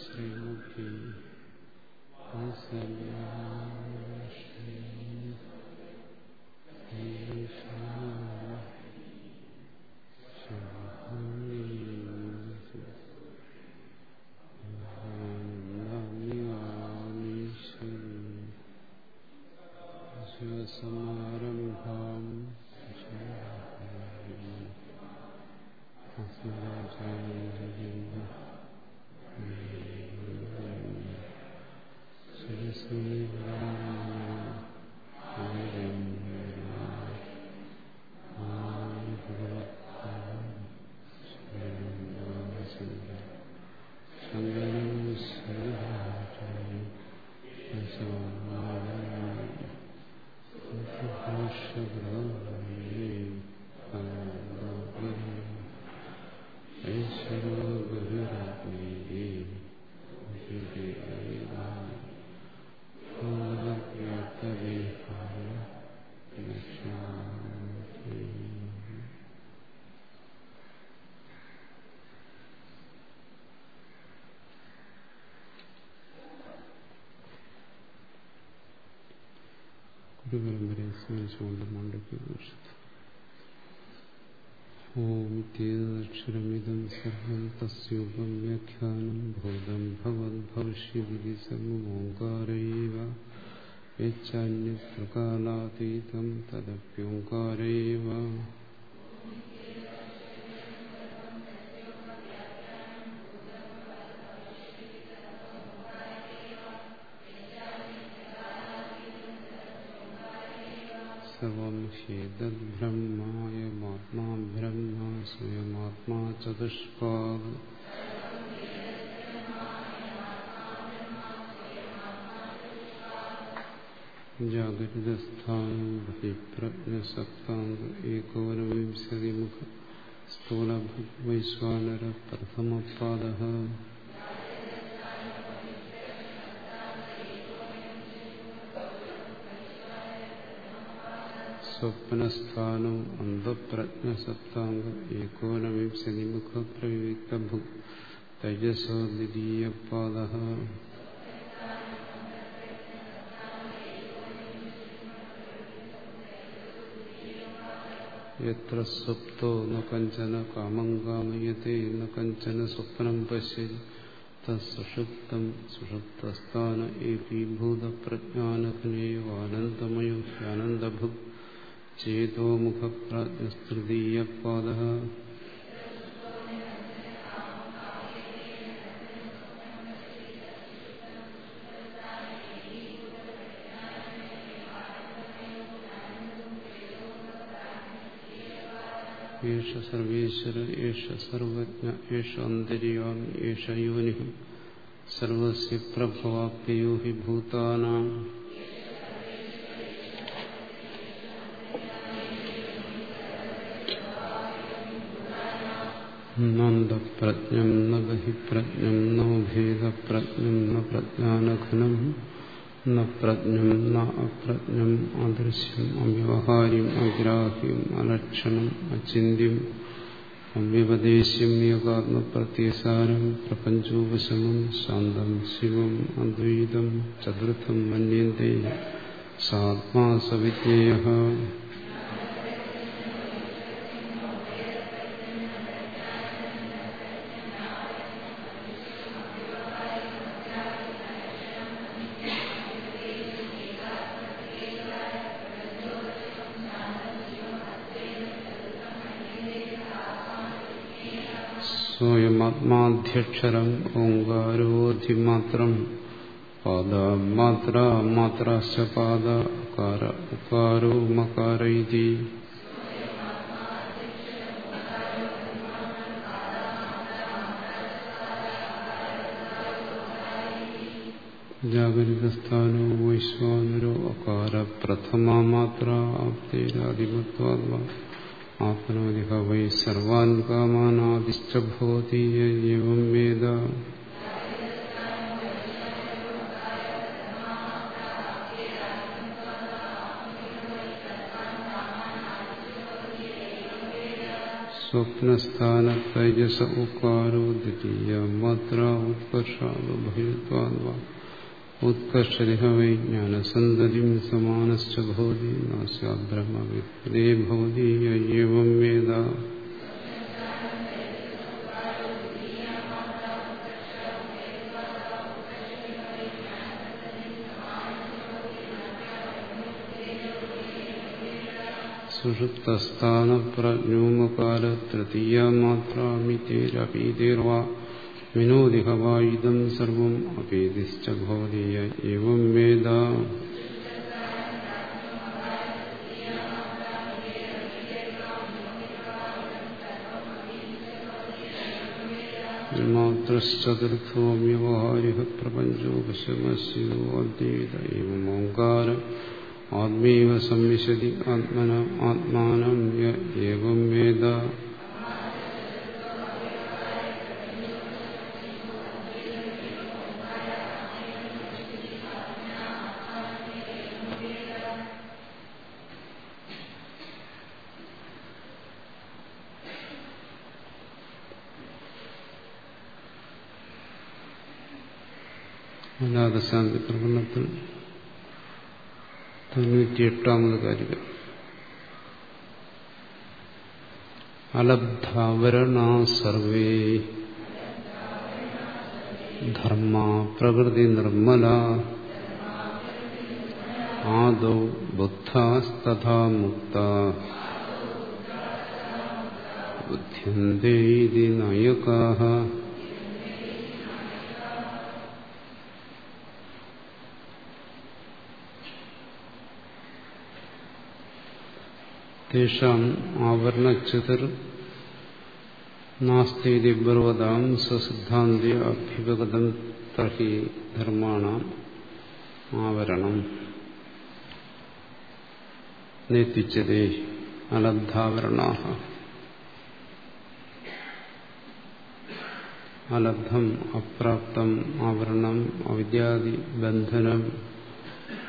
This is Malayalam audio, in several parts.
श्रीमुखी സ്മരിച്ചുകൊണ്ട് മാണ്ഡവ്യ ഓം തേദക്ഷരമിതം സർവം തസ്യൂപം വ്യാഖ്യാനം ഭൂതം ഭവത് ഭവിഷ്യതി സർവോങ്കാരൈവ യച്ചാന്യത്രകാലാതീതം തദപ്യോങ്കാരൈവ സർവം ഹേതദ്ബ്രഹ്മായമാത്മാ ബ്രഹ്മ സ്വയമാത്മാ ചതുഷ്പാദ് ജാഗരിതസ്ഥാനം ബഹിപ്രജ്ഞസപ്താംഗ ഏകോനവിംശതിമുഖ സ്ഥൂലഭുവൈശ്വാനര പ്രഥമപാദ സ്വപ്നസ്ഥാനോ അന്ധപ്രജ്ഞസപ്താംഗ ഏകോനവിംശതിമുഖ പ്രയുക്തഭു തൈജസോ ദ്വിതീയപാദ യത്ര സ്വപ്തോ ന കഞ്ചന കാമം കാമയത്തെ ന കഞ്ചന സ്വപ്നം പശ്യതി തസുഷുപ്തം സുഷുപ്തസ്ഥാന ഏകീഭൂതപ്രജ്ഞാനഘനേവാനന്ദമയോ ഹ്യാനന്ദഭുക് चेतोमुखप्रज्ञस्तृतीयपादः एष सर्वेश्वर एष सर्वज्ञ एष अन्तर्यामि एष योनिः। सर्वस्य प्रभवाप्ययो हि भूतानाम् പ്രപഞ്ചോപശമം ശാന്തം ശിവം അദ്വൈതം ചതുർത്ഥം മന്യന്തേ സാത്മാ സ്വയമാത്മാധ്യക്ഷരം ഓങ്കാരോധിമാത്രം പാദമാത്ര മാത്രാശ പാദ ഉകാര ഉകാരോ മകാര ഇതി ജാഗരികസ്ഥാനോ വൈശ്വാനുരോ അകാര പ്രഥമാ മാത്ര ആപ്തേരാധിപത്വാത്മാ ആപ്നോതിഹ വൈ സർവാൻ കാമാനാദിശ്ച ഭവതി യം വേദ സ്വപ്നസ്ഥാന തൈജസ ഉക്കാരോ ദ്വിതീയ മാത്ര ഉത്കർഷാഭയത്വാ ഉത്കർഷരിഹ വൈജ്ഞാനസന്തതിം സമാനശ്ച ഭവതി നാസ്യാബ്രഹ്മവിദ്യേ ഭവതി ഏവം വേദ സുഷുപ്തസ്ഥാനപ്രജ്ഞോമകാല തൃതീയ മാത്രാമിതേരപീതേർവാ विनोदिह वायुदम् सर्वम् अपेतिश्च भवतृश्चतुर्थो व्यवहारितः प्रपञ्चोशमस्य आत्मैव संविशति आत्मानम् य एवम् वेद। തൊണ്ണൂറ്റിയെട്ടാമത് കാര്യം. അലബ്ധാവരണാ സർവേ. ധർമ്മ പ്രകൃതി നിർമ്മല. ആദൗ ബുദ്ധാസ്തഥാ മുക്ത. ബുദ്ധ്യന്തേ നായകാഹ തേഷാം ആവരണച്യുതിർ നാസ്തി ബ്രവതാം സ്വസിദ്ധാന്തി അഭ്യുപഗതം തഹി ധർമാണ ആവരണം നെത്തിച്ചതേ അലബ്ധാവരണ അലബ്ധം അപ്രാപ്തം ആവരണം അവിദ്യാദി ബന്ധനം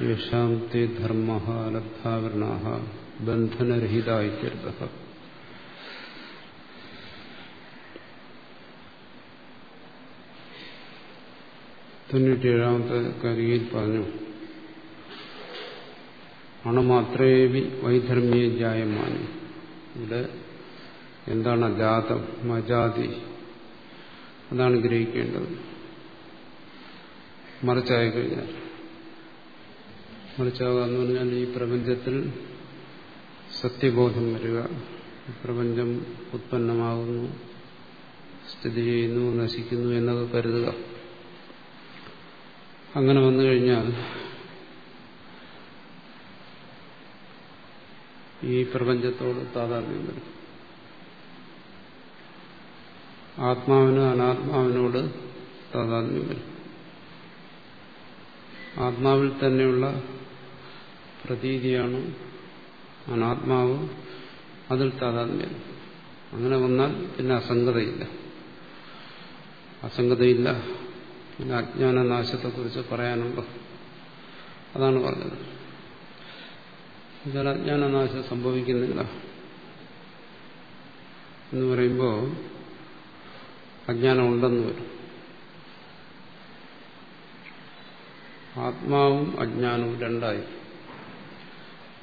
യേഷാം തേ ധർമ്മ അലബ്ധാവരണാ ബന്ധനരഹിത ഇത്യർത്ഥ തൊണ്ണൂറ്റിയേഴാമത്തെ കരിയിൽ പറഞ്ഞു അണുമാത്രേവി വൈധർമ്മ്യ ജായമാനി. ഇവിടെ എന്താണ് ജാതം അജാതി അതാണ് ഗ്രഹിക്കേണ്ടത്. മറിച്ചായി കഴിഞ്ഞാൽ മറിച്ചാകുക എന്ന് പറഞ്ഞാൽ ഈ പ്രപഞ്ചത്തിൽ സത്യബോധം വരിക. പ്രപഞ്ചം ഉത്പന്നമാകുന്നു. സ്ഥിതി ചെയ്യുന്നു നശിക്കുന്നു എന്നൊക്കെ കരുതുക. അങ്ങനെ വന്നു കഴിഞ്ഞാൽ ഈ പ്രപഞ്ചത്തോട് താതാത്മ്യം വരും. ആത്മാവിന് അനാത്മാവിനോട് താതാത്മ്യം വരും. ആത്മാവിൽ തന്നെയുള്ള പ്രതീതിയാണ് അനാത്മാവ് അതിൽ താതാത്മ്യം. അങ്ങനെ വന്നാൽ പിന്നെ അസംഗതയില്ല. അസംഗതയില്ല. പിന്നെ അജ്ഞാനനാശത്തെക്കുറിച്ച് പറയാനുണ്ടോ? അതാണ് പറഞ്ഞത്. എന്നാൽ അജ്ഞാനനാശം സംഭവിക്കുന്നില്ല. എന്ന് പറയുമ്പോൾ അജ്ഞാനം ഉണ്ടെന്ന് വരും. ആത്മാവും അജ്ഞാനവും രണ്ടായി.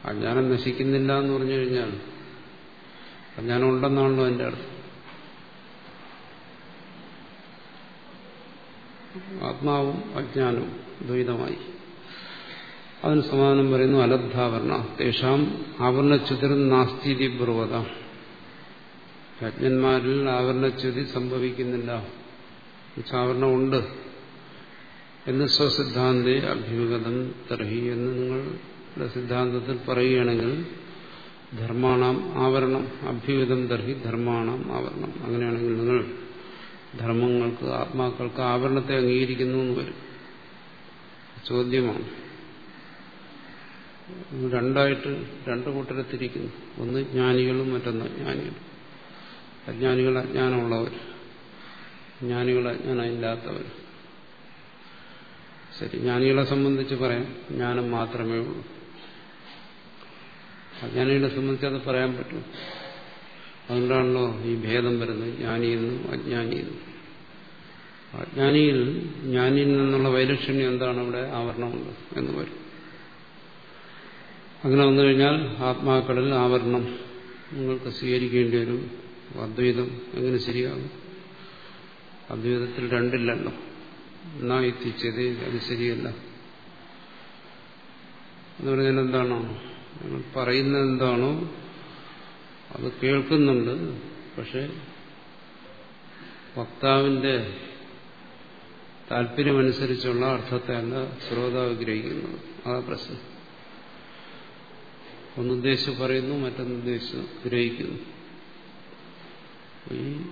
അജ്ഞാനം നശിക്കുന്നില്ല എന്ന് പറഞ്ഞു കഴിഞ്ഞാൽ അജ്ഞാനം ഉണ്ടെന്നാണല്ലോ എന്റെ അർത്ഥം. ആത്മാവും അജ്ഞാനവും ദ്വൈതമായി. അതിന് സമാധാനം പറയുന്നു അലബ്ധാവരണ. തേഷാം ആവരണച്യുതിർ നാസ്തി ബ്രുവത. യജ്ഞന്മാരിൽ ആവരണച്യുതി സംഭവിക്കുന്നില്ല. ആവരണമുണ്ട് എന്ന് സ്വസിദ്ധാന്തി അഭ്യുഗതം തർഹി എന്ന് നിങ്ങളുടെ സിദ്ധാന്തത്തിൽ പറയുകയാണെങ്കിൽ ധർമാണാം ആവരണം അഭ്യുഗതം ദർഹി ധർമാണാം ആവരണം. അങ്ങനെയാണെങ്കിൽ നിങ്ങൾ ധർമ്മങ്ങൾക്ക് ആത്മാക്കൾക്ക് ആവരണത്തെ അംഗീകരിക്കുന്നു എന്ന് വരും. ചോദ്യമാണ്. രണ്ടായിട്ട് രണ്ടു കൂട്ടരെ തിരിക്കുന്നു ഒന്ന് ജ്ഞാനികളും മറ്റൊന്ന് അജ്ഞാനികളും. അജ്ഞാനികൾ അജ്ഞാനമുള്ളവർ ജ്ഞാനികൾ അജ്ഞാനമില്ലാത്തവർ. ശരി ജ്ഞാനികളെ സംബന്ധിച്ച് പറയാം. ജ്ഞാനം മാത്രമേ ഉള്ളൂ. അജ്ഞാനികളെ സംബന്ധിച്ച് അത് പറയാൻ പറ്റും. അതുകൊണ്ടാണല്ലോ ഈ ഭേദം വരുന്നത്. ജ്ഞാനിയെന്നും അജ്ഞാനിയെന്നും. അജ്ഞാനിയിൽ ജ്ഞാനിയിൽ നിന്നുള്ള വൈലക്ഷണ്യം എന്താണ് അവിടെ ആവരണമുണ്ട് എന്ന് വരും. അങ്ങനെ വന്നു കഴിഞ്ഞാൽ ആത്മാക്കളിൽ ആവരണം. നിങ്ങൾക്ക് സ്വീകരിക്കേണ്ടി വരും. അദ്വൈതം എങ്ങനെ ശരിയാകും? അദ്വൈതത്തിൽ രണ്ടില്ലല്ലോ. എന്നാ എത്തിച്ചത്? അത് ശരിയല്ല. എന്ന് പറഞ്ഞാൽ എന്താണോ പറയുന്നത് എന്താണോ അത് കേൾക്കുന്നുണ്ട്. പക്ഷെ വക്താവിന്റെ താല്പര്യമനുസരിച്ചുള്ള അർത്ഥത്തെയല്ല ശ്രോതാവ് ഗ്രഹിക്കുന്നത്. അതാ പ്രശ്നം. ഒന്നുദ്ദേശിച്ച് പറയുന്നു മറ്റൊന്നുദ്ദേശിച്ച് ഗ്രഹിക്കുന്നു. ഈ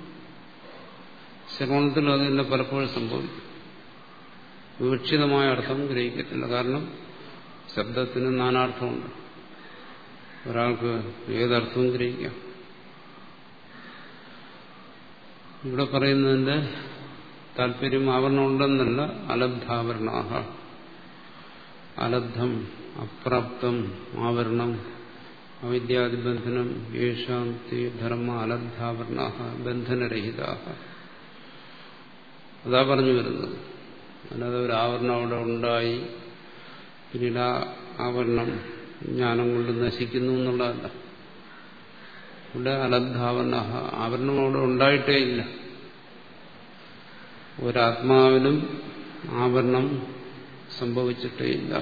ശ്രവണത്തിൽ അത് തന്നെ പലപ്പോഴും സംഭവിക്കും വിവക്ഷിതമായ അർത്ഥം ഗ്രഹിക്കത്തില്ല. കാരണം ശബ്ദത്തിന് നാനാർത്ഥമുണ്ട്. ഒരാൾക്ക് ഏതർത്ഥവും ഗ്രഹിക്കാം. ഇവിടെ പറയുന്നതിന്റെ താല്പര്യം ആവരണമുണ്ടെന്നല്ല അലബ്ധാവരണ അലബ്ധം അപ്രാപ്തം ആവരണം അവിദ്യാദിബന്ധനം യേഷാം ധർമ്മ അലബ്ധാവരണ ബന്ധനരഹിത അതാ പറഞ്ഞു വരുന്നത്. അല്ലാതെ ഒരു ആവരണം അവിടെ ഉണ്ടായി പിന്നീട് ആ ആവരണം ജ്ഞാനം കൊണ്ട് നശിക്കുന്നു എന്നുള്ളതല്ല ഇവിടെ അലബ്ധാവരണ ആവരണം അവിടെ ഉണ്ടായിട്ടേ ഇല്ല. ഒരാത്മാവിനും ആവരണം സംഭവിച്ചിട്ടേ ഇല്ല.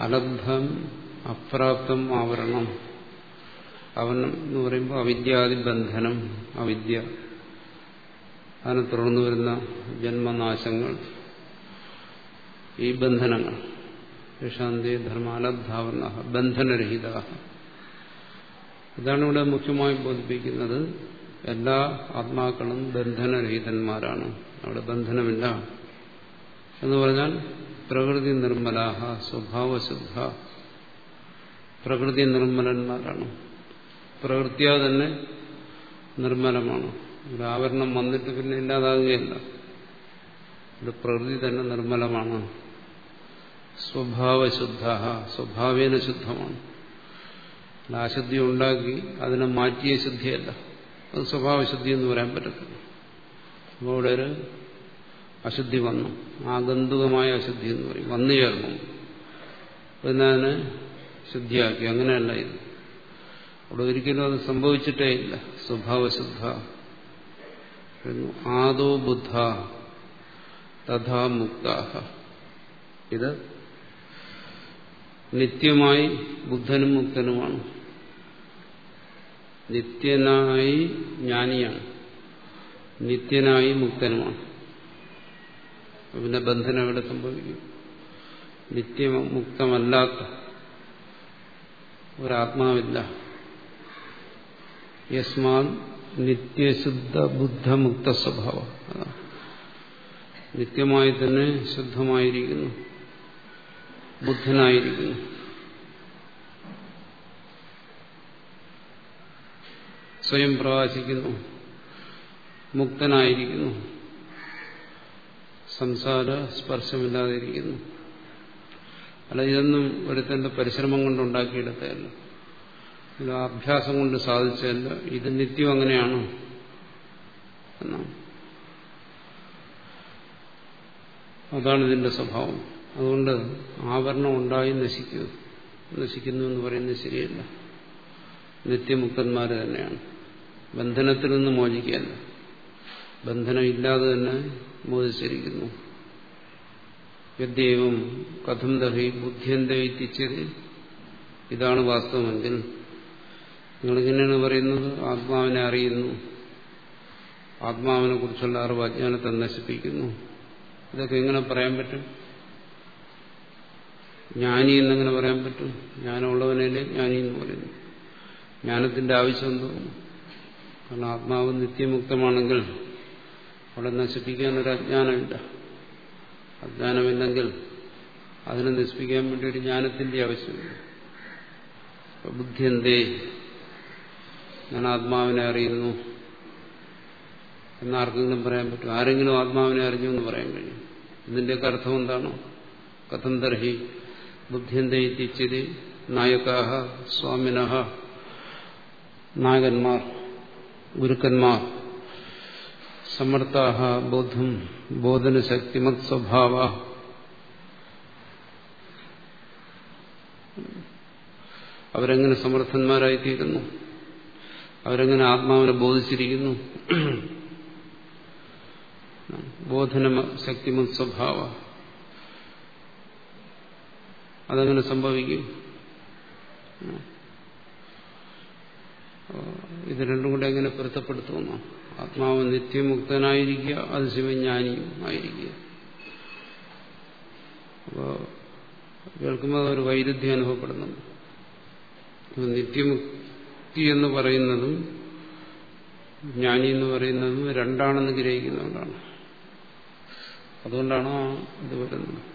അലബ്ധം അപ്രാപ്തം ആവരണം. ആവരണം എന്ന് പറയുമ്പോൾ അവിദ്യാദി ബന്ധനം അവിദ്യ. അതിനെ തുടർന്നു വരുന്ന ജന്മനാശങ്ങൾ ഈ ബന്ധനങ്ങൾ. യശാന്തി ധർമാലബ്ധാവരണ ബന്ധനരഹിത. ഇതാണ് ഇവിടെ മുഖ്യമായി ബോധിപ്പിക്കുന്നത്. എല്ലാ ആത്മാക്കളും ബന്ധനരഹിതന്മാരാണ്. അവിടെ ബന്ധനമില്ല. എന്ന് പറഞ്ഞാൽ പ്രകൃതി നിർമ്മലാഹ സ്വഭാവശുദ്ധ. പ്രകൃതി നിർമ്മലന്മാരാണ്. പ്രകൃതിയാ തന്നെ നിർമ്മലമാണ്. ഒരു ആവരണം വന്നിട്ട് പിന്നെ ഇല്ലാതാകുകയല്ല. ഇവിടെ പ്രകൃതി തന്നെ നിർമ്മലമാണ്. സ്വഭാവശുദ്ധ സ്വഭാവേന ശുദ്ധമാണ്. അശുദ്ധി ഉണ്ടാക്കി അതിനെ മാറ്റിയ ശുദ്ധിയല്ല. അത് സ്വഭാവശുദ്ധി എന്ന് പറയാൻ പറ്റത്തില്ല. അപ്പോൾ അവിടെ ഒരു അശുദ്ധി വന്നു. ആഗന്തുകമായ അശുദ്ധി എന്ന് പറയും. വന്നു ചേർന്നു. അതിനെ ശുദ്ധിയാക്കി. അങ്ങനെയല്ല ഇത്. അവിടെ ഒരിക്കലും അത് സംഭവിച്ചിട്ടേ ഇല്ല. സ്വഭാവശുദ്ധ. ആദോ ബുദ്ധ തഥാ മുക്ത ഇത് നിത്യമായി ബുദ്ധനും മുക്തനുമാണ്. നിത്യനായി ജ്ഞാനിയാണ്. നിത്യനായി മുക്തനുമാണ്. പിന്നെ ബന്ധനം എവിടെ സംഭവിക്കും നിത്യമുക്തമല്ലാത്ത ഒരാത്മാവില്ല. യസ്മാൻ നിത്യശുദ്ധ ബുദ്ധമുക്ത സ്വഭാവം. നിത്യമായി തന്നെ ശുദ്ധമായിരിക്കുന്നു. ബുദ്ധനായിരിക്കുന്നു. സ്വയം പ്രകാശിക്കുന്നു മുക്തനായിരിക്കുന്നു. സംസാര സ്പർശമില്ലാതിരിക്കുന്നു. അല്ല ഇതൊന്നും ഒരുത്തന്റെ പരിശ്രമം കൊണ്ടുണ്ടാക്കിയെടുത്തതല്ല ഇത് അഭ്യാസം കൊണ്ട് സാധിച്ചതല്ല. ഇത് നിത്യം അങ്ങനെയാണ് എന്നാണ്. അതാണ് ഇതിന്റെ സ്വഭാവം. അതുകൊണ്ട് ആവരണം ഉണ്ടായി നശിക്കൂ. നശിക്കുന്നു എന്ന് പറയുന്നത് ശരിയല്ല. നിത്യമുക്തന്മാർ തന്നെയാണ്. ബന്ധനത്തിൽ നിന്ന് മോചിക്കുകയല്ല. ബന്ധനം ഇല്ലാതെ തന്നെ മോചിച്ചിരിക്കുന്നു. യദ്യവും കഥം ദഹി ബുദ്ധിയന്ത എത്തിച്ചത് ഇതാണ് വാസ്തവമെങ്കിൽ നിങ്ങളിങ്ങനെയാണ് പറയുന്നത്? ആത്മാവിനെ അറിയുന്നു. ആത്മാവിനെ കുറിച്ചുള്ള അറിവ് അജ്ഞാനത്തെ നശിപ്പിക്കുന്നു. ഇതൊക്കെ എങ്ങനെ പറയാൻ പറ്റും? ജ്ഞാനി എന്നെങ്ങനെ പറയാൻ പറ്റും? ജ്ഞാനമുള്ളവനല്ലേ ജ്ഞാനി എന്ന് പറയുന്നു ജ്ഞാനത്തിന്റെ ആവശ്യം എന്തോ? കാരണം ആത്മാവ് നിത്യമുക്തമാണെങ്കിൽ അവിടെ നശിപ്പിക്കാൻ ഒരു അജ്ഞാനമില്ല. അജ്ഞാനമില്ലെങ്കിൽ അതിനെ നശിപ്പിക്കാൻ വേണ്ടി ഒരു ജ്ഞാനത്തിന്റെ ആവശ്യമില്ല. ബുദ്ധി എന്തേ? ഞാൻ ആത്മാവിനെ അറിയുന്നു എന്നാർക്കെങ്കിലും പറയാൻ പറ്റും ആരെങ്കിലും ആത്മാവിനെ അറിഞ്ഞു എന്ന് പറയാൻ കഴിയും. ഇതിന്റെയൊക്കെ അർത്ഥം എന്താണോ? കഥം തർഹി. ബുദ്ധിയന്തയിച്ചിരി നായകാഹ സ്വാമിനഹ നായകന്മാർ ഗുരുക്കന്മാർ സമർത്ഥാഹ ബോധം ബോധനശക്തിമത് സ്വഭാവ അവരെങ്ങനെ സമർത്ഥന്മാരായിത്തീരുന്നു? അവരെങ്ങനെ ആത്മാവിനെ ബോധിച്ചിരിക്കുന്നു? ബോധന ശക്തിമത് സ്വഭാവ അതെങ്ങനെ സംഭവിക്കും. ഇത് രണ്ടും കൂടെ എങ്ങനെ പൊരുത്തപ്പെടുത്തുന്നു ആത്മാവ് നിത്യമുക്തനായിരിക്കുക അത് ശിവജ്ഞാനിയും ആയിരിക്കുക. അപ്പോൾ കേൾക്കുമ്പോൾ ഒരു വൈരുദ്ധ്യം അനുഭവപ്പെടുന്നുണ്ട്. നിത്യമുക്തി എന്ന് പറയുന്നതും ജ്ഞാനി എന്ന് പറയുന്നതും രണ്ടാണെന്ന് ഗ്രഹിക്കുന്നതുകൊണ്ടാണ്. അതുകൊണ്ടാണ് ഇത് വരുന്നത്.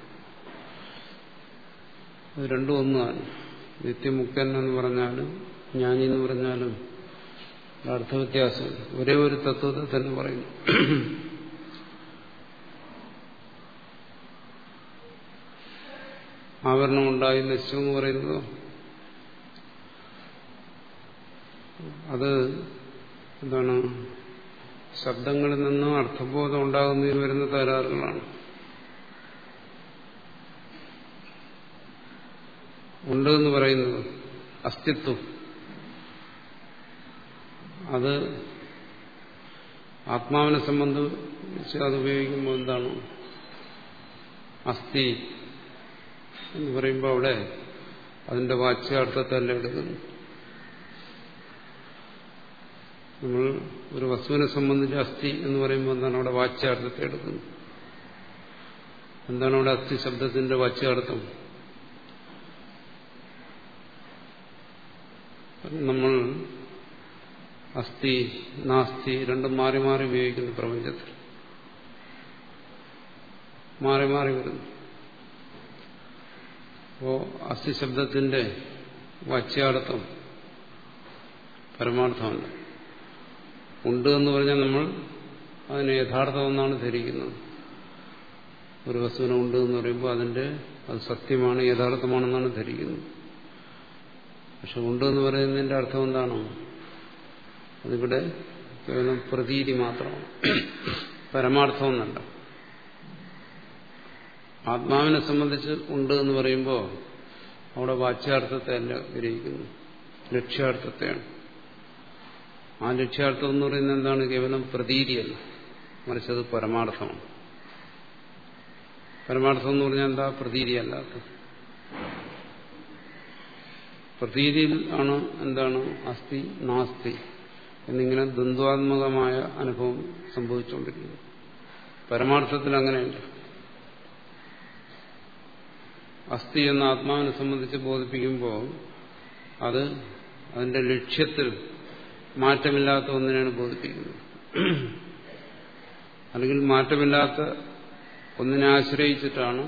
അത് രണ്ടും ഒന്നാണ്. നിത്യമുക്തൻ എന്ന് പറഞ്ഞാലും ജ്ഞാനി എന്ന് പറഞ്ഞാലും അർത്ഥവ്യത്യാസം. ഒരേ ഒരു തത്വത്തെ തന്നെ പറയുന്നു. ആവരണം ഉണ്ടായി നശിച്ചു എന്ന് പറയുന്നത് അത് എന്താണ്? ശബ്ദങ്ങളിൽ നിന്നും അർത്ഥബോധം ഉണ്ടാകുന്നതിന് വരുന്ന തകരാറുകളാണ്. ഉണ്ട് എന്ന് പറയുന്നത് അസ്തിത്വം. അത് ആത്മാവിനെ സംബന്ധിച്ച് അത് ഉപയോഗിക്കുമ്പോൾ എന്താണ്? അസ്ഥി എന്ന് പറയുമ്പോൾ അവിടെ അതിന്റെ വാച്യാർത്ഥത്തല്ല എടുക്കുന്നു നമ്മൾ ഒരു വസ്തുവിനെ സംബന്ധിച്ച് അസ്ഥി എന്ന് പറയുമ്പോൾ എന്താണ് അവിടെ വാച്യാർത്ഥത്തെ എടുക്കുന്നത്? എന്താണ് അവിടെ അസ്ഥി ശബ്ദത്തിന്റെ വാച്യാർത്ഥം? നമ്മൾ അസ്ഥി നാസ്തി രണ്ടും മാറി മാറി ഉപയോഗിക്കുന്നു പ്രപഞ്ചത്തിൽ. മാറി മാറി വരുന്നു. അപ്പോ അസ്ഥി ശബ്ദത്തിന്റെ വാച്യാർത്ഥം പരമാർത്ഥമല്ല. ഉണ്ട് എന്ന് പറഞ്ഞാൽ നമ്മൾ അതിനെ യഥാർത്ഥമെന്നാണ് ധരിക്കുന്നത്. ഒരു വസ്തുവിനെ ഉണ്ട് എന്ന് പറയുമ്പോൾ അതിന്റെ അത് സത്യമാണ് യഥാർത്ഥമാണെന്നാണ് ധരിക്കുന്നത്. പക്ഷെ ഉണ്ട് എന്ന് പറയുന്നതിന്റെ അർത്ഥം എന്താണ്? അതിവിടെ കേവലം പ്രതീതി മാത്രമാണ് പരമാർത്ഥമൊന്നല്ല ആത്മാവിനെ സംബന്ധിച്ച് ഉണ്ട് എന്ന് പറയുമ്പോൾ അവിടെ വാച്യാർത്ഥത്തെ അല്ല ഗ്രഹിക്കുന്നു. ലക്ഷ്യാർത്ഥത്തെയാണ്. ആ ലക്ഷ്യാർത്ഥം എന്ന് പറയുന്നത് എന്താണ്? കേവലം പ്രതീതിയല്ല. മറിച്ചത് പരമാർത്ഥമാണ്. പരമാർത്ഥം എന്ന് പറഞ്ഞാൽ എന്താ? പ്രതീതിയല്ലാത്ത. പ്രതീതിയിൽ ആണ് എന്താണ് അസ്ഥി നാസ്തി എന്നിങ്ങനെ ദ്വന്ദ്വാത്മകമായ അനുഭവം സംഭവിച്ചുകൊണ്ടിരിക്കുന്നു പരമാർത്ഥത്തിൽ അങ്ങനെയുണ്ട് അസ്ഥി എന്ന ആത്മാവിനെ സംബന്ധിച്ച് ബോധിപ്പിക്കുമ്പോൾ അത് അതിന്റെ ലക്ഷ്യത്തിൽ മാറ്റമില്ലാത്ത ഒന്നിനെയാണ് ബോധിപ്പിക്കുന്നത്. അല്ലെങ്കിൽ മാറ്റമില്ലാത്ത ഒന്നിനെ ആശ്രയിച്ചിട്ടാണ്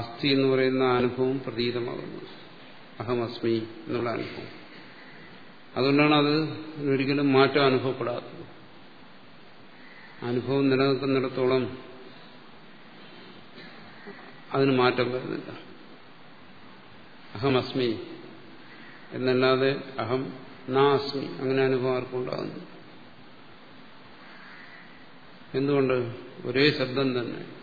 അസ്ഥി എന്ന് പറയുന്ന അനുഭവം പ്രതീതമാകുന്നത്. അഹമസ്മി എന്നുള്ള അനുഭവം. അതുകൊണ്ടാണ് അത് ഒരിക്കലും മാറ്റം അനുഭവപ്പെടാത്തത്. അനുഭവം നിലനിൽക്കുന്നിടത്തോളം അതിന് മാറ്റം വരുന്നില്ല. അഹമസ്മി എന്നല്ലാതെ അഹം നാസ്മി അങ്ങനെ അനുഭവം ആർക്കും ഉണ്ടാകുന്നു എന്തുകൊണ്ട്? ഒരേ ശബ്ദം തന്നെ.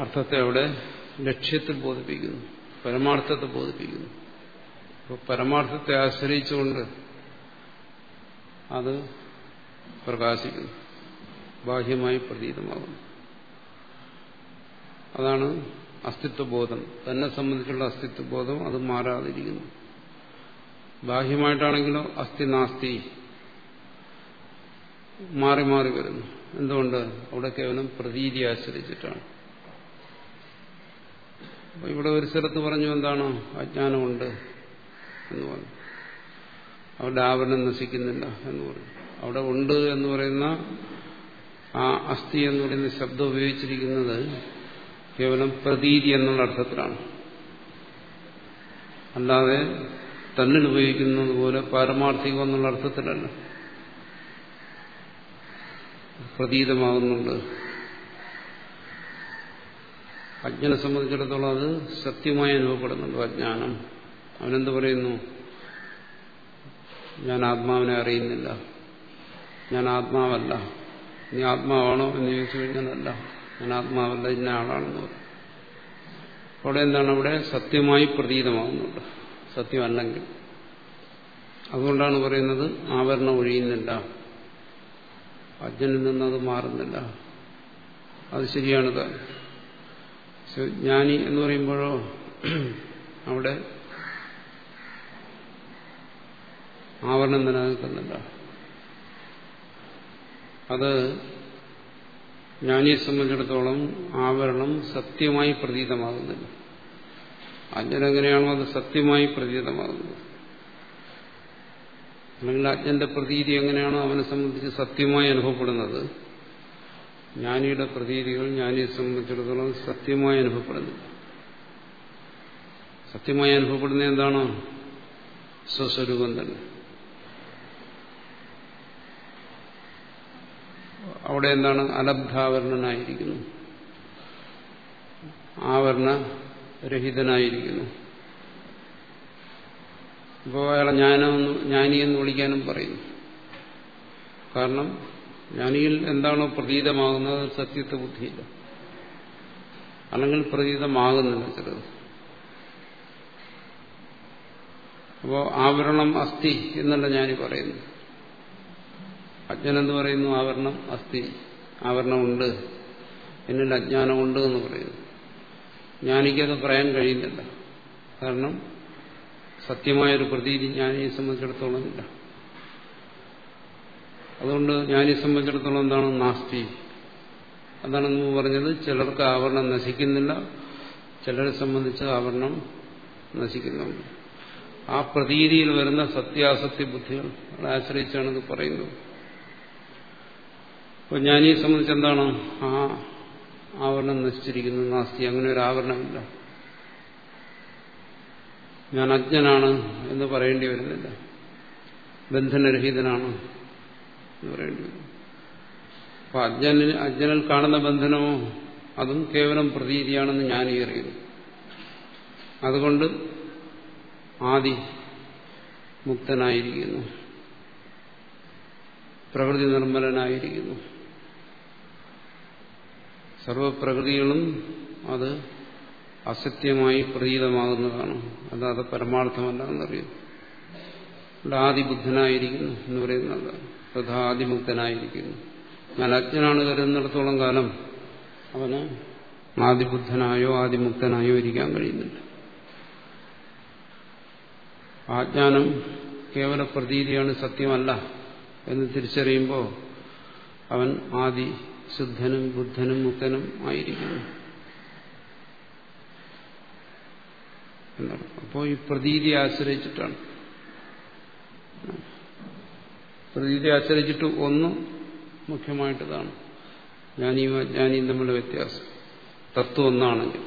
അർത്ഥത്തെ അവിടെ ലക്ഷ്യത്തിൽ ബോധിപ്പിക്കുന്നു. പരമാർത്ഥത്തെ ബോധിപ്പിക്കുന്നു. അപ്പോൾ പരമാർത്ഥത്തെ ആശ്രയിച്ചുകൊണ്ട് അത് പ്രകാശിക്കുന്നു. ബാഹ്യമായി പ്രതീതമാകുന്നു. അതാണ് അസ്തിത്വബോധം. തന്നെ സംബന്ധിച്ചുള്ള അസ്തിത്വബോധം അത് മാറാതിരിക്കുന്നു. ബാഹ്യമായിട്ടാണെങ്കിലോ അസ്ഥി നാസ്തി മാറി മാറി വരുന്നു. എന്തുകൊണ്ട്? അവിടെ കേവലം പ്രതീതി ആശ്രയിച്ചിട്ടാണ്. ഇവിടെ ഒരു സ്ഥലത്ത് പറഞ്ഞു എന്താണ്? അജ്ഞാനമുണ്ട് എന്ന് പറഞ്ഞു. അവിടെ ആവരണം നശിക്കുന്നില്ല എന്ന് പറഞ്ഞു. അവിടെ ഉണ്ട് എന്ന് പറയുന്ന ആ അസ്ഥി എന്ന് പറയുന്ന ശബ്ദം ഉപയോഗിച്ചിരിക്കുന്നത് കേവലം പ്രതീതി എന്നുള്ള അർത്ഥത്തിലാണ്. അല്ലാതെ തന്നിൽ ഉപയോഗിക്കുന്നത് പോലെ പാരമാർത്ഥികം എന്നുള്ള അർത്ഥത്തിലല്ല. പ്രതീതമാകുന്നുണ്ട്. അജ്ഞനെ സംബന്ധിച്ചിടത്തോളം അത് സത്യമായി അനുഭവപ്പെടുന്നുണ്ട് അജ്ഞാനം അവനെന്ത് പറയുന്നു? ഞാൻ ആത്മാവിനെ അറിയുന്നില്ല. ഞാൻ ആത്മാവല്ല. നീ ആത്മാവാണോ എന്ന് ചോദിച്ചു കഴിഞ്ഞാലല്ല ഞാൻ ആത്മാവല്ല ഇന്ന ആളാണെന്ന് പറയും. അവിടെ എന്താണ്? അവിടെ സത്യമായി പ്രതീതമാകുന്നുണ്ട്. സത്യമല്ലെങ്കിൽ. അതുകൊണ്ടാണ് പറയുന്നത് ആവരണം ഒഴിയുന്നില്ല. അജ്ഞനിൽ നിന്നത് മാറുന്നില്ല. അത് ശരിയാണ് താൻ. ജ്ഞാനി എന്ന് പറയുമ്പോഴോ അവിടെ ആവരണം നിലനിൽക്കുന്നില്ല അത് ജ്ഞാനിയെ സംബന്ധിച്ചിടത്തോളം ആവരണം സത്യമായി പ്രതീതമാകുന്നില്ല. അജ്ഞനെങ്ങനെയാണോ അത് സത്യമായി പ്രതീതമാകുന്നത്. അല്ലെങ്കിൽ അജ്ഞന്റെ പ്രതീതി എങ്ങനെയാണോ അവനെ സംബന്ധിച്ച് സത്യമായി അനുഭവപ്പെടുന്നത് ജ്ഞാനിയുടെ പ്രതീതികൾ ജ്ഞാനിയെ സംബന്ധിച്ചിടത്തോളം സത്യമായി അനുഭവപ്പെടുന്നില്ല സത്യമായി അനുഭവപ്പെടുന്ന എന്താണ്? സ്വസ്വരൂപം തന്നെ. അവിടെ എന്താണ്? അലബ്ധാവരണനായിരിക്കുന്നു. ആവരണ രഹിതനായിരിക്കുന്നു ഇപ്പോൾ അയാളെ ജ്ഞാനമെന്ന് ജ്ഞാനിയെന്ന് വിളിക്കാനും പറയുന്നു. കാരണം ജ്ഞാനിയിൽ എന്താണോ പ്രതീതമാകുന്നത് സത്യത്തെ ബുദ്ധിയില്ല. അല്ലെങ്കിൽ പ്രതീതമാകുന്നില്ല ചിലത്. അപ്പോ ആവരണം അസ്ഥി എന്നല്ല ഞാൻ പറയുന്നു അജ്ഞനെന്ന് പറയുന്നു? ആവരണം അസ്ഥി. ആവരണമുണ്ട്. എന്നിൽ അജ്ഞാനമുണ്ട് എന്ന് പറയുന്നു. ജ്ഞാനിക്കത് പറയാൻ കഴിയുന്നില്ല. കാരണം സത്യമായൊരു പ്രതീതി ജ്ഞാനിയെ സംബന്ധിച്ചിടത്തോളം ഇല്ല. അതുകൊണ്ട് ജ്ഞാനിയെ സംബന്ധിച്ചിടത്തോളം എന്താണ് നാസ്തി? അതാണ് പറഞ്ഞത് ചിലർക്ക് ആവരണം നശിക്കുന്നില്ല ചിലരെ സംബന്ധിച്ച് ആവരണം നശിക്കുന്നു ആ പ്രതീതിയിൽ വരുന്ന സത്യാസത്യ ബുദ്ധികൾ ആശ്രയിച്ചാണ് ഇത് പറയുന്നത്. അപ്പോൾ ജ്ഞാനിയെ സംബന്ധിച്ച് എന്താണ്? ആ ആവരണം നശിച്ചിരിക്കുന്നു നാസ്തി. അങ്ങനെ ഒരു ആവരണമില്ല. ഞാൻ അജ്ഞനാണ് എന്ന് പറയേണ്ടി വരുന്നില്ല. ബന്ധനരഹിതനാണ്. എന്ന് പറയേണ്ടി വരും. അപ്പൊ അജ്ഞനിൽ അജ്ഞനിൽ കാണുന്ന ബന്ധനമോ അതും കേവലം പ്രതീതിയാണെന്ന് ഞാൻ അറിയുന്നു. അതുകൊണ്ട് ആദി മുക്തനായിരിക്കുന്നു. പ്രകൃതി നിർമ്മലനായിരിക്കുന്നു. സർവപ്രകൃതികളും അത് അസത്യമായി പ്രതീതമാകുന്നതാണ്. അതാത് പരമാർത്ഥമല്ല എന്നറിയുന്നു. ആദിബുദ്ധനായിരിക്കുന്നു എന്ന് പറയുന്നത് തഥാ ആദിമുക്തനായിരിക്കുന്നു ഞാൻ അജ്ഞനാണ് കരുതുന്നിടത്തോളം കാലം അവന് ആദിബുദ്ധനായോ ആദിമുക്തനായോ ഇരിക്കാൻ കഴിയുന്നില്ല. ആജ്ഞാനം കേവല പ്രതീതിയാണ് സത്യമല്ല എന്ന് തിരിച്ചറിയുമ്പോൾ അവൻ ആദി ശുദ്ധനും ബുദ്ധനും മുക്തനും ആയിരിക്കുന്നു. എന്നാണ്. അപ്പോൾ ഈ പ്രതീതി ആശ്രയിച്ചിട്ടാണ്. പ്രതീതി ആശ്രയിച്ചിട്ട് ഒന്ന് മുഖ്യമായിട്ടതാണ്. ജ്ഞാനിയും അജ്ഞാനിയും തമ്മിലുള്ള വ്യത്യാസം. തത്വം ഒന്നാണെങ്കിൽ.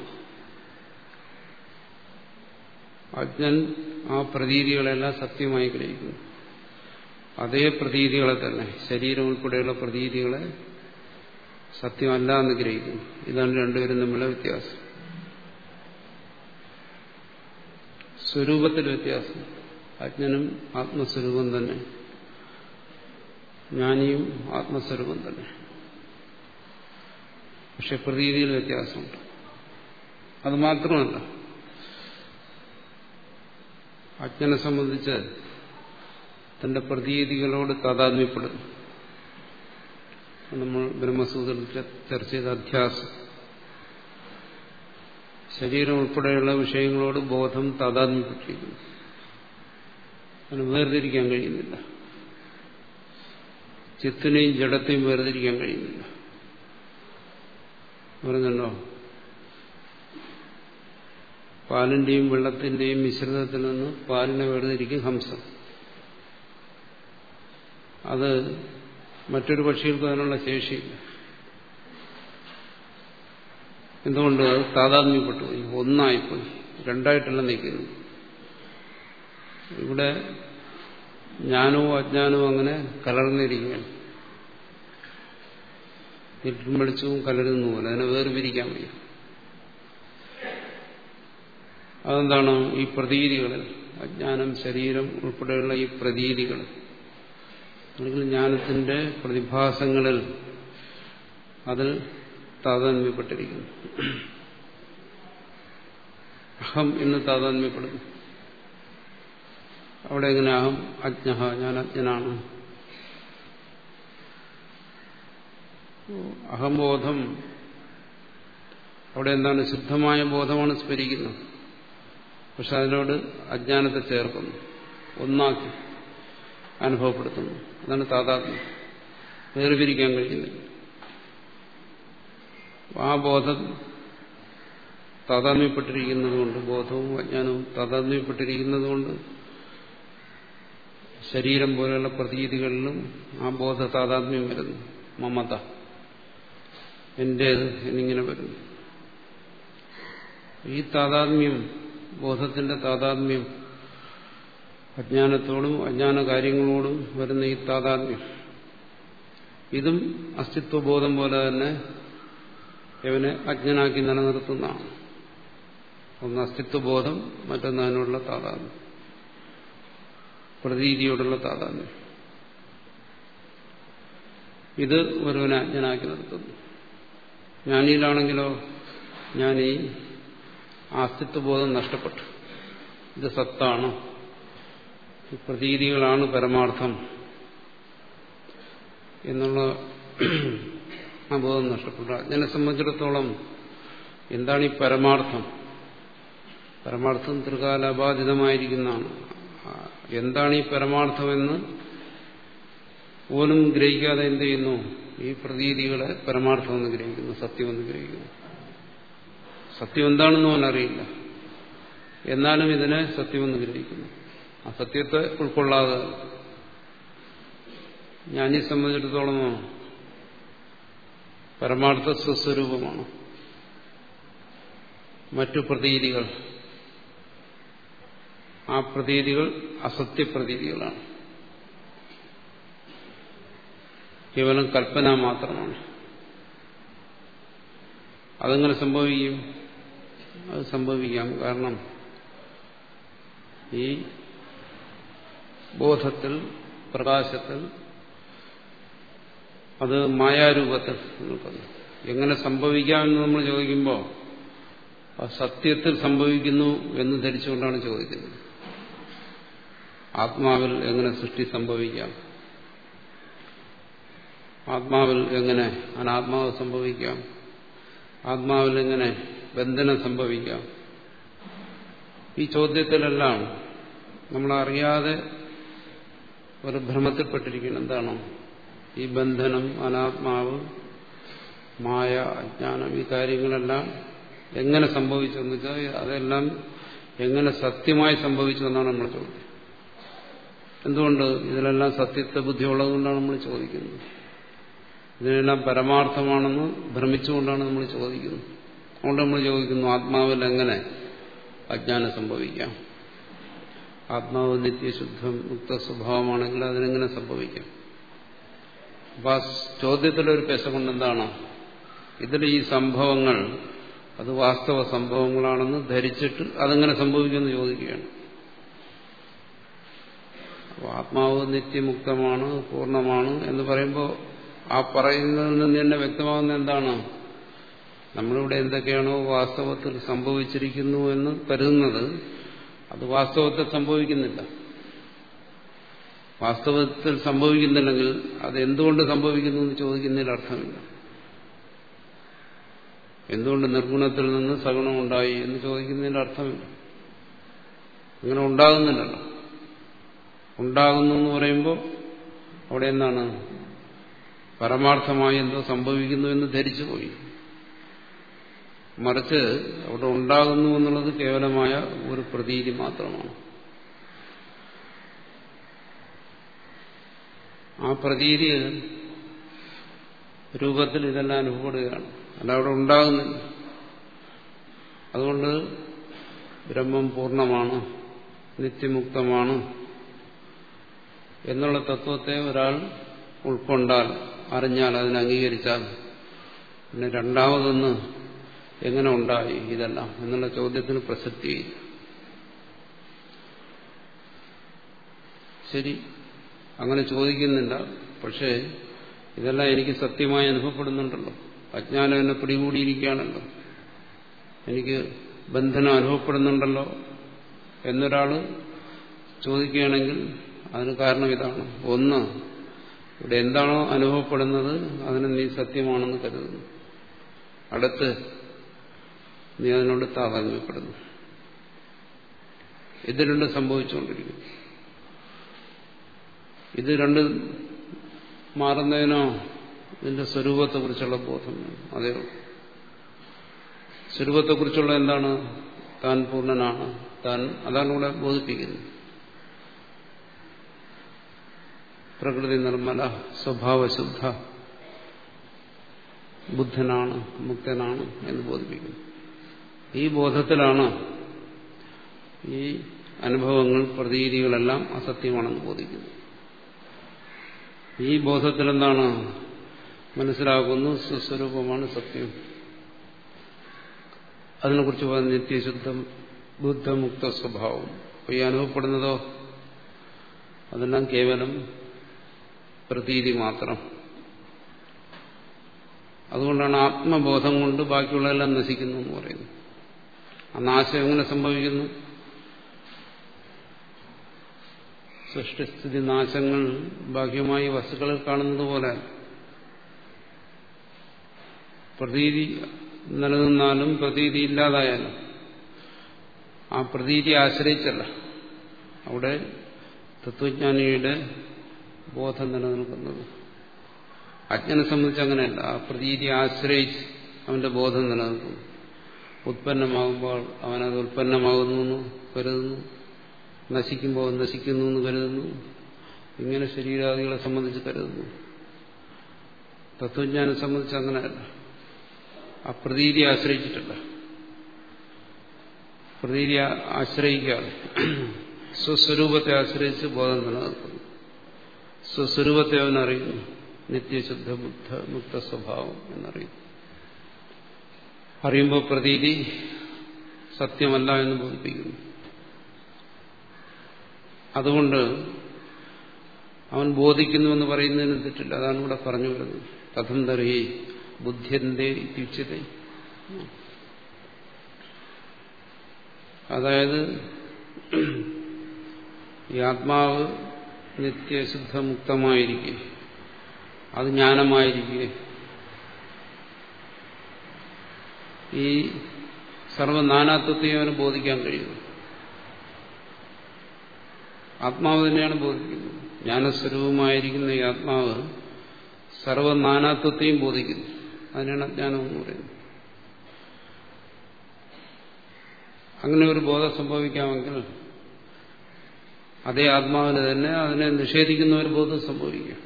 അജ്ഞൻ ആ പ്രതീതികളെല്ലാം സത്യമായി ഗ്രഹിക്കുന്നു. അതേ പ്രതീതികളെ തന്നെ ശരീരം ഉൾപ്പെടെയുള്ള പ്രതീതികളെ സത്യമല്ല എന്ന് ഗ്രഹിക്കുന്നു. ഇതാണ് രണ്ടുപേരും തമ്മിലുള്ള വ്യത്യാസം. സ്വരൂപത്തിൽ വ്യത്യാസം. അജ്ഞനും ആത്മസ്വരൂപം തന്നെ. ജ്ഞാനിയും ആത്മസ്വരൂപം തന്നെ പക്ഷെ പ്രതീതിയിൽ വ്യത്യാസമുണ്ട്. അത് മാത്രമല്ല അജ്ഞനെ സംബന്ധിച്ച് തന്റെ പ്രതീതികളോട് താതാത്മ്യപ്പെടുന്നു. നമ്മൾ ബ്രഹ്മസൂത്രത്തിൽ ചർച്ച ചെയ്ത അധ്യാസം. ശരീരം ഉൾപ്പെടെയുള്ള വിഷയങ്ങളോട് ബോധം താതാത്മ്യപ്പെട്ടിരിക്കുന്നു. അതിന് വേർതിരിക്കാൻ കഴിയുന്നില്ല. ചിത്തിനെയും ജഡത്തെയും വേർതിരിക്കാൻ കഴിയുന്നില്ല. പറഞ്ഞല്ലോ? പാലിന്റെയും വെള്ളത്തിന്റെയും മിശ്രിതത്തിൽ നിന്ന് പാലിനെ വേർതിരിക്കും ഹംസം. അത് മറ്റൊരു പക്ഷികൾക്ക് അതിനുള്ള ശേഷിയില്ല. എന്തുകൊണ്ട്? താതാത്മ്യപ്പെട്ടു. പോയി ഒന്നായിപ്പോയി. രണ്ടായിട്ടല്ല നിൽക്കുന്നു. ഇവിടെ ജ്ഞാനവും അജ്ഞാനവും അങ്ങനെ കലർന്നിരിക്കുകയാണ്. ഇരുട്ടും വെളിച്ചവും കലരുന്ന പോലെ അതിനെ വേർപിരിക്കാൻ വയ്യ. അതെന്താണ് ഈ പ്രതീതികളിൽ അജ്ഞാനം ശരീരം ഉൾപ്പെടെയുള്ള ഈ പ്രതീതികൾ. അല്ലെങ്കിൽ ജ്ഞാനത്തിന്റെ പ്രതിഭാസങ്ങളിൽ അതിൽ താതാന്മ്യപ്പെട്ടിരിക്കുന്നു അഹം എന്ന് താതാത്മ്യപ്പെടുന്നു. അവിടെ എങ്ങനെ അഹം അജ്ഞ ഞാൻ അജ്ഞനാണ്. അഹംബോധം അവിടെ എന്താണ്? ശുദ്ധമായ ബോധമാണ് സ്മരിക്കുന്നത് പക്ഷെ അതിനോട് അജ്ഞാനത്തെ ചേർക്കുന്നു. ഒന്നാക്കി അനുഭവപ്പെടുത്തുന്നു. അതാണ് താതാത്മ്യം. വേർപിരിക്കാൻ കഴിയുന്നില്ല ആ ബോധം താതാത്മ്യപ്പെട്ടിരിക്കുന്നതുകൊണ്ട് ബോധവും അജ്ഞാനവും താതാത്മ്യപ്പെട്ടിരിക്കുന്നതുകൊണ്ട് ശരീരം പോലെയുള്ള പ്രതീതികളിലും ആ ബോധ താതാത്മ്യം വരുന്നു മമത എന്റേത് എന്നിങ്ങനെ വരുന്നു. ഈ താതാത്മ്യം ബോധത്തിന്റെ താതാത്മ്യം അജ്ഞാനത്തോടും അജ്ഞാന കാര്യങ്ങളോടും വരുന്ന ഈ താതാത്മ്യം ഇതും അസ്തിത്വബോധം പോലെ തന്നെ ഇവനെ അജ്ഞനാക്കി നിലനിർത്തുന്നതാണ്. ഒന്ന് അസ്തിത്വബോധം മറ്റൊന്നതിനുള്ള താതാത്മ്യം പ്രതീതിയോടുള്ള താതാന്യം ഇത് ഒരുവനെ അജ്ഞനാക്കി നിർത്തുന്നു. ജ്ഞാനിയിലാണെങ്കിലോ ഈ ആസ്തിത്വബോധം നഷ്ടപ്പെട്ടു. ഇത് സത്താണ്. പ്രതീതികളാണ് പരമാർത്ഥം എന്നുള്ള ആ ബോധം നഷ്ടപ്പെട്ടു. അജ്ഞനെ സംബന്ധിച്ചിടത്തോളം എന്താണ് ഈ പരമാർത്ഥം? പരമാർത്ഥം ത്രികാലബാധിതമായിരിക്കുന്നതാണ് എന്താണ് ഈ പരമാർത്ഥമെന്ന് പോലും ഗ്രഹിക്കാതെ എന്ത് ചെയ്യുന്നു? ഈ പ്രതീതികളെ പരമാർത്ഥമെന്ന് ഗ്രഹിക്കുന്നു സത്യമെന്ന് ഗ്രഹിക്കുന്നു. സത്യം എന്താണെന്ന് അവൻ അറിയില്ല. എന്നാലും ഇതിനെ സത്യമെന്ന് ഗ്രഹിക്കുന്നു. ആ സത്യത്തെ ഉൾക്കൊള്ളാതെ ഞാനി സംബന്ധിച്ചിടത്തോളം പരമാർത്ഥ സ്വസ്വരൂപമാണ് മറ്റു പ്രതീതികൾ ആ പ്രതീതികൾ അസത്യപ്രതീതികളാണ്. കേവലം കൽപ്പന മാത്രമാണ്. അതെങ്ങനെ സംഭവിക്കും? അത് സംഭവിക്കാം. കാരണം ഈ ബോധത്തിൽ പ്രകാശത്തിൽ അത് മായാരൂപത്തിൽ നിൽക്കുന്നു. എങ്ങനെ സംഭവിക്കാമെന്ന് നമ്മൾ ചോദിക്കുമ്പോൾ സത്യത്തിൽ സംഭവിക്കുന്നു എന്ന് ധരിച്ചുകൊണ്ടാണ് ചോദിക്കുന്നത്. ആത്മാവിൽ എങ്ങനെ സൃഷ്ടി സംഭവിക്കാം? ആത്മാവിൽ എങ്ങനെ അനാത്മാവ് സംഭവിക്കാം? ആത്മാവിൽ എങ്ങനെ ബന്ധനം സംഭവിക്കാം? ഈ ചോദ്യത്തിലെല്ലാം നമ്മളറിയാതെ ഒരു ഭ്രമത്തിൽപ്പെട്ടിരിക്കണം എന്താണോ? ഈ ബന്ധനം അനാത്മാവ് മായ അജ്ഞാനം ഈ കാര്യങ്ങളെല്ലാം എങ്ങനെ സംഭവിച്ചു എന്ന് വെച്ചാൽ അതെല്ലാം എങ്ങനെ സത്യമായി സംഭവിച്ചു എന്നാണ് നമ്മൾ ചോദ്യം. എന്തുകൊണ്ട് ഇതിലെല്ലാം സത്യത്വ ബുദ്ധി ഉള്ളതുകൊണ്ടാണ് നമ്മൾ ചോദിക്കുന്നത്? ഇതിനെല്ലാം പരമാർത്ഥമാണെന്ന് ഭ്രമിച്ചുകൊണ്ടാണ് നമ്മൾ ചോദിക്കുന്നത്. അതുകൊണ്ട് നമ്മൾ ചോദിക്കുന്നു ആത്മാവിൽ എങ്ങനെ അജ്ഞാനം സംഭവിക്കാം? ആത്മാവ് നിത്യശുദ്ധം മുക്ത സ്വഭാവമാണെങ്കിൽ അതിനെങ്ങനെ സംഭവിക്കാം? അപ്പൊ ആ ചോദ്യത്തിലൊരു പെശ കൊണ്ട് എന്താണ്? ഇതിൽ ഈ സംഭവങ്ങൾ അത് വാസ്തവ സംഭവങ്ങളാണെന്ന് ധരിച്ചിട്ട് അതെങ്ങനെ സംഭവിക്കുമെന്ന് ചോദിക്കുകയാണ്. ആത്മാവ് നിത്യമുക്തമാണ് പൂർണമാണ് എന്ന് പറയുമ്പോൾ ആ പറയുന്നതിൽ നിന്ന് തന്നെ വ്യക്തമാകുന്ന എന്താണ്? നമ്മളിവിടെ എന്തൊക്കെയാണോ വാസ്തവത്തിൽ സംഭവിച്ചിരിക്കുന്നു എന്ന് കരുതുന്നത് അത് വാസ്തവത്തിൽ സംഭവിക്കുന്നില്ല. വാസ്തവത്തിൽ സംഭവിക്കുന്നില്ലെങ്കിൽ അത് എന്തുകൊണ്ട് സംഭവിക്കുന്നു എന്ന് ചോദിക്കുന്നതിൽ അർത്ഥമില്ല. എന്തുകൊണ്ട് നിർഗുണത്തിൽ നിന്ന് സഗുണം ഉണ്ടായി എന്ന് ചോദിക്കുന്നതിൽ അർത്ഥമില്ല. അങ്ങനെ ഉണ്ടാകുന്നില്ലല്ലോ. ഉണ്ടാകുന്നു എന്ന് പറയുമ്പോൾ അവിടെ എന്താണ്? പരമാർത്ഥമായി എന്തോ സംഭവിക്കുന്നു എന്ന് ധരിച്ചു പോയി. മറിച്ച് അവിടെ ഉണ്ടാകുന്നു എന്നുള്ളത് കേവലമായ ഒരു പ്രതീതി മാത്രമാണ്. ആ പ്രതീതി രൂപത്തിൽ ഇതെല്ലാം അനുഭവപ്പെടുകയാണ്. അല്ല അവിടെ ഉണ്ടാകുന്നില്ല. അതുകൊണ്ട് ബ്രഹ്മം പൂർണമാണ് നിത്യമുക്തമാണ്. എന്നുള്ള തത്വത്തെ ഒരാൾ ഉൾക്കൊണ്ടാൽ അറിഞ്ഞാൽ അതിനെ അംഗീകരിച്ചാൽ പിന്നെ രണ്ടാമതൊന്ന് എങ്ങനെ ഉണ്ടായി ഇതെല്ലാം എന്നുള്ള ചോദ്യത്തിന് പ്രസക്തിയില്ല ശരി അങ്ങനെ ചോദിക്കുന്നില്ല. പക്ഷേ ഇതെല്ലാം എനിക്ക് സത്യമായി അനുഭവപ്പെടുന്നുണ്ടല്ലോ. അജ്ഞാനം എന്നെ പിടികൂടിയിരിക്കുകയാണല്ലോ. എനിക്ക് ബന്ധനം അനുഭവപ്പെടുന്നുണ്ടല്ലോ എന്നൊരാൾ ചോദിക്കുകയാണെങ്കിൽ അതിന് കാരണം ഇതാണ്. ഒന്ന് ഇവിടെ എന്താണോ അനുഭവപ്പെടുന്നത് അതിന് നീ സത്യമാണെന്ന് കരുതുന്നു. അടുത്ത് നീ അതിനോട് താതാത്മ്യപ്പെടുന്നു. ഇത് രണ്ടും സംഭവിച്ചുകൊണ്ടിരിക്കുന്നു. ഇത് രണ്ടും മാറുന്നതിനോ ഇതിന്റെ സ്വരൂപത്തെക്കുറിച്ചുള്ള ബോധം. അതേ സ്വരൂപത്തെക്കുറിച്ചുള്ള എന്താണ്? താൻ പൂർണനാണ്. താൻ അതാണ് ഇവിടെ ബോധിപ്പിക്കുന്നത്. പ്രകൃതി നിർമ്മല സ്വഭാവശുദ്ധ ബുദ്ധനാണ് മുക്തനാണ് എന്ന് ബോധിപ്പിക്കുന്നു. ഈ ബോധത്തിലാണ് ഈ അനുഭവങ്ങൾ പ്രതീതികളെല്ലാം അസത്യമാണെന്ന് ബോധിക്കുന്നു ഈ ബോധത്തിൽ എന്താണ് മനസ്സിലാക്കുന്നു സ്വസ്വരൂപമാണ് സത്യം. അതിനെക്കുറിച്ച് പറഞ്ഞ നിത്യശുദ്ധം ബുദ്ധമുക്ത സ്വഭാവം. അപ്പോൾ ഈ അനുഭവപ്പെടുന്നതോ? അതെല്ലാം കേവലം പ്രതീതി മാത്രം. അതുകൊണ്ടാണ് ആത്മബോധം കൊണ്ട് ബാക്കിയുള്ളതെല്ലാം നശിക്കുന്നു എന്ന് പറയുന്നത്. ആ നാശം എങ്ങനെ സംഭവിക്കുന്നു? സൃഷ്ടിസ്ഥിതി നാശങ്ങൾ ബാഹ്യമായി വസ്തുക്കളിൽ കാണുന്നത് പോലെ. പ്രതീതി നിലനിന്നാലും പ്രതീതി ഇല്ലാതായാലും ആ പ്രതീതി ആശ്രയിച്ചല്ല. അവിടെ തത്വജ്ഞാനിയുടെ ബോധം നിലനിൽക്കുന്നത്. അജ്ഞനെ സംബന്ധിച്ച് അങ്ങനെയല്ല. ആ പ്രതീതി ആശ്രയിച്ച് അവന്റെ ബോധം നിലനിൽക്കുന്നു. ഉത്പന്നമാകുമ്പോൾ അവനത് ഉത്പന്നമാകുന്നു എന്ന് കരുതുന്നു. നശിക്കുമ്പോൾ നശിക്കുന്നു എന്ന് കരുതുന്നു. ഇങ്ങനെ ശരീരാദികളെ സംബന്ധിച്ച് കരുതുന്നു. തത്വജ്ഞാനെ സംബന്ധിച്ച് അങ്ങനെയല്ല. ആ പ്രതീതി ആശ്രയിച്ചിട്ടല്ല. പ്രതീതി ആശ്രയിക്കാതെ സ്വസ്വരൂപത്തെ ആശ്രയിച്ച് ബോധം നിലനിൽക്കുന്നു. സ്വസ്വരൂപത്തെ അവനറിയുന്നു നിത്യശുദ്ധ ബുദ്ധ മുക്ത സ്വഭാവം എന്നറിയുന്നു. അറിയുമ്പോൾ പ്രതീതി സത്യമല്ല എന്ന് ബോധിപ്പിക്കുന്നു. അതുകൊണ്ട് അവൻ ബോധിക്കുന്നുവെന്ന് പറയുന്നതിന് തെറ്റില്ല. അതാണ് ഇവിടെ പറഞ്ഞു വരുന്നത്. കഥം തറി ബുദ്ധ്യന്തേ ഇത്യുച്ചത അതായത് ഈ ആത്മാവ് നിത്യശുദ്ധമുക്തമായിരിക്കെ അത് ജ്ഞാനമായിരിക്കെ ഈ സർവനാനാത്വത്തെയും അവന് ബോധിക്കാൻ കഴിയുന്നു ആത്മാവ് തന്നെയാണ് ബോധിക്കുന്നത്. ജ്ഞാനസ്വരൂപമായിരിക്കുന്ന ഈ ആത്മാവ് സർവനാനാത്വത്തെയും ബോധിക്കുന്നു. അതിനാണ് അജ്ഞാനം എന്ന് പറയുന്നത്. അങ്ങനെ ഒരു ബോധം സംഭവിക്കാമെങ്കിൽ അതേ ആത്മാവിന് തന്നെ അതിനെ നിഷേധിക്കുന്ന ഒരു ബോധം സംഭവിക്കാം.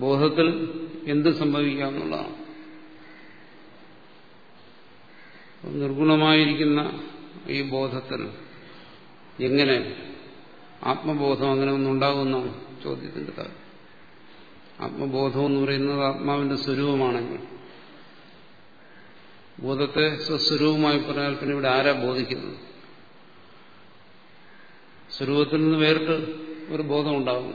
ബോധത്തിൽ എന്ത് സംഭവിക്കാം എന്നുള്ളതാണ്. നിർഗുണമായിരിക്കുന്ന ഈ ബോധത്തിൽ എങ്ങനെ ആത്മബോധം അങ്ങനെ ഒന്നുണ്ടാകുന്നതാണ് ചോദ്യത്തിന്റെ താരം ആത്മബോധം എന്ന് പറയുന്നത് ആത്മാവിന്റെ സ്വരൂപമാണെങ്കിൽ. ബോധത്തെ സ്വസ്വരൂപമായി പറഞ്ഞാൽ പിന്നെ ഇവിടെ ആരാ ബോധിക്കുന്നത്? സ്വരൂപത്തിൽ നിന്ന് വേറിട്ട് ഒരു ബോധം ഉണ്ടാകും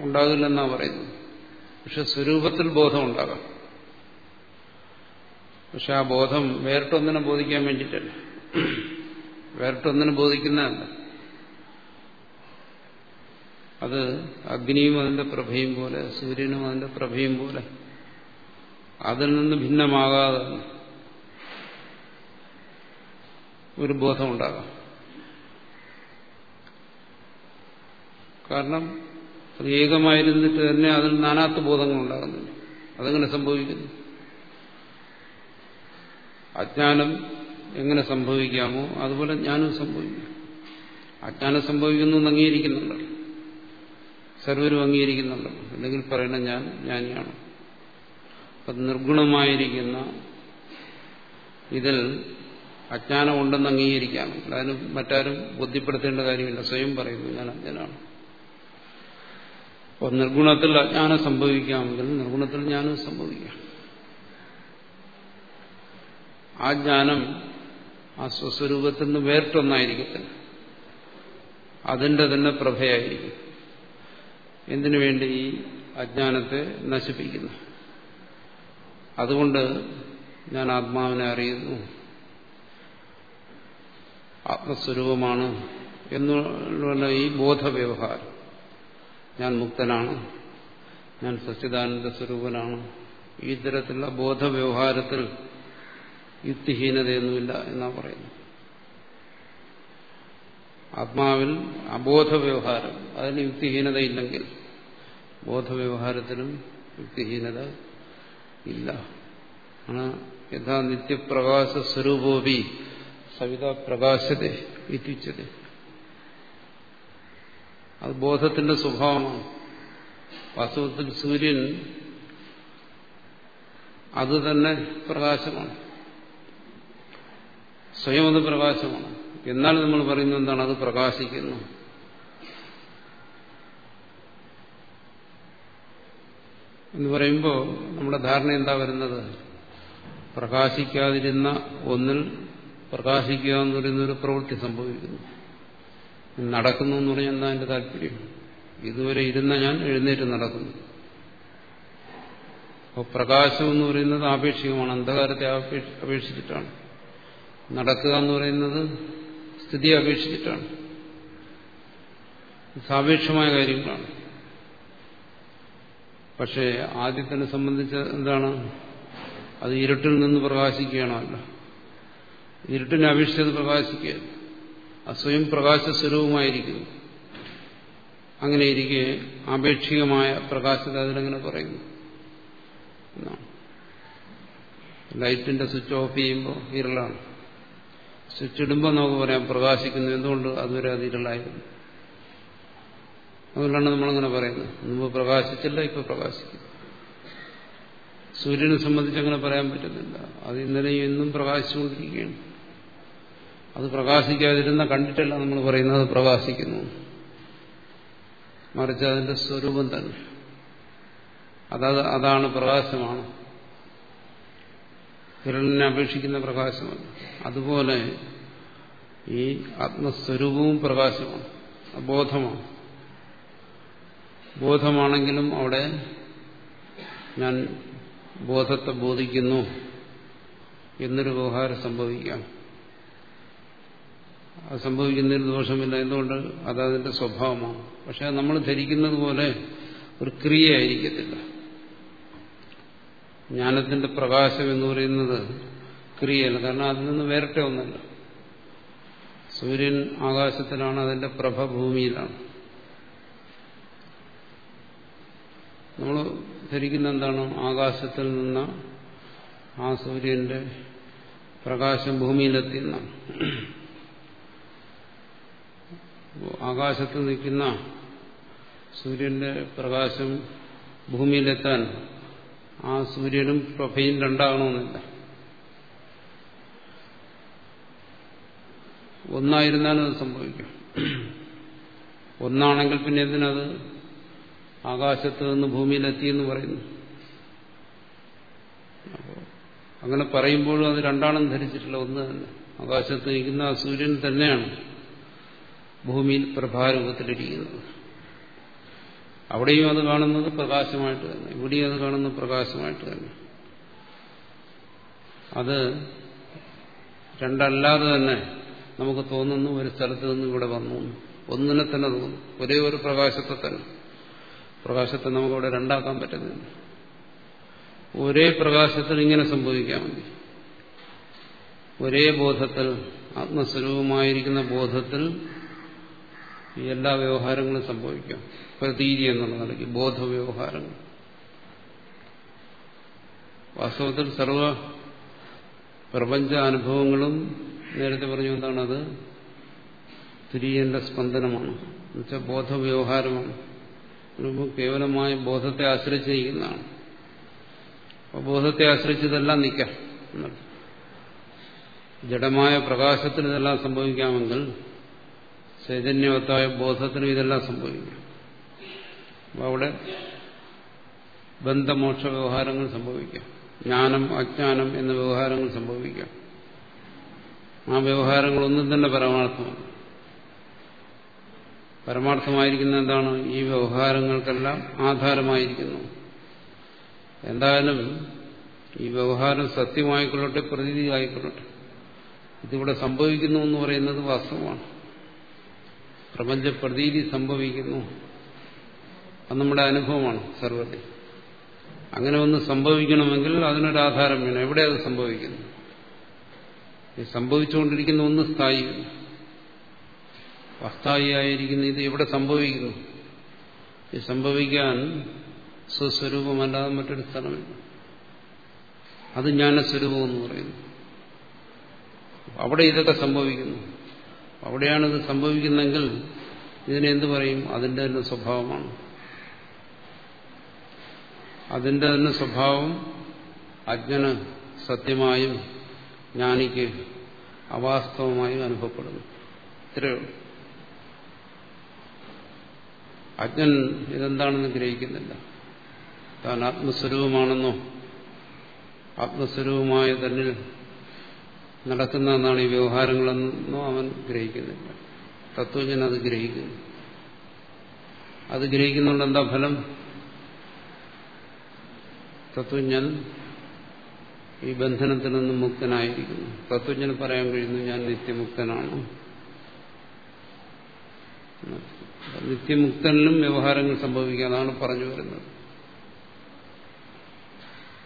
ഉണ്ടാകില്ലെന്നാ പറയുന്നത്. പക്ഷെ സ്വരൂപത്തിൽ ബോധം ഉണ്ടാകാം പക്ഷെ ആ ബോധം വേറിട്ടൊന്നിനെ ബോധിക്കാൻ വേണ്ടിയിട്ടല്ല. വേറിട്ടൊന്നിനെ ബോധിക്കുന്നതല്ല. അത് അഗ്നിയും അതിന്റെ പ്രഭയും പോലെ സൂര്യനും അതിന്റെ പ്രഭയും പോലെ അതിൽ നിന്ന് ഭിന്നമാകാതെ ഒരു ബോധമുണ്ടാകാം. കാരണം അത് ഏകമായിരുന്നിട്ട് തന്നെ അതിൽ നാനാത്ത ബോധങ്ങൾ അതെങ്ങനെ സംഭവിക്കുന്നു. അജ്ഞാനം എങ്ങനെ സംഭവിക്കാമോ അതുപോലെ ഞാനും സംഭവിക്കും അജ്ഞാനം സംഭവിക്കുന്നു എന്ന് അംഗീകരിക്കുന്നുണ്ടല്ലോ സർവരും അംഗീകരിക്കുന്നുണ്ടല്ലോ അല്ലെങ്കിൽ പറയണ ഞാൻ ജ്ഞാനിയാണ് അപ്പം നിർഗുണമായിരിക്കുന്ന ഇതിൽ അജ്ഞാനം ഉണ്ടെന്ന് അംഗീകരിക്കാം. അതിന് മറ്റാരും ബോധ്യപ്പെടുത്തേണ്ട കാര്യമില്ല. സ്വയം പറയുന്നു. ഞാൻ അജ്ഞനാണ്. അപ്പോൾ നിർഗുണത്തിൽ അജ്ഞാനം സംഭവിക്കാമെങ്കിൽ നിർഗുണത്തിൽ ജ്ഞാനം സംഭവിക്കാം. ആ ജ്ഞാനം ആ സ്വസ്വരൂപത്തിൽ നിന്ന് വേറിട്ടൊന്നായിരിക്കത്തില്ല അതിന്റെ തന്നെ പ്രഭയായിരിക്കും. എന്തിനു വേണ്ടി ഈ അജ്ഞാനത്തെ നശിപ്പിക്കുന്നു? അതുകൊണ്ട് ഞാൻ ആത്മാവിനെ അറിയുന്നു. ആത്മസ്വരൂപമാണ് എന്നുള്ള ഈ ബോധവ്യവഹാരം. ഞാൻ മുക്തനാണ്. ഞാൻ സച്ചിദാനന്ദ സ്വരൂപനാണ്. ഈ തരത്തിലുള്ള ബോധവ്യവഹാരത്തിൽ യുക്തിഹീനതയൊന്നുമില്ല എന്നാണ് പറയുന്നത്. ആത്മാവിൽ അബോധ വ്യവഹാരം അതിന് യുക്തിഹീനതയില്ലെങ്കിൽ ബോധവ്യവഹാരത്തിനും യുക്തിഹീനത ഇല്ല. ആണ് യഥാ നിത്യപ്രകാശ സ്വരൂപോപി സവിത പ്രകാശത്തെ വിധിച്ചത് അത് ബോധത്തിന്റെ സ്വഭാവമാണ്. വാസ്തവത്തിൽ സൂര്യൻ അത് തന്നെ പ്രകാശമാണ്. സ്വയം അത് പ്രകാശമാണ്. എന്നാൽ നമ്മൾ പറയുന്നത് എന്താണ്? അത് പ്രകാശിക്കുന്നു. എന്ന് പറയുമ്പോൾ നമ്മുടെ ധാരണ എന്താ വരുന്നത്? പ്രകാശിക്കാതിരുന്ന ഒന്നിൽ പ്രകാശിക്കുക എന്ന് പറയുന്ന ഒരു പ്രവൃത്തി സംഭവിക്കുന്നു. നടക്കുന്നു എന്ന് പറഞ്ഞാൽ എന്താ എന്റെ താല്പര്യം? ഇതുവരെ ഇരുന്ന ഞാൻ എഴുന്നേറ്റ് നടക്കുന്നു. അപ്പോൾ പ്രകാശം എന്ന് പറയുന്നത് ആപേക്ഷികമാണ് അന്ധകാരത്തെ അപേക്ഷിച്ചിട്ടാണ്. നടക്കുക എന്ന് പറയുന്നത് സ്ഥിതി അപേക്ഷിച്ചിട്ടാണ്. സാപേക്ഷമായ കാര്യങ്ങളാണ്. പക്ഷേ ആദ്യത്തിനെ സംബന്ധിച്ച് എന്താണ്? അത് ഇരുട്ടിൽ നിന്ന് പ്രകാശിക്കുകയാണോ ഇരുട്ടിനെ അപേക്ഷിച്ചത് പ്രകാശിക്കുകയാണ് ആ സ്വയം പ്രകാശ സ്വരൂപമായിരിക്കുന്നു. അങ്ങനെ ഇരിക്കെ ആപേക്ഷികമായ പ്രകാശത്തെ അതിലങ്ങനെ പറയുന്നു. ലൈറ്റിന്റെ സ്വിച്ച് ഓഫ് ചെയ്യുമ്പോൾ ഇരുളാണ്. സ്വിച്ച് ഇടുമ്പോൾ നമുക്ക് പറയാം പ്രകാശിക്കുന്നു. എന്തുകൊണ്ട് അതുവരെ അത് ഇരുളായിരുന്നു? അതുകൊണ്ടാണ് നമ്മളങ്ങനെ പറയുന്നത്. മുമ്പ് പ്രകാശിച്ചില്ല ഇപ്പൊ പ്രകാശിക്കുന്നു. സൂര്യനെ സംബന്ധിച്ച് അങ്ങനെ പറയാൻ പറ്റുന്നില്ല. അത് ഇന്നലെയും എന്നും പ്രകാശിച്ചുകൊണ്ടിരിക്കുകയാണ്. അത് പ്രകാശിക്കാതിരുന്ന കണ്ടിട്ടല്ല നമ്മൾ പറയുന്നത് പ്രകാശിക്കുന്നു. മറിച്ച് അതിന്റെ സ്വരൂപം തന്നെ. അതത് അതാണ് പ്രകാശമാണ്. കിരണിനെ അപേക്ഷിക്കുന്ന പ്രകാശമാണ്. അതുപോലെ ഈ ആത്മസ്വരൂപവും പ്രകാശമാണ്. ബോധമാണ് ബോധമാണെങ്കിലും അവിടെ ഞാൻ ബോധത്തെ ബോധിക്കുന്നു എന്നൊരു വ്യവഹാരം സംഭവിക്കാം. അത് സംഭവിക്കുന്നതിന് ദോഷമില്ല. എന്തുകൊണ്ട്? അത് അതിന്റെ സ്വഭാവമാണ്. പക്ഷെ നമ്മൾ ധരിക്കുന്നത് പോലെ ഒരു ക്രിയയായിരിക്കത്തില്ല. ജ്ഞാനത്തിന്റെ പ്രകാശം എന്ന് പറയുന്നത് ക്രിയയല്ല. കാരണം അതിൽ നിന്ന് വേറിട്ട ഒന്നല്ല. സൂര്യൻ ആകാശത്തിലാണ് അതിന്റെ പ്രഭ ഭൂമിയിലാണ്. നമ്മൾ ധരിക്കുന്ന എന്താണ്? ആകാശത്തിൽ നിന്ന് ആ സൂര്യന്റെ പ്രകാശം ഭൂമിയിലെത്തിയെന്നാണ്. ആകാശത്ത് നിൽക്കുന്ന സൂര്യന്റെ പ്രകാശം ഭൂമിയിലെത്താൻ ആ സൂര്യനും പ്രഭയും രണ്ടാകണമെന്നില്ല. ഒന്നായിരുന്നാലും അത് സംഭവിക്കും. ഒന്നാണെങ്കിൽ പിന്നെ എന്തിനത്? ആകാശത്ത് നിന്ന് ഭൂമിയിലെത്തി എന്ന് പറയുന്നു. അങ്ങനെ പറയുമ്പോഴും അത് രണ്ടാണെന്ന് ധരിച്ചിട്ടില്ല. ഒന്ന് തന്നെ. ആകാശത്ത് നിൽക്കുന്ന ആ സൂര്യൻ തന്നെയാണ്. ഭൂമിയിൽ പ്രഭാരൂപത്തിലിരിക്കുന്നത് അവിടെയും അത് കാണുന്നത് പ്രകാശമായിട്ട് തന്നെ. ഇവിടെയും അത് കാണുന്നത് പ്രകാശമായിട്ട് തന്നെ. അത് രണ്ടല്ലാതെ തന്നെ നമുക്ക് തോന്നുന്നു ഒരു സ്ഥലത്ത് നിന്ന് ഇവിടെ വന്നു. ഒന്നിനെ തന്നെ തോന്നുന്നു ഒരേ ഒരു പ്രകാശത്തെ തന്നെ. പ്രകാശത്തെ നമുക്കവിടെ രണ്ടാക്കാൻ പറ്റുന്നില്ല ഒരേ പ്രകാശത്തിൽ ഇങ്ങനെ സംഭവിക്കാൻ മതി ഒരേ ബോധത്തിൽ ആത്മസ്വരൂപമായിരിക്കുന്ന ബോധത്തിൽ ഈ എല്ലാ വ്യവഹാരങ്ങളും സംഭവിക്കാം. പ്രതീതി എന്നുള്ള നിലയ്ക്ക് ബോധവ്യവഹാരങ്ങൾ. വാസ്തവത്തിൽ സർവ പ്രപഞ്ച അനുഭവങ്ങളും നേരത്തെ പറഞ്ഞു എന്താണത് തുര്യന്റെ സ്പന്ദനമാണ്. എന്നുവെച്ചാൽ ബോധവ്യവഹാരമാണ്. കേവലമായ ബോധത്തെ ആശ്രയിച്ചിരിക്കുന്നതാണ്. അപ്പോൾ ബോധത്തെ ആശ്രയിച്ചതെല്ലാം നിൽക്കാം. ജഡമായ പ്രകാശത്തിന് ഇതെല്ലാം സംഭവിക്കാമെങ്കിൽ ചൈതന്യവത്തായ ബോധത്തിനും ഇതെല്ലാം സംഭവിക്കും. അപ്പോൾ അവിടെ ബന്ധമോക്ഷ വ്യവഹാരങ്ങൾ സംഭവിക്കാം. ജ്ഞാനം അജ്ഞാനം എന്ന വ്യവഹാരങ്ങൾ സംഭവിക്കാം. ആ വ്യവഹാരങ്ങളൊന്നും തന്നെ പരമാർത്ഥമാണ്. പരമാർത്ഥമായിരിക്കുന്ന എന്താണ്? ഈ വ്യവഹാരങ്ങൾക്കെല്ലാം ആധാരമായിരിക്കുന്നു. എന്തായാലും ഈ വ്യവഹാരം സത്യമായിക്കൊള്ളട്ടെ പ്രതീതി ആയിക്കൊള്ളട്ടെ ഇതിവിടെ സംഭവിക്കുന്നു എന്ന് പറയുന്നത് വാസ്തവമാണ്. പ്രപഞ്ച പ്രതീതി സംഭവിക്കുന്നു. അത് നമ്മുടെ അനുഭവമാണ് സർവത്തെ അങ്ങനെ ഒന്ന് സംഭവിക്കണമെങ്കിൽ അതിനൊരാധാരം വേണം. എവിടെ അത് സംഭവിക്കുന്നു? ഈ സംഭവിച്ചുകൊണ്ടിരിക്കുന്ന ഒന്ന് സ്ഥായി. അസ്ഥായിയായിരിക്കുന്ന. ഇത് എവിടെ സംഭവിക്കുന്നു? ഈ സംഭവിക്കാൻ സ്വസ്വരൂപമല്ലാതെ മറ്റൊരു സ്ഥലമില്ല. അത് ജ്ഞാനസ്വരൂപം എന്ന് പറയുന്നു. അവിടെ ഇതൊക്കെ സംഭവിക്കുന്നു. അവിടെയാണ് ഇത് ഇതിനെ എന്ത് പറയും? അതിന്റെ തന്നെ സ്വഭാവമാണ്. അതിന്റെ തന്നെ സ്വഭാവം അജ്ഞന് സത്യമായും ജ്ഞാനിക്ക് അവാസ്തവമായും അനുഭവപ്പെടുന്നു. ഇത്രയുള്ളൂ അജ്ഞൻ ഇതെന്താണെന്ന് ഗ്രഹിക്കുന്നില്ല. താൻ ആത്മസ്വരൂപമാണെന്നോ ആത്മസ്വരൂപമായ തന്നിൽ നടക്കുന്നതെന്നാണ് ഈ വ്യവഹാരങ്ങളെന്നോ അവൻ ഗ്രഹിക്കുന്നില്ല. തത്വജ്ഞൻ അത് ഗ്രഹിക്കുന്നു. അത് ഗ്രഹിക്കുന്നുണ്ട് എന്താ ഫലം? തത്വജ്ഞൻ ഈ ബന്ധനത്തിൽ നിന്നും മുക്തനായിരിക്കുന്നു. തത്വജ്ഞന് പറയാൻ കഴിയുന്നു ഞാൻ നിത്യമുക്തനാണ്. നിത്യമുക്തനിലും വ്യവഹാരങ്ങൾ സംഭവിക്കുക അതാണ് പറഞ്ഞു വരുന്നത്.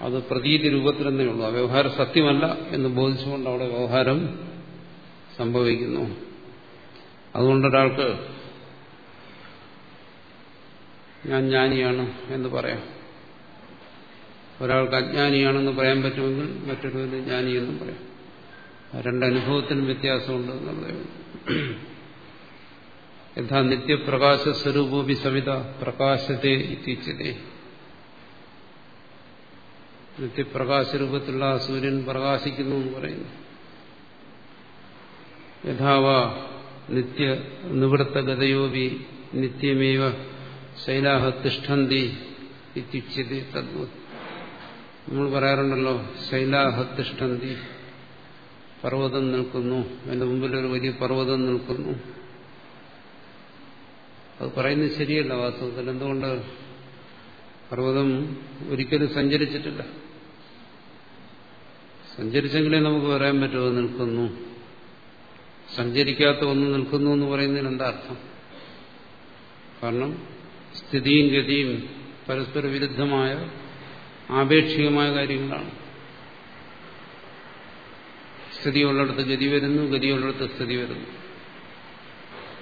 അത് പ്രതീതി രൂപത്തിലെന്നേ ഉള്ളൂ. ആ വ്യവഹാരം സത്യമല്ല എന്ന് ബോധിച്ചുകൊണ്ട് അവിടെ വ്യവഹാരം സംഭവിക്കുന്നു. അതുകൊണ്ടൊരാൾക്ക് ഞാൻ ജ്ഞാനിയാണ് എന്ന് പറയാം. ഒരാൾക്ക് അജ്ഞാനിയാണെന്ന് പറയാൻ പറ്റുമെങ്കിൽ മറ്റൊരുവിന് ജ്ഞാനിയെന്നും പറയാം. രണ്ടനുഭവത്തിനും വ്യത്യാസമുണ്ട് എന്നുള്ളതേ യഥാ നിത്യപ്രകാശ സ്വരൂപോപി സവിത പ്രകാശത്തെ ഇത്തിച്ചതേ നിത്യപ്രകാശ രൂപത്തിലുള്ള സൂര്യൻ പ്രകാശിക്കുന്നു എന്ന് പറയുന്നു. യഥാവ നിത്യ നിവൃത്ത ഗതയോപി നിത്യമേവ ശൈലാഹ തിഷ്ഠന്തി ഇത്യുച്യത്തെ തദ്വത് നമ്മൾ പറയാറുണ്ടല്ലോ ശൈലാഹ തിഷ്ഠന്തി പർവതം നിൽക്കുന്നു എന്റെ മുമ്പിൽ ഒരു വലിയ പർവതം നിൽക്കുന്നു. അത് പറയുന്നത് ശരിയല്ല വാസ്തവത്തിൽ. എന്തുകൊണ്ട്? പർവതം ഒരിക്കലും സഞ്ചരിച്ചിട്ടില്ല. സഞ്ചരിച്ചെങ്കിലേ നമുക്ക് പറയാൻ പറ്റുമോ നിൽക്കുന്നു. സഞ്ചരിക്കാത്ത ഒന്ന് നിൽക്കുന്നു എന്ന് പറയുന്നതിന് എന്താ അർത്ഥം? കാരണം സ്ഥിതിയും ഗതിയും പരസ്പര വിരുദ്ധമായ ആപേക്ഷികമായ കാര്യങ്ങളാണ്. സ്ഥിതിയുള്ളിടത്ത് ഗതി വരുന്നു ഗതിയുള്ളിടത്ത് സ്ഥിതി വരുന്നു.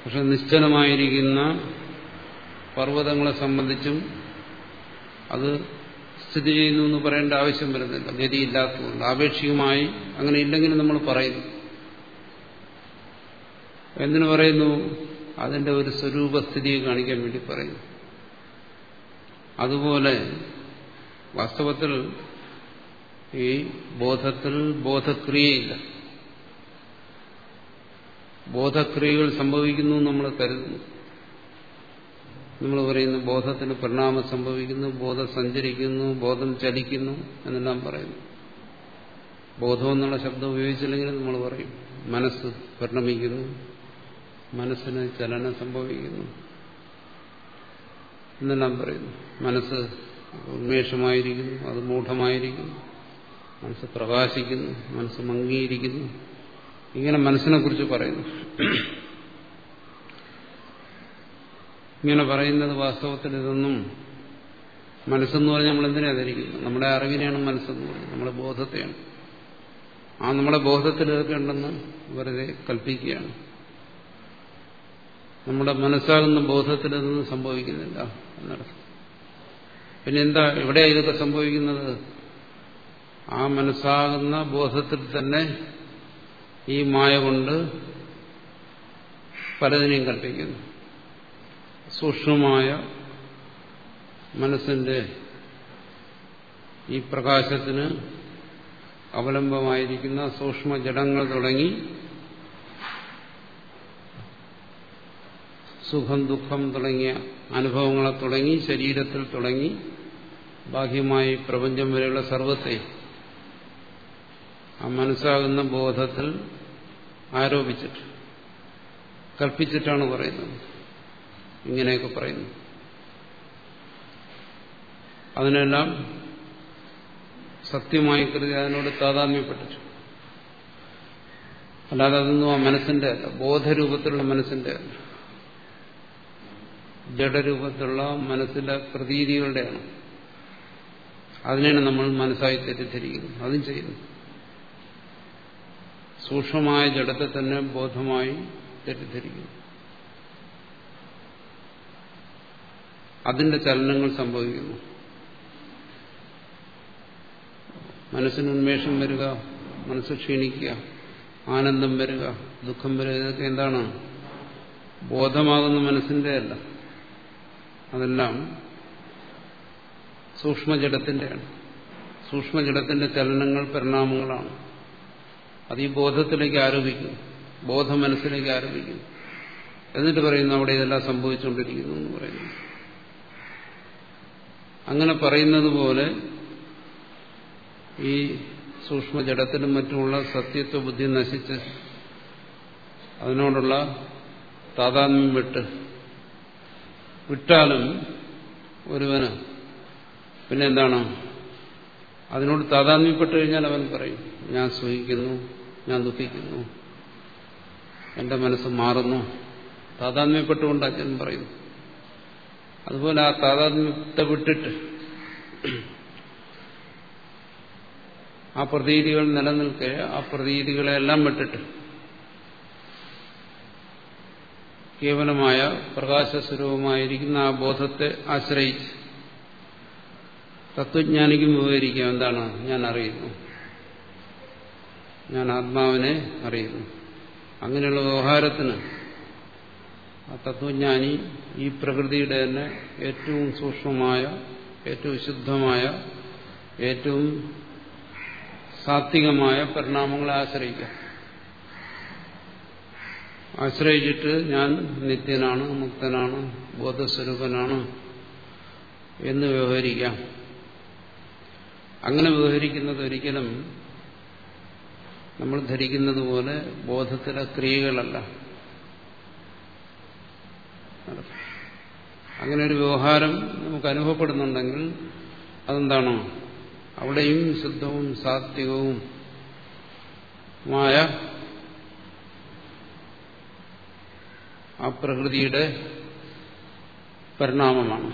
പക്ഷെ നിശ്ചലമായിരിക്കുന്ന പർവതങ്ങളെ സംബന്ധിച്ചും അത് സ്ഥിതി ചെയ്യുന്നു എന്ന് പറയേണ്ട ആവശ്യം വരുന്നില്ല. ഗതിയില്ലാത്തതുകൊണ്ട്. ആപേക്ഷികമായി അങ്ങനെ ഇല്ലെങ്കിലും നമ്മൾ പറയുന്നു. എന്തിനു പറയുന്നു? അതിന്റെ ഒരു സ്വരൂപസ്ഥിതിയെ കാണിക്കാൻ വേണ്ടി പറയുന്നു. അതുപോലെ വാസ്തവത്തിൽ ഈ ബോധത്തിൽ ബോധക്രിയയില്ല. ബോധക്രിയകൾ സംഭവിക്കുന്നു നമ്മൾ കരുതുന്നു. നമ്മൾ പറയുന്നു ബോധത്തിന് പരിണാമം സംഭവിക്കുന്നു ബോധം സഞ്ചരിക്കുന്നു ബോധം ചലിക്കുന്നു എന്നെല്ലാം പറയുന്നു. ബോധം എന്നുള്ള ശബ്ദം ഉപയോഗിച്ചില്ലെങ്കിൽ നമ്മൾ പറയും മനസ്സ് പരിണമിക്കുന്നു മനസ്സിന് ചലനം സംഭവിക്കുന്നു എന്നെല്ലാം പറയുന്നു. മനസ്സ് ഉന്മേഷമായിരിക്കുന്നു അത് മൂഢമായിരിക്കുന്നു മനസ്സ് പ്രകാശിക്കുന്നു മനസ്സ് മങ്ങിയിരിക്കുന്നു. ഇങ്ങനെ മനസ്സിനെ കുറിച്ച് പറയുന്നു. ഇങ്ങനെ പറയുന്നത് വാസ്തവത്തിൽ ഇതൊന്നും മനസ്സെന്ന് പറഞ്ഞാൽ നമ്മൾ എന്തിനാ ധരിക്കുന്നത്? നമ്മുടെ അറിവിനെയാണ് മനസ്സെന്ന് പറയുന്നത് നമ്മുടെ ബോധത്തെയാണ്. ആ നമ്മുടെ ബോധത്തിൽ ഇതൊക്കെ വെറുതെ കൽപ്പിക്കുകയാണ്. നമ്മുടെ മനസ്സാകുന്ന ബോധത്തിൽ ഇതൊന്നും സംഭവിക്കുന്നില്ല എന്നർത്ഥം. പിന്നെ എന്താ എവിടെയാ ഇതൊക്കെ സംഭവിക്കുന്നത്? ആ മനസ്സാകുന്ന ബോധത്തിൽ തന്നെ ഈ മായ കൊണ്ട് പലതിനെയും കൽപ്പിക്കുന്നു. സൂക്ഷ്മമായ മനസ്സിന്റെ ഈ പ്രകാശത്തിന് അവലംബമായിരിക്കുന്ന സൂക്ഷ്മ ജഡങ്ങൾ തുടങ്ങി സുഖം ദുഃഖം തുടങ്ങിയ അനുഭവങ്ങളെ തുടങ്ങി ശരീരത്തിൽ തുടങ്ങി ബാഹ്യമായി പ്രപഞ്ചം വരെയുള്ള സർവത്തെ ആ മനസ്സാകുന്ന ബോധത്തിൽ ആരോപിച്ചിട്ട് കൽപ്പിച്ചിട്ടാണ് പറയുന്നത്. ഇങ്ങനെയൊക്കെ പറയുന്നു. അതിനെല്ലാം സത്യമായി കരുതി അതിനോട് താതാത്മ്യപ്പെട്ടിട്ട് അല്ലാതെ അതൊന്നും ആ മനസ്സിന്റെ അല്ല. ബോധരൂപത്തിലുള്ള മനസ്സിന്റെ അല്ല. ജഡരൂപത്തിലുള്ള മനസ്സിന്റെ പ്രതീതികളുടെയാണ്. അതിനെയാണ് നമ്മൾ മനസ്സായി തെറ്റിദ്ധരിക്കുന്നത് അതും ചെയ്യുന്നു. സൂക്ഷ്മമായ ജഡത്തെ തന്നെ ബോധമായി തെറ്റിദ്ധരിക്കുന്നു. അതിന്റെ ചലനങ്ങൾ സംഭവിക്കുന്നു. മനസ്സിന് ഉന്മേഷം വരിക മനസ്സ് ക്ഷീണിക്കുക ആനന്ദം വരിക ദുഃഖം വരിക ഇതൊക്കെ എന്താണ്? ബോധമാകുന്ന മനസ്സിന്റെ അല്ല അതെല്ലാം സൂക്ഷ്മജടത്തിന്റെയാണ് സൂക്ഷ്മജടത്തിന്റെ ചലനങ്ങൾ പരിണാമങ്ങളാണ്. അത് ഈ ബോധത്തിലേക്ക് ആരോപിക്കുന്നു. ബോധ മനസ്സിലേക്ക് ആരോപിക്കുന്നു. എന്നിട്ട് പറയുന്നു അവിടെ ഇതെല്ലാം സംഭവിച്ചുകൊണ്ടിരിക്കുന്നു എന്ന് പറയുന്നു. അങ്ങനെ പറയുന്നത് പോലെ ഈ സൂക്ഷ്മ ജഡത്തിനും മറ്റുമുള്ള സത്യത്വ ബുദ്ധി നശിച്ച് അതിനോടുള്ള താതാത്മ്യം വിട്ട് വിട്ടാലും ഒരുവന് പിന്നെ എന്താണ്? അതിനോട് താതാത്മ്യപ്പെട്ട് കഴിഞ്ഞാൽ അവൻ പറയും ഞാൻ സുഖിക്കുന്നു ഞാൻ ദുഃഖിക്കുന്നു എന്റെ മനസ്സ് മാറുന്നു. താതാത്മ്യപ്പെട്ടുകൊണ്ട് അച്ഛൻ പറയുന്നു അതുപോലെ ആ താതാത്മ്യത്തെ വിട്ടിട്ട് ആ പ്രതീതികൾ നിലനിൽക്കെ ആ പ്രതീതികളെല്ലാം വിട്ടിട്ട് കേവലമായ പ്രകാശസ്വരൂപമായിരിക്കുന്ന ആ ബോധത്തെ ആശ്രയിച്ച് തത്വജ്ഞാനിക്കും വിവരിക്കാം. എന്താണ്? ഞാൻ അറിയുന്നു. ഞാൻ ആത്മാവിനെ അറിയുന്നു. അങ്ങനെയുള്ള വ്യവഹാരത്തിന് ആ തത്വജ്ഞാനി ഈ പ്രകൃതിയുടെ തന്നെ ഏറ്റവും സൂക്ഷ്മമായ ഏറ്റവും ശുദ്ധമായ ഏറ്റവും സാത്വികമായ പരിണാമങ്ങളെ ആശ്രയിക്കാം ആശ്രയിച്ചിട്ട് ഞാൻ നിത്യനാണ് മുക്തനാണ് ബോധസ്വരൂപനാണ് എന്ന് വ്യവഹരിക്കാം അങ്ങനെ വ്യവഹരിക്കുന്നത് ഒരിക്കലും നമ്മൾ ധരിക്കുന്നത് പോലെ ബോധത്തിലെ ക്രിയകളല്ല. അങ്ങനെ ഒരു വ്യവഹാരം നമുക്ക് അനുഭവപ്പെടുന്നുണ്ടെങ്കിൽ അതെന്താണോ? അവിടെയും ശുദ്ധവും സാത്വികവും മായ ആ പ്രകൃതിയുടെ പരിണാമമാണ്.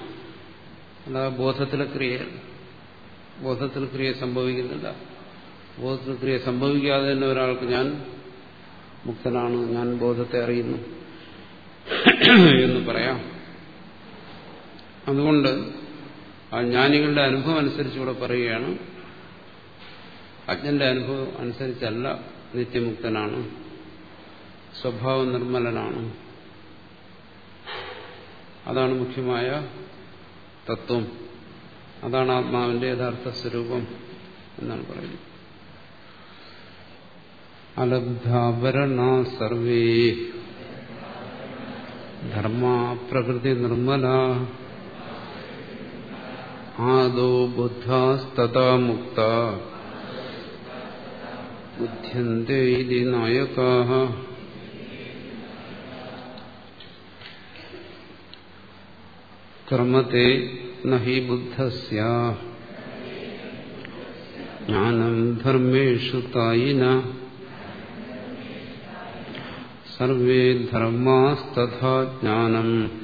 അല്ലാതെ ബോധത്തിലെ ക്രിയ ബോധത്തിൽ ക്രിയ സംഭവിക്കുന്നില്ല. ബോധത്തിൽ ക്രിയ സംഭവിക്കാതെ തന്നെ ഒരാൾക്ക് ഞാൻ മുക്തനാണ് ഞാൻ ബോധത്തെ അറിയുന്നു. എന്ന് പറയാം. അതുകൊണ്ട് ആ ജ്ഞാനികളുടെ അനുഭവം അനുസരിച്ചുകൂടെ പറയുകയാണ്. അജ്ഞന്റെ അനുഭവം അനുസരിച്ചല്ല നിത്യമുക്തനാണ്. സ്വഭാവ നിർമ്മലനാണ്. അതാണ് മുഖ്യമായ തത്വം. അതാണ് ആത്മാവിന്റെ യഥാർത്ഥ സ്വരൂപം എന്നാണ് പറയുന്നത്. അലബ്ധാഭരണ സർവേ ധർമ്മ പ്രകൃതി നിർമ്മല. ആദോ ബുദ്ധാസ്തഥാ മുക്ത. ബുദ്ധ്യന്തേ ഇതി നായകാ കർമ്മത്തെ നഹി ബുദ്ധസ്യ. ജ്ഞാനം ധർമ്മേഷു തായിന. സർവേ ധർമാസ്തഥാ ജ്ഞാനം.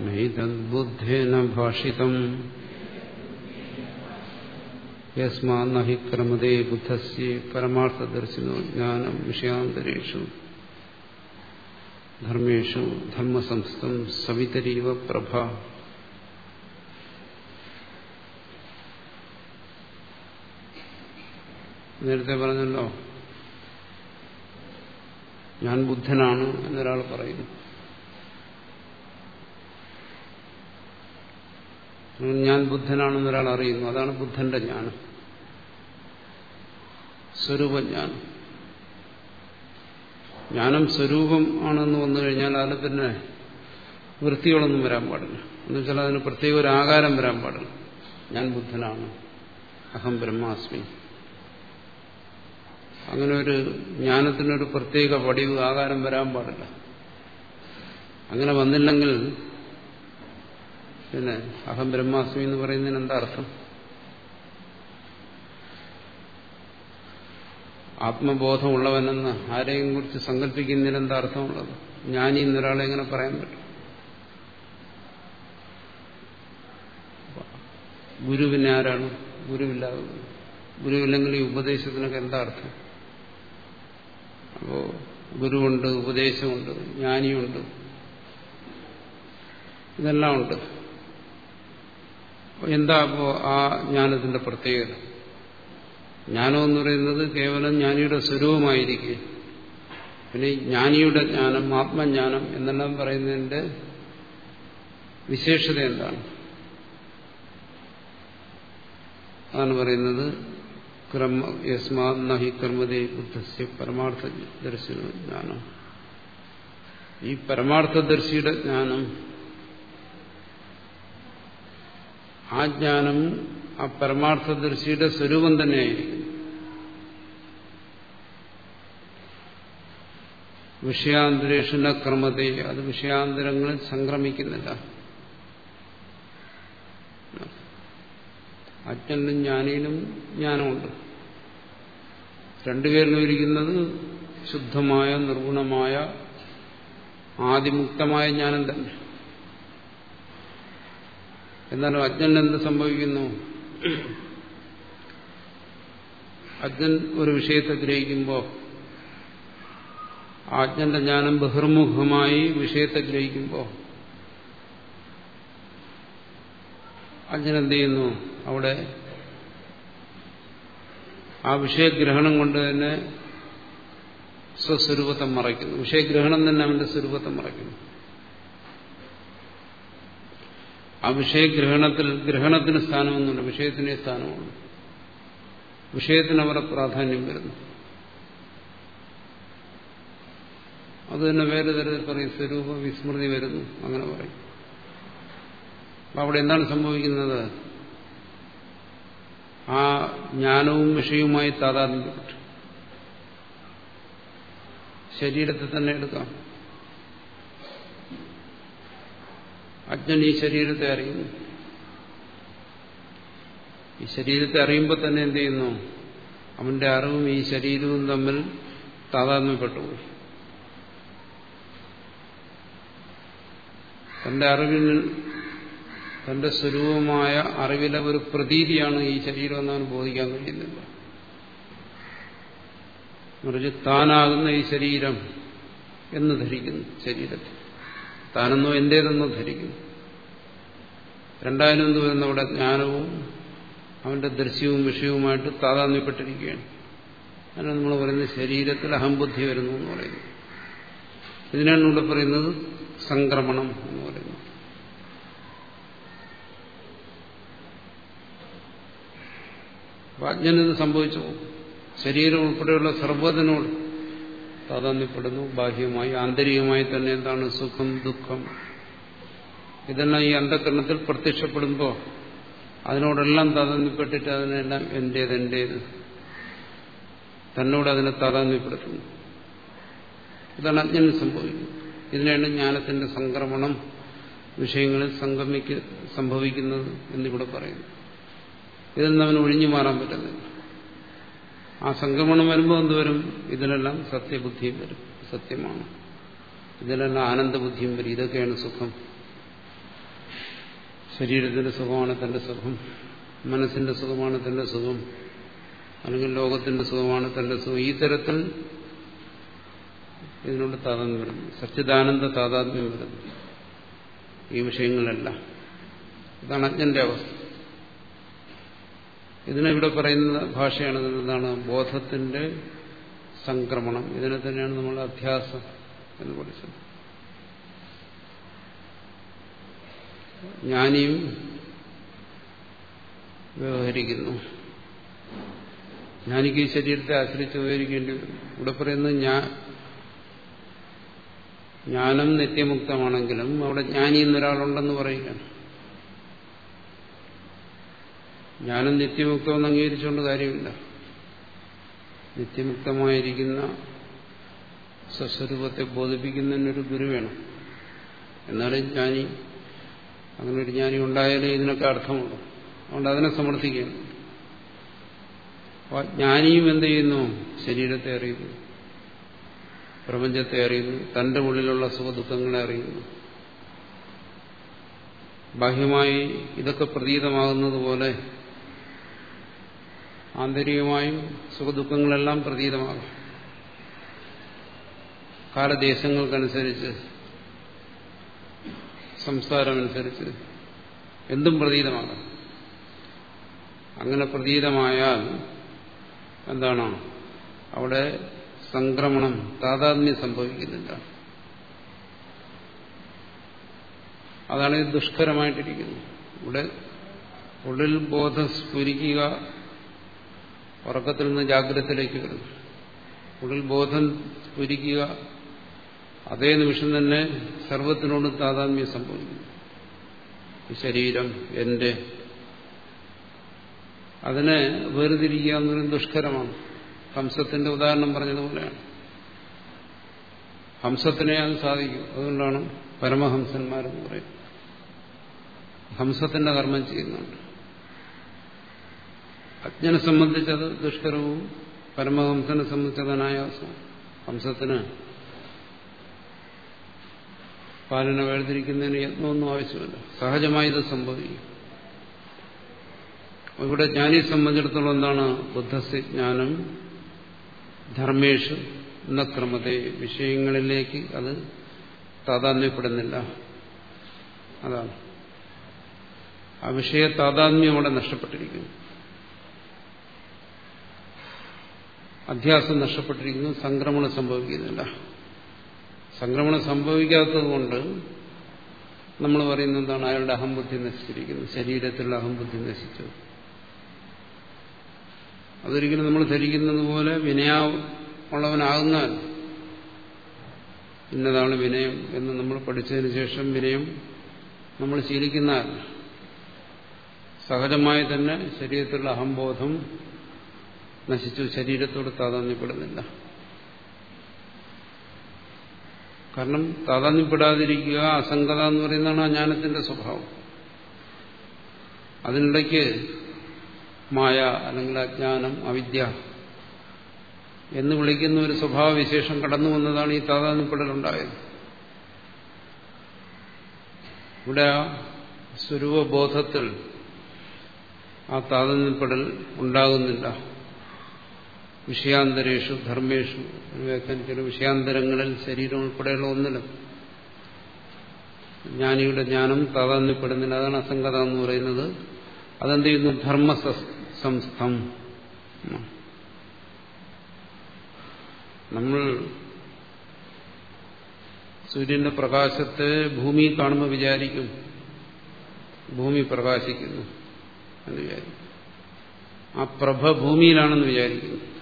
നൈതദ്ബുദ്ധേന ഭാഷിതം. യസ്മാഹി ക്രമതേ ബുദ്ധസ് പരമാർത്ഥദർശിനോ ജ്ഞാനം വിഷയാന്തരേഷു. ധർമ്മേഷു ധർമ്മസംസ്ഥം സവിതരീവ പ്രഭ. നേരത്തെ പറഞ്ഞല്ലോ ഞാൻ ബുദ്ധനാണ് എന്നൊരാൾ പറയുന്നു. ഞാൻ ബുദ്ധനാണെന്നൊരാൾ അറിയുന്നു. അതാണ് ബുദ്ധന്റെ ജ്ഞാനം. സ്വരൂപജ്ഞാനം ജ്ഞാനം. സ്വരൂപം ആണെന്ന് വന്നു കഴിഞ്ഞാൽ അതിൽ പിന്നെ വൃത്തികളൊന്നും വരാൻ പാടില്ല. എന്ന് വെച്ചാൽ അതിന് പ്രത്യേക ഒരു ആകാരം വരാൻ പാടില്ല. ഞാൻ ബുദ്ധനാണ്. അഹം ബ്രഹ്മാസ്മി. അങ്ങനെ ഒരു ജ്ഞാനത്തിനൊരു പ്രത്യേക വടിവ് ആകാരം വരാൻ പാടില്ല. അങ്ങനെ വന്നില്ലെങ്കിൽ പിന്നെ അഹം ബ്രഹ്മാസ്മി എന്ന് പറയുന്നതിന് എന്താ അർത്ഥം? ആത്മബോധമുള്ളവനെന്ന് ആരെയും കുറിച്ച് സങ്കല്പിക്കുന്നതിന് എന്താ അർത്ഥമുള്ളത്? ജ്ഞാനി എന്നൊരാളെ എങ്ങനെ പറയാൻ പറ്റും? ഗുരുവിനെ ആരാണ്? ഗുരുവില്ലാതെ. ഗുരുവില്ലെങ്കിൽ ഈ ഉപദേശത്തിനൊക്കെ എന്താ അർത്ഥം? അപ്പോ ഗുരുവുണ്ട് ഉപദേശമുണ്ട് ജ്ഞാനിയുണ്ട്. ഇതെല്ലാം ഉണ്ട് എന്താ അപ്പോ ആ ജ്ഞാനത്തിന്റെ പ്രത്യേകത? ജ്ഞാനം എന്ന് പറയുന്നത് കേവലം ജ്ഞാനിയുടെ സ്വരൂപമായിരിക്കും. പിന്നെ ജ്ഞാനിയുടെ ജ്ഞാനം ആത്മജ്ഞാനം എന്നെല്ലാം പറയുന്നതിന്റെ വിശേഷത എന്താണ്? അതാണ് പറയുന്നത് ജ്ഞാനം. ഈ പരമാർത്ഥദർശിയുടെ ജ്ഞാനം ആ ജ്ഞാനം ആ പരമാർത്ഥദർശിയുടെ സ്വരൂപം തന്നെയായിരിക്കും വിഷയാന്തരേഷണ ക്രമതയെ അത് വിഷയാന്തരങ്ങളിൽ സംക്രമിക്കുന്നില്ല. അജ്ഞനും ജ്ഞാനിയിലും ജ്ഞാനമുണ്ട്. രണ്ടുപേരിലും ഇരിക്കുന്നത് ശുദ്ധമായ നിർഗുണമായ ആദിമുക്തമായ ജ്ഞാനം തന്നെ. എന്നാലും അജ്ഞൻ എന്ത് സംഭവിക്കുന്നു? അജ്ഞൻ ഒരു വിഷയത്തെ ഗ്രഹിക്കുമ്പോൾ ആജ്ഞന്റെ ജ്ഞാനം ബഹിർമുഖമായി വിഷയത്തെ ഗ്രഹിക്കുമ്പോൾ അജ്ഞൻ എന്ത് ചെയ്യുന്നു? അവിടെ ആ വിഷയഗ്രഹണം കൊണ്ട് തന്നെ സ്വസ്വരൂപത്തെ മറയ്ക്കുന്നു. വിഷയഗ്രഹണം തന്നെ അവന്റെ സ്വരൂപത്തെ മറയ്ക്കുന്നു. ആ വിഷയഗ്രഹണത്തിൽ ഗ്രഹണത്തിന് സ്ഥാനമൊന്നുമില്ല. വിഷയത്തിന് സ്ഥാനമുള്ളൂ. വിഷയത്തിന് അവരുടെ പ്രാധാന്യം വരുന്നു. അത് തന്നെ വേറെ തരത്തിൽ പറയും. സ്വരൂപ വിസ്മൃതി വരുന്നു. അങ്ങനെ പറയും. അവിടെ എന്താണ് സംഭവിക്കുന്നത്? ആ ജ്ഞാനവും വിഷയവുമായി താതാത്മ്യപ്പെട്ടു ശരീരത്തെ തന്നെ എടുക്കാം. അജ്ഞൻ ഈ ശരീരത്തെ അറിയുന്നു. ഈ ശരീരത്തെ അറിയുമ്പോൾ തന്നെ എന്ത് ചെയ്യുന്നു? അവന്റെ അറിവും ഈ ശരീരവും തമ്മിൽ താതാത്മ്യപ്പെട്ടുപോയി തന്റെ അറിവിൽ തന്റെ സ്വരൂപമായ അറിവിലെ ഒരു പ്രതീതിയാണ് ഈ ശരീരം അവന് ബോധിക്കാൻ കഴിയുന്നില്ല മറിച്ച് താനാകുന്ന ഈ ശരീരം എന്ന് ധരിക്കുന്നു ശരീരത്തെ. താനെന്നോ എന്റേതെന്നോ ധരിക്കുന്നു. രണ്ടായിരം വരുന്ന അവിടെ ജ്ഞാനവും അവന്റെ ദൃശ്യവും വിഷയവുമായിട്ട് താതാന്യപ്പെട്ടിരിക്കുകയാണ് അങ്ങനെ നമ്മൾ പറയുന്നത് ശരീരത്തിൽ അഹംബുദ്ധി വരുന്നു എന്ന് പറയുന്നു ഇതിനാണ് ഇവിടെ പറയുന്നത് സംക്രമണം എന്ന് പറയുന്നത്. അജ്ഞനിത് സംഭവിച്ചു. ശരീരം ഉൾപ്പെടെയുള്ള സർവതിനോട് താതാന്യപ്പെടുന്നു ബാഹ്യമായി ആന്തരികമായി തന്നെ എന്താണ് സുഖം ദുഃഖം? ഇതെല്ലാം ഈ അന്ധകരണത്തിൽ പ്രത്യക്ഷപ്പെടുമ്പോൾ അതിനോടെല്ലാം താതാന്യപ്പെട്ടിട്ട് അതിനെല്ലാം എന്റേത് എന്റേത്. തന്നോട് അതിനെ താതാന്യപ്പെടുത്തുന്നു ഇതാണ് അജ്ഞന് സംഭവിക്കുന്നത്. ഇതിനാണ് ജ്ഞാനത്തിന്റെ സംക്രമണം വിഷയങ്ങളിൽ സംഗമിക്ക് സംഭവിക്കുന്നത് എന്നിവിടെ പറയുന്നു. ഇതിൽ നിന്ന് അവന് ഒഴിഞ്ഞു മാറാൻ പറ്റുന്നില്ല ആ സംക്രമണം വരുമ്പോൾ എന്തുവരും ഇതിനെല്ലാം സത്യബുദ്ധിയും വരും. സത്യമാണ്. ഇതിനെല്ലാം ആനന്ദബുദ്ധിയും വരും. ഇതൊക്കെയാണ് സുഖം. ശരീരത്തിന്റെ സുഖമാണ് തന്റെ സുഖം. മനസ്സിന്റെ സുഖമാണ് തന്റെ സുഖം. അല്ലെങ്കിൽ ലോകത്തിന്റെ സുഖമാണ് തന്റെ സുഖം. ഈ തരത്തിൽ ഇതിനോട് താതാത്മ്യം വരുന്നു സച്ചിദാനന്ദ താതാത്മ്യം വരുന്നു ഈ വിഷയങ്ങളെല്ലാം. ഇതാണ് അജ്ഞന്റെ അവസ്ഥ. ഇതിനിവിടെ പറയുന്ന ഭാഷയാണ് എന്താണ്? ബോധത്തിന്റെ സംക്രമണം. ഇതിനെ തന്നെയാണ് നമ്മൾ അധ്യാസം എന്ന് പഠിച്ചത് ജ്ഞാനിയും വ്യവഹരിക്കുന്നു. ജ്ഞാനിക്ക് ഈ ശരീരത്തെ ആശ്രയിച്ച് വ്യവഹരിക്കേണ്ടി വരും. ഇവിടെ പറയുന്നത് ഞാൻ ജ്ഞാനം നിത്യമുക്തമാണെങ്കിലും അവിടെ ജ്ഞാനി എന്നൊരാളുണ്ടെന്ന് പറയുകയാണ്. ജ്ഞാനം നിത്യമുക്തമെന്ന് അംഗീകരിച്ചുകൊണ്ട് കാര്യമില്ല. നിത്യമുക്തമായിരിക്കുന്ന സ്വസ്വരൂപത്തെ ബോധിപ്പിക്കുന്നതിനൊരു ഗുരു വേണം. എന്നാലും ജ്ഞാനി അങ്ങനെ ഒരു ജ്ഞാനി ഉണ്ടായാലേ ഇതിനൊക്കെ അർത്ഥമുള്ളൂ. അതുകൊണ്ട് അതിനെ സമർത്ഥിക്കുന്നു അപ്പോൾ ജ്ഞാനിയും എന്ത് ചെയ്യുന്നു? ശരീരത്തെ അറിയുന്നു. പ്രപഞ്ചത്തെ അറിയുന്നു. തന്റെ ഉള്ളിലുള്ള സുഖദുഃഖങ്ങളെ അറിയുന്നു. ബാഹ്യമായി ഇതൊക്കെ പ്രതീതമാകുന്നത് പോലെ ആന്തരികമായും സുഖദുഃഖങ്ങളെല്ലാം പ്രതീതമാകും. കാലദേശങ്ങൾക്കനുസരിച്ച് സംസ്കാരമനുസരിച്ച് എന്തും പ്രതീതമാകാം. അങ്ങനെ പ്രതീതമായാൽ എന്താണ്? അവിടെ സംക്രമണം താതാത്മ്യം സംഭവിക്കുന്നില്ല. അതാണ് ഇത് ദുഷ്കരമായിട്ടിരിക്കുന്നത്. ഇവിടെ ഉള്ളിൽ ബോധം സ്ഫുരിക്കുക ഉറക്കത്തിൽ നിന്ന് ജാഗ്രതത്തിലേക്ക് വരുന്നു ഉള്ളിൽ ബോധം സ്ഫുരിക്കുക അതേ നിമിഷം തന്നെ സർവത്തിനോട് താതാത്മ്യം സംഭവിക്കുന്നു. ഈ ശരീരം എന്റെ അതിനെ വേർതിരിക്കുക എന്നൊരു ദുഷ്കരമാണ്. ഹംസത്തിന്റെ ഉദാഹരണം പറഞ്ഞതുപോലെയാണ്. ഹംസത്തിനെ അത് സാധിക്കും. അതുകൊണ്ടാണ് പരമഹംസന്മാരെന്ന് പറയുന്നത്. ഹംസത്തിന്റെ കർമ്മം ചെയ്യുന്നുണ്ട്. അജ്ഞനെ സംബന്ധിച്ചത് ദുഷ്കരവും പരമഹംസനെ സംബന്ധിച്ചത് അനായാസവും ഹംസത്തിന് പാലന വേർതിരിക്കുന്നതിന് യത്നമൊന്നും ആവശ്യമില്ല. സഹജമായി ഇത് സംഭവിക്കും. ഇവിടെ ജ്ഞാനിയെ സംബന്ധിച്ചിടത്തോളം എന്താണ്? ബുദ്ധസ്യ ജ്ഞാനം ധർമ്മേഷു എന്ന ക്രമത്തെ വിഷയങ്ങളിലേക്ക് അത് താതാത്മ്യപ്പെടുന്നില്ല അതാണ്. ആ വിഷയ താതാത്മ്യം അവിടെ നഷ്ടപ്പെട്ടിരിക്കുന്നു. അധ്യാസം നഷ്ടപ്പെട്ടിരിക്കുന്നു സംക്രമണം സംഭവിക്കുന്നില്ല. സംക്രമണം സംഭവിക്കാത്തത് കൊണ്ട് നമ്മൾ പറയുന്ന എന്താണ്? അയാളുടെ അഹംബുദ്ധി നശിച്ചിരിക്കുന്നു. ശരീരത്തിലുള്ള അഹംബുദ്ധി നശിച്ചു. അതൊരിക്കലും നമ്മൾ ധരിക്കുന്നത് പോലെ വിനയാ ഉള്ളവനാകുന്നാൽ ഇന്നതാണ് വിനയം എന്ന് നമ്മൾ പഠിച്ചതിന് ശേഷം വിനയം നമ്മൾ ശീലിക്കുന്നാൽ സഹജമായി തന്നെ ശരീരത്തിലുള്ള അഹംബോധം നശിച്ചു. ശരീരത്തോട് താതാന്യപ്പെടുന്നില്ല. കാരണം താതാന്യപ്പെടാതിരിക്കുക അസംഗത എന്ന് പറയുന്നതാണ് ആ ജ്ഞാനത്തിന്റെ സ്വഭാവം. അതിനിടയ്ക്ക് മായ അല്ലെങ്കിൽ അജ്ഞാനം അവിദ്യ എന്ന് വിളിക്കുന്ന ഒരു സ്വഭാവവിശേഷം കടന്നു വന്നതാണ് ഈ താതാന്യപ്പെടലുണ്ടായത്. ഇവിടെ ആ സ്വരൂപബോധത്തിൽ ആ താതാന്യപ്പെടൽ ഉണ്ടാകുന്നില്ല. വിഷയാന്തരേഷു ധർമ്മേഷു വ്യാഖ്യാനിക്കുന്ന വിഷയാന്തരങ്ങളിൽ ശരീരം ഉൾപ്പെടെയുള്ള ഒന്നിലും. ജ്ഞാനിയുടെ ജ്ഞാനം താതാന്യപ്പെടുന്നില്ല അതാണ് അസംഗത എന്ന് പറയുന്നത്. അതെന്ത് ചെയ്യുന്നു? ധർമ്മ സംസ്ഥം. നമ്മൾ സൂര്യന്റെ പ്രകാശത്തെ ഭൂമി കാണുമ്പോൾ വിചാരിക്കും. ഭൂമി പ്രകാശിക്കുന്നു എന്ന് വിചാരിക്കും. ആ പ്രഭ ഭൂമിയിലാണെന്ന് വിചാരിക്കുന്നു.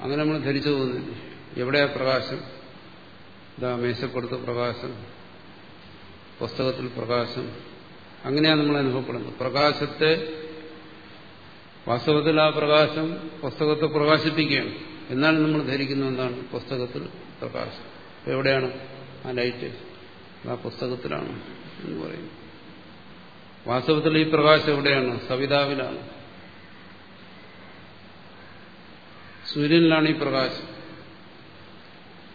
അങ്ങനെ നമ്മൾ ധരിച്ചു പോകുന്നില്ല എവിടെയാ പ്രകാശം? ഇതാ മേശപ്പുറത്ത് പ്രകാശം. പുസ്തകത്തിൽ പ്രകാശം. അങ്ങനെയാണ് നമ്മൾ അനുഭവപ്പെടുന്നത്. പ്രകാശത്തെ വാസ്തവത്തിൽ ആ പ്രകാശം പുസ്തകത്തെ പ്രകാശിപ്പിക്കുകയാണ്. എന്നാലും നമ്മൾ ധരിക്കുന്ന എന്താണ്? പുസ്തകത്തിൽ പ്രകാശം. എവിടെയാണ്? ആ ലൈറ്റ് ആ പുസ്തകത്തിലാണ് എന്ന് പറയുന്നു വാസ്തവത്തിൽ ഈ പ്രകാശം എവിടെയാണ്? സവിതാവിലാണ്. സൂര്യനിലാണ് ഈ പ്രകാശം.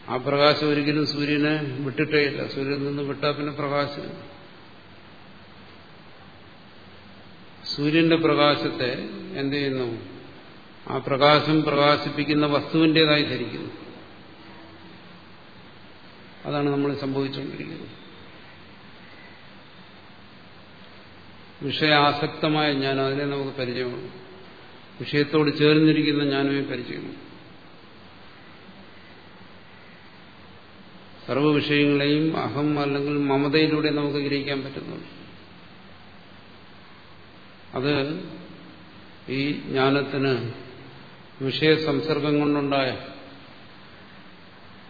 ആ പ്രകാശം ഒരിക്കലും സൂര്യനെ വിട്ടിട്ടേയില്ല. സൂര്യനിൽ നിന്ന് വിട്ടാൽ പിന്നെ പ്രകാശം സൂര്യന്റെ പ്രകാശത്തെ എന്ത് ചെയ്യുന്നു? ആ പ്രകാശം പ്രകാശിപ്പിക്കുന്ന വസ്തുവിന്റെതായി ധരിക്കുന്നു. അതാണ് നമ്മൾ സംഭവിച്ചുകൊണ്ടിരിക്കുന്നത്. വിഷയാസക്തമായ ഞാൻ അതിനെ നമുക്ക് പരിചയമാണ് വിഷയത്തോട് ചേർന്നിരിക്കുന്ന ജ്ഞാനമേ പരിചയം സർവ വിഷയങ്ങളെയും അഹം അല്ലെങ്കിൽ മമതയിലൂടെ നമുക്ക് ഗ്രഹിക്കാൻ പറ്റുന്നുള്ളൂ അത് ഈ ജ്ഞാനത്തിന് വിഷയ സംസർഗം കൊണ്ടുണ്ടായ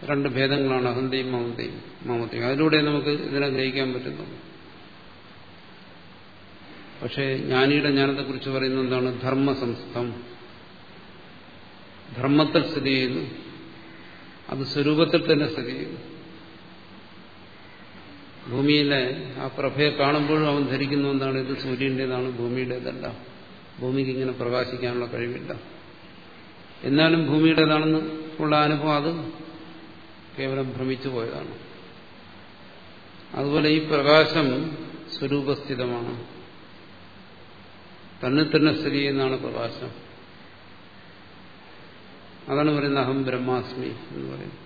രണ്ട് ഭേദങ്ങളാണ് അഹന്തയും മമതയും മമതയും. അതിലൂടെ നമുക്ക് ഇതിനെ ഗ്രഹിക്കാൻ പറ്റുന്നുള്ളൂ പക്ഷേ ജ്ഞാനിയുടെ ജ്ഞാനത്തെക്കുറിച്ച് പറയുന്നത് എന്താണ്? ധർമ്മസംസ്ഥം ധർമ്മത്തിൽ സ്ഥിതി ചെയ്യുന്നു. അത് സ്വരൂപത്തിൽ തന്നെ സ്ഥിതി ചെയ്യുന്നു. ഭൂമിയിലെ ആ പ്രഭയെ കാണുമ്പോഴും അവൻ ധരിക്കുന്നു എന്താണ് ഇത് സൂര്യന്റെതാണ് ഭൂമിയുടേതല്ല. ഭൂമിക്ക് ഇങ്ങനെ പ്രകാശിക്കാനുള്ള കഴിവില്ല. എന്നാലും ഭൂമിയുടേതാണെന്ന് ഉള്ള അനുഭവം അത് കേവലം ഭ്രമിച്ചു പോയതാണ്. അതുപോലെ ഈ പ്രകാശം സ്വരൂപസ്ഥിതമാണ്. തന്നെ തന്നെ സ്ഥിതി ചെയ്യുന്നതാണ് പ്രകാശം അതാണ് പറയുന്നത് അഹം ബ്രഹ്മാസ്മി എന്ന് പറയുന്നത്.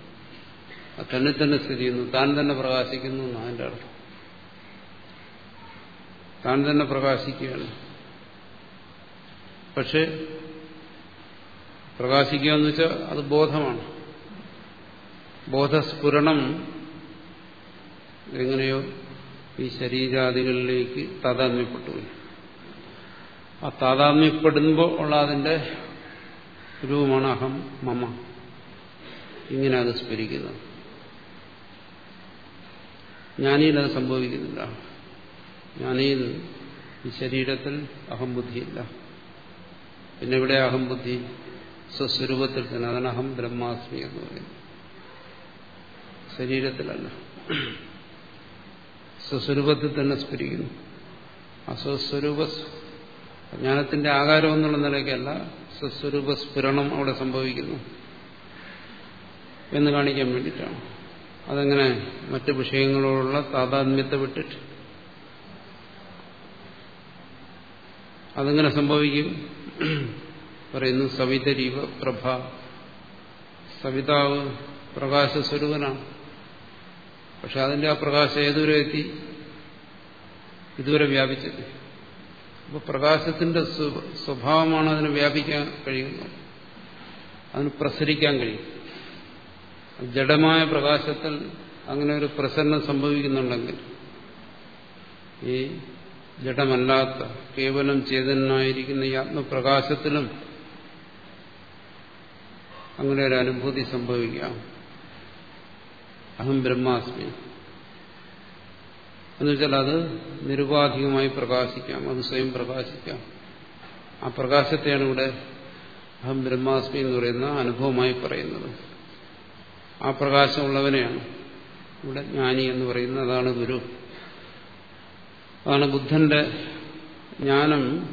തന്നെ തന്നെ സ്ഥിതി ചെയ്യുന്നു താൻ തന്നെ പ്രകാശിക്കുന്നു എന്നാണ് അതിന്റെ അർത്ഥം. താൻ തന്നെ പ്രകാശിക്കുകയാണ്. പക്ഷെ പ്രകാശിക്കുക എന്ന് വെച്ചാൽ അത് ബോധമാണ്. ബോധസ്ഫുരണം എങ്ങനെയോ ഈ ശരീരാദികളിലേക്ക് താതാത്മ്യപ്പെട്ടു ആ താതാമ്യപ്പെടുമ്പോൾ ഉള്ള അതിന്റെ രൂപമാണ് അഹം മമ. ഇങ്ങനെ അത് സ്മരിക്കുന്നത് ജ്ഞാനിയിൽ അത് സംഭവിക്കുന്നില്ല. ജ്ഞാനിയിൽ ഈ ശരീരത്തിൽ അഹംബുദ്ധിയില്ല പിന്നെ ഇവിടെ അഹംബുദ്ധി സ്വസ്വരൂപത്തിൽ തന്നെ അതാണ് അഹം ബ്രഹ്മാസ്മി എന്ന് പറയുന്നത്. ശരീരത്തിലല്ല. സ്വസ്വരൂപത്തിൽ തന്നെ സ്ഫുരിക്കുന്നു. അസ്വസ്വരൂപ സ്വസ്വരൂപ ജ്ഞാനത്തിന്റെ ആകാരം എന്നുള്ള നിലയ്ക്കല്ല സ്വസ്വരൂപ സ്ഫുരണം അവിടെ സംഭവിക്കുന്നു എന്ന് കാണിക്കാൻ വേണ്ടിയിട്ടാണ്. അതങ്ങനെ മറ്റു വിഷയങ്ങളോടുള്ള താതാത്മ്യത്തെ വിട്ടിട്ട് അതങ്ങനെ സംഭവിക്കും? പറയുന്നു സവിതരീവ പ്രഭ. സവിതാവ് പ്രകാശസ്വരൂപനാണ്. പക്ഷെ അതിന്റെ ആ പ്രകാശം ഏതുവരെ എത്തി? ഇതുവരെ വ്യാപിച്ചത്. അപ്പോൾ പ്രകാശത്തിന്റെ സ്വഭാവമാണ് അതിന് വ്യാപിക്കാൻ കഴിയുന്നത്. അതിന് പ്രസരിക്കാൻ കഴിയും. ജഡമായ പ്രകാശത്തിൽ അങ്ങനെ ഒരു പ്രസരണം സംഭവിക്കുന്നുണ്ടെങ്കിൽ ഈ ജഡമല്ലാത്ത കേവലം ചേതനായിരിക്കുന്ന ഈ ആത്മപ്രകാശത്തിലും അങ്ങനെ ഒരു അനുഭൂതി സംഭവിക്കാം. അഹം ബ്രഹ്മാസ്മി. എന്നുവെച്ചാൽ അത് നിരുപാധികമായി പ്രകാശിക്കാം അത് സ്വയം പ്രകാശിക്കാം. ആ പ്രകാശത്തെയാണ് ഇവിടെ അഹം ബ്രഹ്മാസ്മി എന്ന് പറയുന്ന അനുഭവമായി പറയുന്നത്. ആ പ്രകാശമുള്ളവനെയാണ് ഇവിടെ ജ്ഞാനി എന്ന് പറയുന്നത്. അതാണ് ഗുരു. അതാണ് ബുദ്ധന്റെ ജ്ഞാനം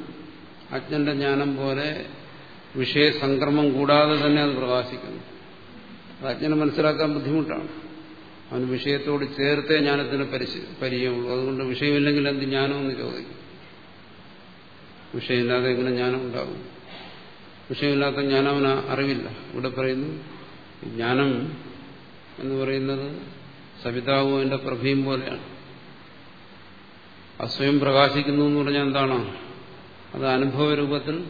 അജ്ഞന്റെ ജ്ഞാനം പോലെ വിഷയസംക്രമം കൂടാതെ തന്നെ അത് പ്രകാശിക്കുന്നു. അത് അജ്ഞനെ മനസ്സിലാക്കാൻ ബുദ്ധിമുട്ടാണ്. അവന് വിഷയത്തോട് ചേർത്തേ ജ്ഞാനത്തിന് പരിചയമുള്ളൂ. അതുകൊണ്ട് വിഷയമില്ലെങ്കിൽ എന്ത് ജ്ഞാനമെന്ന് ചോദിക്കും. വിഷയമില്ലാതെ എങ്ങനെ ജ്ഞാനം ഉണ്ടാകും? വിഷയമില്ലാത്ത ജ്ഞാനം അറിവില്ല. ഇവിടെ പറയുന്നു ജ്ഞാനം എന്ന് പറയുന്നത് സവിതാവും അതിന്റെ പ്രഭയും പോലെയാണ്. അസ്വയം പ്രകാശിക്കുന്നു എന്ന് പറഞ്ഞാൽ എന്താണോ? അത് അനുഭവ രൂപത്തിൽ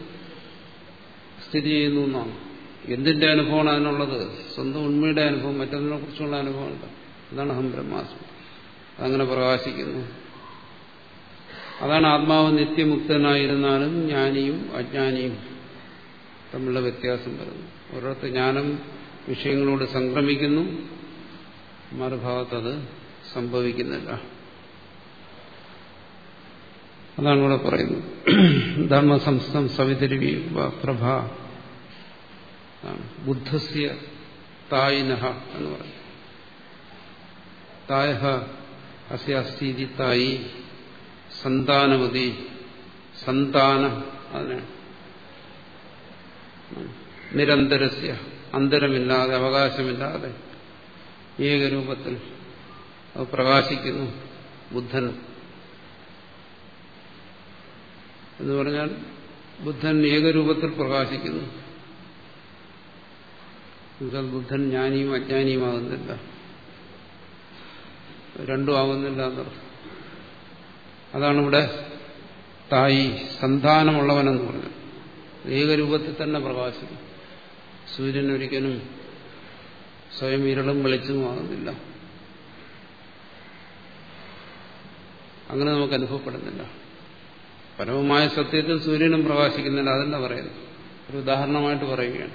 സ്ഥിതി ചെയ്യുന്നു എന്നാണ്. എന്തിന്റെ അനുഭവമാണ് അതിനുള്ളത്? സ്വന്തം ഉണ്മയുടെ അനുഭവം മറ്റൊന്നിനെ കുറിച്ചുള്ള അനുഭവമുണ്ട് അതാണ് അഹം ബ്രഹ്മാസ്മി. അതങ്ങനെ പ്രകാശിക്കുന്നു. അതാണ് ആത്മാവ് നിത്യമുക്തനായിരുന്നാലും ജ്ഞാനിയും അജ്ഞാനിയും തമ്മിലുള്ള വ്യത്യാസം വരുന്നു. ഓരോരുത്തർ ജ്ഞാനം വിഷയങ്ങളോട് സംക്രമിക്കുന്നു. മറുഭാഗത്തത് സംഭവിക്കുന്നില്ല. അതാണ് ഇവിടെ പറയുന്നത്. ധർമ്മസംസ്ഥം സവിതരി പ്രഭ. ബുദ്ധസ്യ തായിനഹ എന്ന് പറയും തായ അസ്യ അസ്ഥിതി തായി സന്താനവതി സന്താന അതിനാണ് നിരന്തരസ്യ അന്തരമില്ലാതെ അവകാശമില്ലാതെ ഏകരൂപത്തിൽ അത് പ്രകാശിക്കുന്നു ബുദ്ധൻ. എന്ന് പറഞ്ഞാൽ ബുദ്ധൻ ഏകരൂപത്തിൽ പ്രകാശിക്കുന്നു. എന്നുവെച്ചാൽ ബുദ്ധൻ ജ്ഞാനിയും അജ്ഞാനിയുമാകുന്നില്ല. രണ്ടും ആകുന്നില്ല അതാണ് ഇവിടെ തായി സന്താനമുള്ളവനെന്ന് പറഞ്ഞത്. ഏകരൂപത്തിൽ തന്നെ പ്രകാശിക്കും. സൂര്യൻ ഒരിക്കലും സ്വയം ഇരളും വെളിച്ചവുമാകുന്നില്ല അങ്ങനെ നമുക്ക് അനുഭവപ്പെടുന്നില്ല. പരമമായ സത്യത്തിൽ സൂര്യനും പ്രകാശിക്കുന്നില്ല അതല്ല പറയുന്നത്. ഒരു ഉദാഹരണമായിട്ട് പറയുകയാണ്.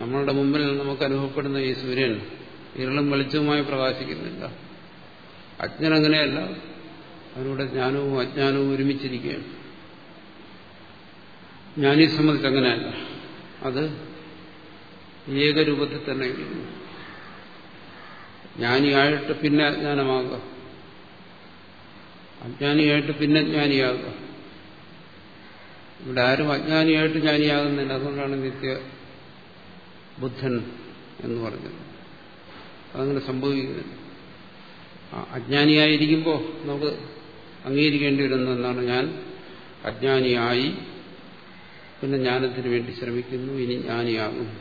നമ്മളുടെ മുമ്പിൽ നമുക്ക് അനുഭവപ്പെടുന്ന ഈ സൂര്യൻ ഇരളും വെളിച്ചവുമായി പ്രകാശിക്കുന്നില്ല. അജ്ഞൻ അങ്ങനെയല്ല. അവരുടെ ജ്ഞാനവും അജ്ഞാനവും ഒരുമിച്ചിരിക്കുകയാണ്. ജ്ഞാനിയെ സംബന്ധിച്ച് അങ്ങനെയല്ല. അത് ഏകരൂപത്തിൽ തന്നെ ഇരിക്കുന്നു. ജ്ഞാനിയായിട്ട് പിന്നെ അജ്ഞാനമാകുക അജ്ഞാനിയായിട്ട് പിന്നെ ജ്ഞാനിയാകുക ഇവിടെ ആരും അജ്ഞാനിയായിട്ട് ജ്ഞാനിയാകുന്നില്ല. അതുകൊണ്ടാണ് നിത്യ ബുദ്ധൻ എന്ന് പറഞ്ഞത്. അതങ്ങനെ സംഭവിക്കുന്നില്ല. അജ്ഞാനിയായിരിക്കുമ്പോൾ നമുക്ക് അംഗീകരിക്കേണ്ടി വരുന്ന എന്നാണ് ഞാൻ അജ്ഞാനിയായി പിന്നെ ജ്ഞാനത്തിന് വേണ്ടി ശ്രമിക്കുന്നു ഇനി ജ്ഞാനിയാകും.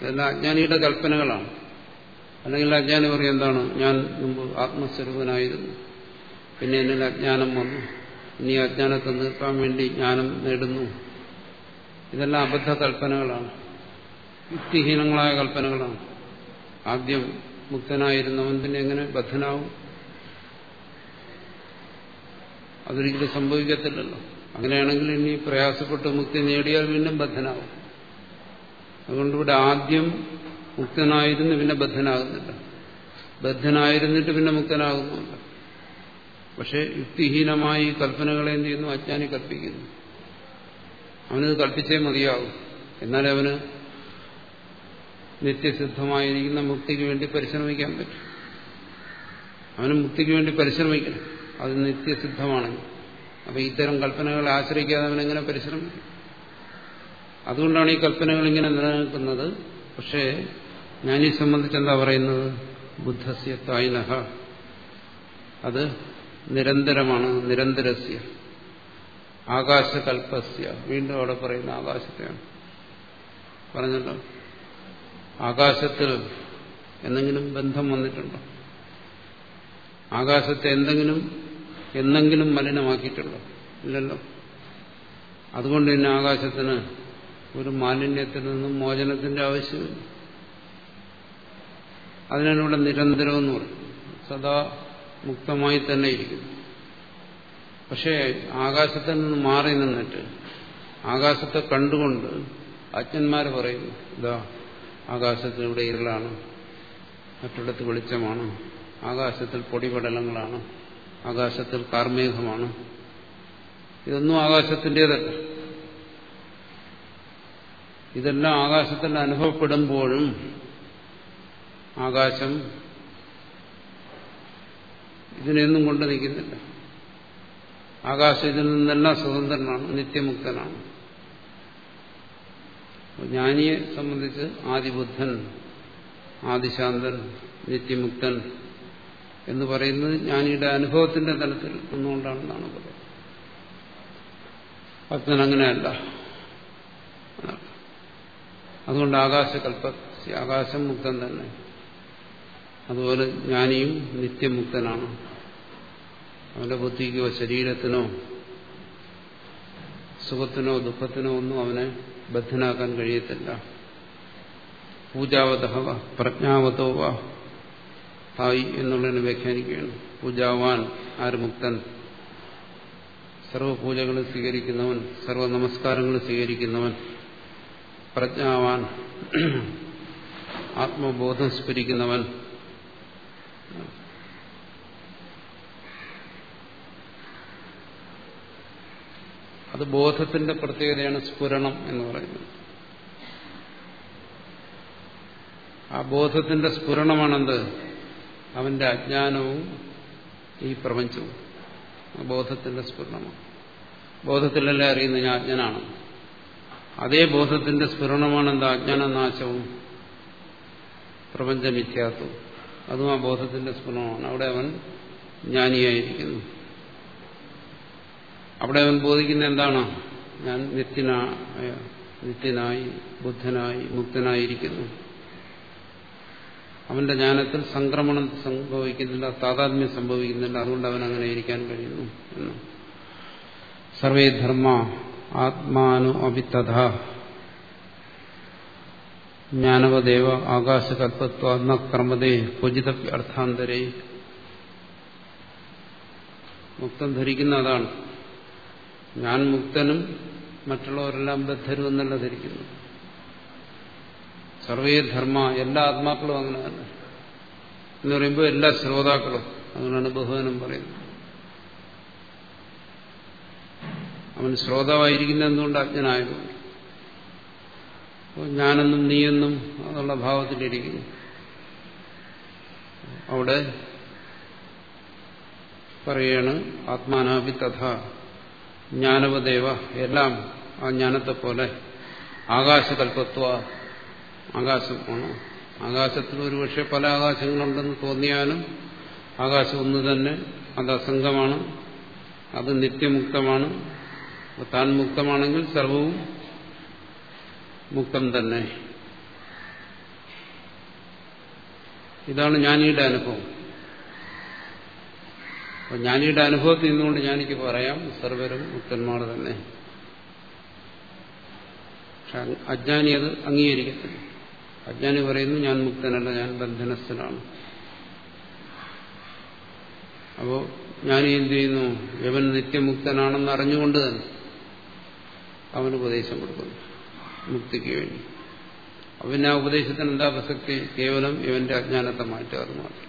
ഇതെല്ലാം അജ്ഞാനിയുടെ കൽപ്പനകളാണ്. അല്ലെങ്കിൽ അജ്ഞാനി പറയും എന്താണ്? ഞാൻ മുമ്പ് ആത്മസ്വരൂപനായിരുന്നു. പിന്നെ എന്നിൽ അജ്ഞാനം വന്നു. ഇനി അജ്ഞാനത്തെ നിർത്താൻ വേണ്ടി ജ്ഞാനം നേടുന്നു. ഇതെല്ലാം അബദ്ധ കൽപ്പനകളാണ് യുക്തിഹീനങ്ങളായ കൽപ്പനകളാണ്. ആദ്യം മുക്തനായിരുന്നവൻ പിന്നെ എങ്ങനെ ബദ്ധനാവും? അതൊരിക്കലും സംഭവിക്കത്തില്ലല്ലോ. അങ്ങനെയാണെങ്കിൽ ഇനി പ്രയാസപ്പെട്ട് മുക്തി നേടിയാൽ വീണ്ടും ബദ്ധനാവും. അതുകൊണ്ട് ഇവിടെ ആദ്യം മുക്തനായിരുന്നു പിന്നെ ബദ്ധനാകുന്നില്ല. ബദ്ധനായിരുന്നിട്ട് പിന്നെ മുക്തനാകുന്നുണ്ട് പക്ഷെ യുക്തിഹീനമായി കൽപ്പനകളെ എന്ത് ചെയ്യുന്നു? അജ്ഞാനി കൽപ്പിക്കുന്നു. അവനത് കൽപ്പിച്ചേ മതിയാകും. എന്നാലേ അവന് നിത്യസിദ്ധമായിരിക്കുന്ന മുക്തിക്ക് വേണ്ടി പരിശ്രമിക്കാൻ പറ്റും. അവന് മുക്തിക്ക് വേണ്ടി പരിശ്രമിക്കണം. അത് നിത്യസിദ്ധമാണെങ്കിൽ അപ്പം ഇത്തരം കൽപ്പനകളെ ആശ്രയിക്കാതെ അവനെങ്ങനെ പരിശ്രമിക്കും? അതുകൊണ്ടാണ് ഈ കൽപ്പനകൾ ഇങ്ങനെ നിലനിൽക്കുന്നത്. പക്ഷേ ഞാനീ സംബന്ധിച്ച് എന്താ പറയുന്നത്? ബുദ്ധസ്യ തായ്നഹ അത് നിരന്തരമാണ് നിരന്തരസ്യ. ആകാശകൽപ്പസ്യ. വീണ്ടും അവിടെ പറയുന്ന ആകാശത്തെയാണ്. പറഞ്ഞല്ലോ? ആകാശത്തിൽ എന്തെങ്കിലും ബന്ധം വന്നിട്ടുണ്ടോ? ആകാശത്തെ എന്തെങ്കിലും എന്തെങ്കിലും മലിനമാക്കിയിട്ടുണ്ടോ? ഇല്ലല്ലോ. അതുകൊണ്ട് തന്നെ ആകാശത്തിന് ഒരു മാലിന്യത്തിൽ നിന്നും മോചനത്തിന്റെ ആവശ്യമില്ല. അതിനാണ് ഇവിടെ നിരന്തരമെന്ന് പറയും സദാ മുക്തമായി തന്നെ ഇരിക്കുന്നു. പക്ഷേ ആകാശത്തിൽ നിന്ന് മാറി നിന്നിട്ട് ആകാശത്തെ കണ്ടുകൊണ്ട് അജ്ഞന്മാർ പറയുന്നു ഇതാ ആകാശത്തിൽ ഇവിടെ ഇരുളാണ്. മറ്റിടത്ത് വെളിച്ചമാണ്. ആകാശത്തിൽ പൊടിപടലങ്ങളാണ്. ആകാശത്തിൽ കാർമേഘമാണ്. ഇതൊന്നും ആകാശത്തിന്റെതല്ല. ഇതെല്ലാം ആകാശത്തിൽ അനുഭവപ്പെടുമ്പോഴും ആകാശം ഇതിനെയൊന്നും കൊണ്ട് നിൽക്കുന്നില്ല ആകാശം ഇതിൽ നിന്നെല്ലാം സ്വതന്ത്രനാണ് നിത്യമുക്തനാണ്. ജ്ഞാനിയെ സംബന്ധിച്ച് ആദിബുദ്ധൻ ആദിശാന്തൻ നിത്യമുക്തൻ എന്ന് പറയുന്നത് ജ്ഞാനിയുടെ അനുഭവത്തിന്റെ തലത്തിൽ നിന്നുകൊണ്ടാണെന്നാണ് പറയുന്നത്. ഭക്തൻ അങ്ങനെയല്ല. അതുകൊണ്ട് ആകാശകൽപ്പ ആകാശം മുക്തൻ തന്നെ. അതുപോലെ ജ്ഞാനിയും നിത്യമുക്തനാണ്. അവന്റെ ബുദ്ധിക്കോ ശരീരത്തിനോ സുഖത്തിനോ ദുഃഖത്തിനോ ഒന്നും അവനെ ബദ്ധനാക്കാൻ കഴിയത്തില്ല. പൂജാവത പ്രജ്ഞാവതോ വ തായി എന്നുള്ളതിനെ വ്യാഖ്യാനിക്കുകയാണ്. പൂജാവാൻ ആര് മുക്തൻ? സർവപൂജകൾ സ്വീകരിക്കുന്നവൻ സർവ നമസ്കാരങ്ങൾ സ്വീകരിക്കുന്നവൻ പ്രജ്ഞാവാൻ ആത്മബോധം സ്ഫുരിക്കുന്നവൻ അത് ബോധത്തിന്റെ പ്രത്യേകതയാണ് സ്ഫുരണം എന്ന് പറയുന്നത്. ആ ബോധത്തിന്റെ സ്ഫുരണമാണെന്ത്? അവന്റെ അജ്ഞാനവും ഈ പ്രപഞ്ചവും. ബോധത്തിന്റെ സ്ഫുരണമാണ്. ബോധത്തിലല്ലേ അറിയുന്ന ഞാൻ അജ്ഞനാണ്? അതേ ബോധത്തിന്റെ സ്ഫുരണമാണ് എന്താ അജ്ഞാനനാശവും പ്രപഞ്ചമിഥ്യാത്വവും അതും ആ ബോധത്തിന്റെ സ്ഫുരണമാണ്. അവിടെ അവൻ ജ്ഞാനിയായിരിക്കുന്നു. അവിടെ അവൻ ബോധിക്കുന്ന എന്താണ്? ഞാൻ നിത്യനായ നിത്യനായി ബുദ്ധനായി മുക്തനായിരിക്കുന്നു. അവന്റെ ജ്ഞാനത്തിൽ സംക്രമണം സംഭവിക്കുന്നില്ല താതാത്മ്യം സംഭവിക്കുന്നില്ല. അതുകൊണ്ട് അവൻ അങ്ങനെ ഇരിക്കാൻ കഴിയുന്നു എന്ന്. സർവേ ധർമ്മ ആത്മാനു അഭിത്തഥ. ജ്ഞാനവദേവ ആകാശകൽപ്പത്വ നക്രമതേ ക്വചിത അർത്ഥാന്തരേ മുക്തം ധരിക്കുന്ന അതാണ്. ഞാൻ മുക്തനും മറ്റുള്ളവരെല്ലാം ബദ്ധരും എന്നല്ല ധരിക്കുന്നു. സർവേ ധർമ്മ എല്ലാ ആത്മാക്കളും അങ്ങനെ തന്നെ. എന്ന് പറയുമ്പോൾ എല്ലാ ശ്രോതാക്കളും അങ്ങനെയാണ് ബഹുവനം പറയുന്നത്. അവൻ ശ്രോതാവായിരിക്കുന്ന എന്തുകൊണ്ട് അജ്ഞനായതുകൊണ്ട്? അപ്പോൾ ഞാനെന്നും നീയെന്നും എന്നുള്ള ഭാവത്തിലിരിക്കുന്നു. അവിടെ പറയാണ് ആത്മാനാഭി തഥ. ജ്ഞാനവദേവ എല്ലാം ആ ജ്ഞാനത്തെ പോലെ ആകാശകൽപ്പത്വ ആകാശമാണ് ആകാശത്തിൽ ഒരുപക്ഷെ പല ആകാശങ്ങളുണ്ടെന്ന് തോന്നിയാലും ആകാശം ഒന്ന് തന്നെ അത് അസംഗമാണ് അത് നിത്യമുക്തമാണ്. താൻ മുക്തമാണെങ്കിൽ സർവവും മുക്തം തന്നെ. ഇതാണ് ജ്ഞാനിയുടെ അനുഭവം അപ്പൊ ജ്ഞാനിയുടെ അനുഭവത്തിൽ നിന്നുകൊണ്ട് ഞാനിക്ക് പറയാം സർവരും മുക്തന്മാർ തന്നെ. പക്ഷെ അജ്ഞാനി അത് അംഗീകരിക്കത്തില്ല. അജ്ഞാനി പറയുന്നു ഞാൻ മുക്തനല്ല ഞാൻ ബന്ധനസ്ഥനാണ് അപ്പോ ഞാൻ എന്തു ചെയ്യുന്നു? യവൻ നിത്യമുക്തനാണെന്ന് അറിഞ്ഞുകൊണ്ട് തന്നെ അവന് ഉപദേശം കൊടുക്കുന്നു മുക്തിക്ക് വേണ്ടി. അവൻ ആ ഉപദേശത്തിന് എന്താ പ്രസക്തി? കേവലം ഇവന്റെ അജ്ഞാനത്തെ മാറ്റാറ് മാത്രം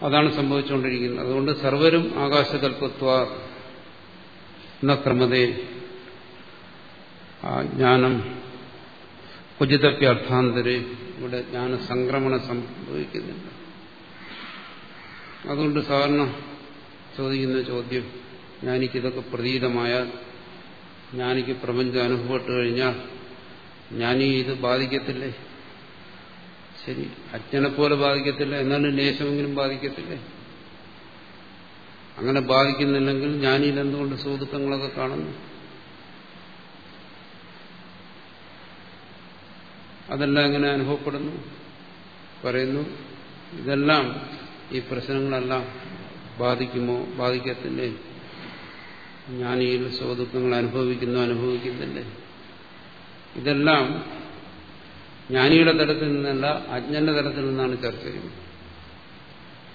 അതാണ് സംഭവിച്ചുകൊണ്ടിരിക്കുന്നത്. അതുകൊണ്ട് സർവരും ആകാശകൽപ്പത്വ എന്ന ക്രമതേ ആ ജ്ഞാനം കുചിതപ്യർത്ഥാന്തരെ ഇവിടെ ജ്ഞാനസംക്രമണം സംഭവിക്കുന്നില്ല അതുകൊണ്ട് സാധാരണ ചോദിക്കുന്ന ചോദ്യം ഞാനിക്കിതൊക്കെ പ്രതീതമായ ഞാനിക്ക് പ്രപഞ്ചം അനുഭവപ്പെട്ട് കഴിഞ്ഞാൽ ഞാനീ ഇത് ബാധിക്കത്തില്ലേ? ശരി. അജ്ഞനെ പോലെ ബാധിക്കത്തില്ല. എന്നാലും ലേശമെങ്കിലും ബാധിക്കത്തില്ലേ? അങ്ങനെ ബാധിക്കുന്നില്ലെങ്കിൽ ജ്ഞാനിയിൽ എന്തുകൊണ്ട് സുഹൃത്തുക്കളൊക്കെ കാണുന്നു? അതെല്ലാം എങ്ങനെ അനുഭവപ്പെടുന്നു? പറയുന്നു ഇതെല്ലാം ഈ പ്രശ്നങ്ങളെല്ലാം ബാധിക്കുമോ? ബാധിക്കത്തില്ലേ? ജ്ഞാനിയിൽ സുഖദുഃഖങ്ങൾ അനുഭവിക്കുന്നു അനുഭവിക്കുന്നില്ലേ? ഇതെല്ലാം ജ്ഞാനിയുടെ തലത്തിൽ നിന്നല്ല അജ്ഞന്റെ തലത്തിൽ നിന്നാണ് ചർച്ച ചെയ്യുന്നത്.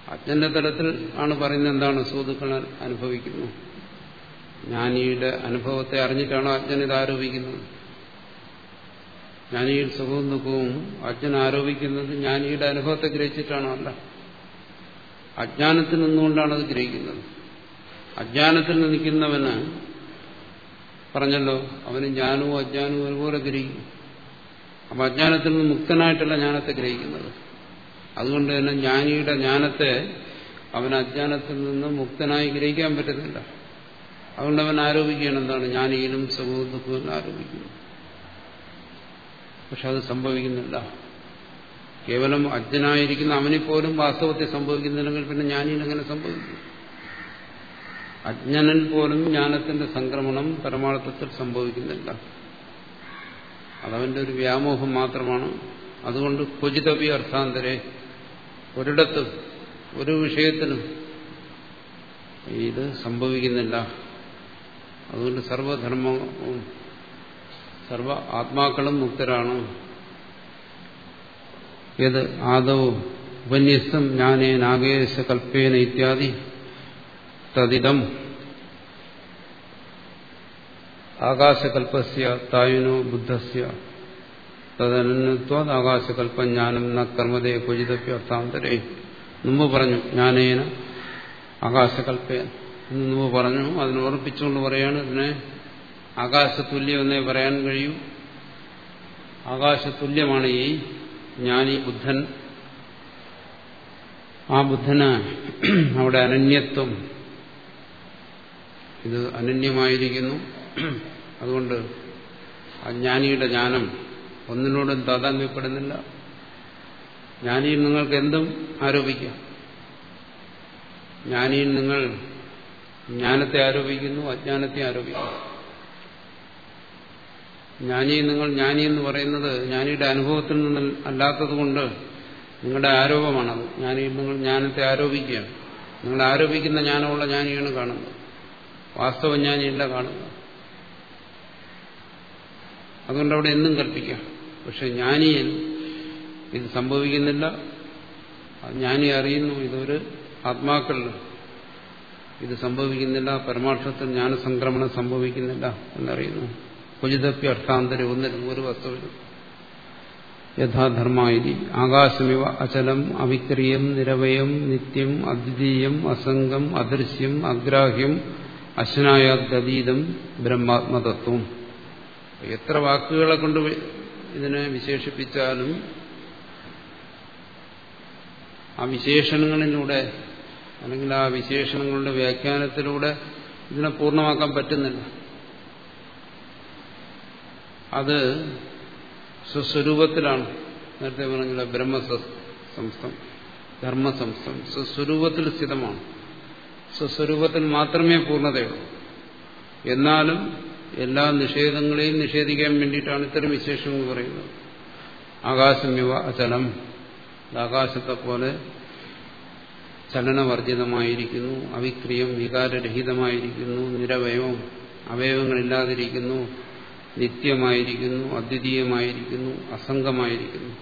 അജ്ഞന്റെ തലത്തിൽ ആണ് പറയുന്നത് എന്താണ് സുഹൃത്തുക്കൾ അനുഭവിക്കുന്നു. ജ്ഞാനിയുടെ അനുഭവത്തെ അറിഞ്ഞിട്ടാണോ അജ്ഞൻ ഇത് ആരോപിക്കുന്നത്? ജ്ഞാനിയിൽ സുഖവും ദുഃഖവും അജ്ഞൻ ആരോപിക്കുന്നത് ജ്ഞാനിയുടെ അനുഭവത്തെ ഗ്രഹിച്ചിട്ടാണോ അല്ല? അജ്ഞാനത്തിൽ നിന്നുകൊണ്ടാണ് അത് ഗ്രഹിക്കുന്നത്. അജ്ഞാനത്തിൽ നിൽക്കുന്നവന് പറഞ്ഞല്ലോ അവന് ജ്ഞാനവും അജ്ഞാനവും ഒരുപോലെ ഗ്രഹിക്കും അപ്പൊ അജ്ഞാനത്തിൽ നിന്ന് മുക്തനായിട്ടല്ല ജ്ഞാനത്തെ ഗ്രഹിക്കുന്നത്. അതുകൊണ്ട് തന്നെ ജ്ഞാനിയുടെ ജ്ഞാനത്തെ അവൻ അജ്ഞാനത്തിൽ നിന്ന് മുക്തനായി ഗ്രഹിക്കാൻ പറ്റുന്നില്ല അതുകൊണ്ട് അവൻ ആരോപിക്കുകയാണ് എന്താണ്? ജ്ഞാനിയിലും സുഖവും ദുഃഖവും ആരോപിക്കുന്നു. പക്ഷെ അത് സംഭവിക്കുന്നില്ല. കേവലം അജ്ഞനായിരിക്കുന്ന അവനിപ്പോലും വാസ്തവത്തെ സംഭവിക്കുന്നില്ലെങ്കിൽ പിന്നെ ജ്ഞാനിയിൽ എങ്ങനെ സംഭവിക്കും? അജ്ഞനൻ പോലും ജ്ഞാനത്തിന്റെ സംക്രമണം പരമാർത്ഥത്തിൽ സംഭവിക്കുന്നില്ല. അതവന്റെ ഒരു വ്യാമോഹം മാത്രമാണ്. അതുകൊണ്ട് ക്വചിതവി അർത്ഥാന്തരെ ഒരിടത്തും ഒരു വിഷയത്തിനും ഇത് സംഭവിക്കുന്നില്ല. അതുകൊണ്ട് സർവധർമ്മവും സർവ ആത്മാക്കളും മുക്തരാണ്. ഏത് ആദവും ഉപന്യസ്തം ജ്ഞാനേനാകേശ കൽപ്പേന ഇത്യാദി തദിതം. ആകാശകൽപ്പസ്യ തായുനോ ബുദ്ധസ്യ. തദനത്വാത് ആകാശകൽപ്പജ്ഞാനം ന കർമ്മതേ അർത്ഥാന്തരേ. മുമ്പ് പറഞ്ഞു ജ്ഞാനേന ആകാശകൽപ്പ. എന്ന് മുമ്പ് പറഞ്ഞു അതിനെ ഉറപ്പിച്ചുകൊണ്ട് പറയാണ് ഇതിനെ ആകാശതുല്യമെന്നേ പറയാൻ കഴിയൂ. ആകാശതുല്യമാണ് ഈ ജ്ഞാനി ബുദ്ധൻ. ആ ബുദ്ധന് അവിടെ അനന്യത്വം. ഇത് അനന്യമായിരിക്കുന്നു. അതുകൊണ്ട് അജ്ഞാനിയുടെ ജ്ഞാനം ഒന്നിനോടും താതാമ്യപ്പെടുന്നില്ല ജ്ഞാനിയിൽ നിങ്ങൾക്ക് എന്തും ആരോപിക്കാം. ജ്ഞാനിയിൽ നിങ്ങൾ ജ്ഞാനത്തെ ആരോപിക്കുന്നു അജ്ഞാനത്തെ ആരോപിക്കുന്നു. ജ്ഞാനി നിങ്ങൾ ജ്ഞാനി എന്ന് പറയുന്നത് ജ്ഞാനിയുടെ അനുഭവത്തിൽ നിന്ന് അല്ലാത്തതുകൊണ്ട് നിങ്ങളുടെ ആരോപമാണത്. ജ്ഞാനിയിൽ നിങ്ങൾ ജ്ഞാനത്തെ ആരോപിക്കുകയാണ്. നിങ്ങൾ ആരോപിക്കുന്ന ജ്ഞാനമുള്ള ജ്ഞാനിയാണ് കാണുന്നത്. വാസ്തവ ജ്ഞാനിയല്ല കാണുന്നത്. അതുകൊണ്ട് അവിടെ എന്നും കൽപ്പിക്കാം. പക്ഷെ ജ്ഞാനിയിൽ ഇത് സംഭവിക്കുന്നില്ല. ജ്ഞാനി അറിയുന്നു ഇതൊരു ആത്മാക്കളിൽ ഇത് സംഭവിക്കുന്നില്ല പരമാർത്ഥത്തിൽ ജ്ഞാനസംക്രമണം സംഭവിക്കുന്നില്ല എന്നറിയുന്നു. കുചിതപ്പി അർത്ഥാന്തരം ഒന്നിലും ഒരു വസ്തുവിലും യഥാധർമാരി ആകാശമിവ അചലം അവിക്രിയം നിരവയം നിത്യം അദ്വിതീയം അസംഗം അദൃശ്യം അഗ്രാഹ്യം അശ്നായാദീതം ബ്രഹ്മാത്മതത്വം. എത്ര വാക്കുകളെ കൊണ്ട് ഇതിനെ വിശേഷിപ്പിച്ചാലും ആ വിശേഷണങ്ങളിലൂടെ അല്ലെങ്കിൽ ആ വിശേഷണങ്ങളുടെ വ്യാഖ്യാനത്തിലൂടെ ഇതിനെ പൂർണമാക്കാൻ പറ്റുന്നില്ല. അത് സ്വസ്വരൂപത്തിലാണ്. നേരത്തെ പറഞ്ഞില്ല ബ്രഹ്മസംസ്ഥം ധർമ്മസംസ്ഥം സ്വസ്വരൂപത്തിൽ സ്ഥിതമാണ്. സ്വസ്വരൂപത്തിൽ മാത്രമേ പൂർണതയുള്ളൂ. എന്നാലും എല്ലാ നിഷേധങ്ങളെയും നിഷേധിക്കാൻ വേണ്ടിയിട്ടാണ് ഇത്തരം വിശേഷങ്ങൾ പറയുന്നത്. ആകാശമിവ അചലം. ആകാശത്തെ പോലെ ചലനവർജിതമായിരിക്കുന്നു അവിക്രിയം വികാരരഹിതമായിരിക്കുന്നു നിരവയവം അവയവങ്ങളില്ലാതിരിക്കുന്നു നിത്യമായിരിക്കുന്നു അദ്വിതീയമായിരിക്കുന്നു അസംഗമായിരിക്കുന്നു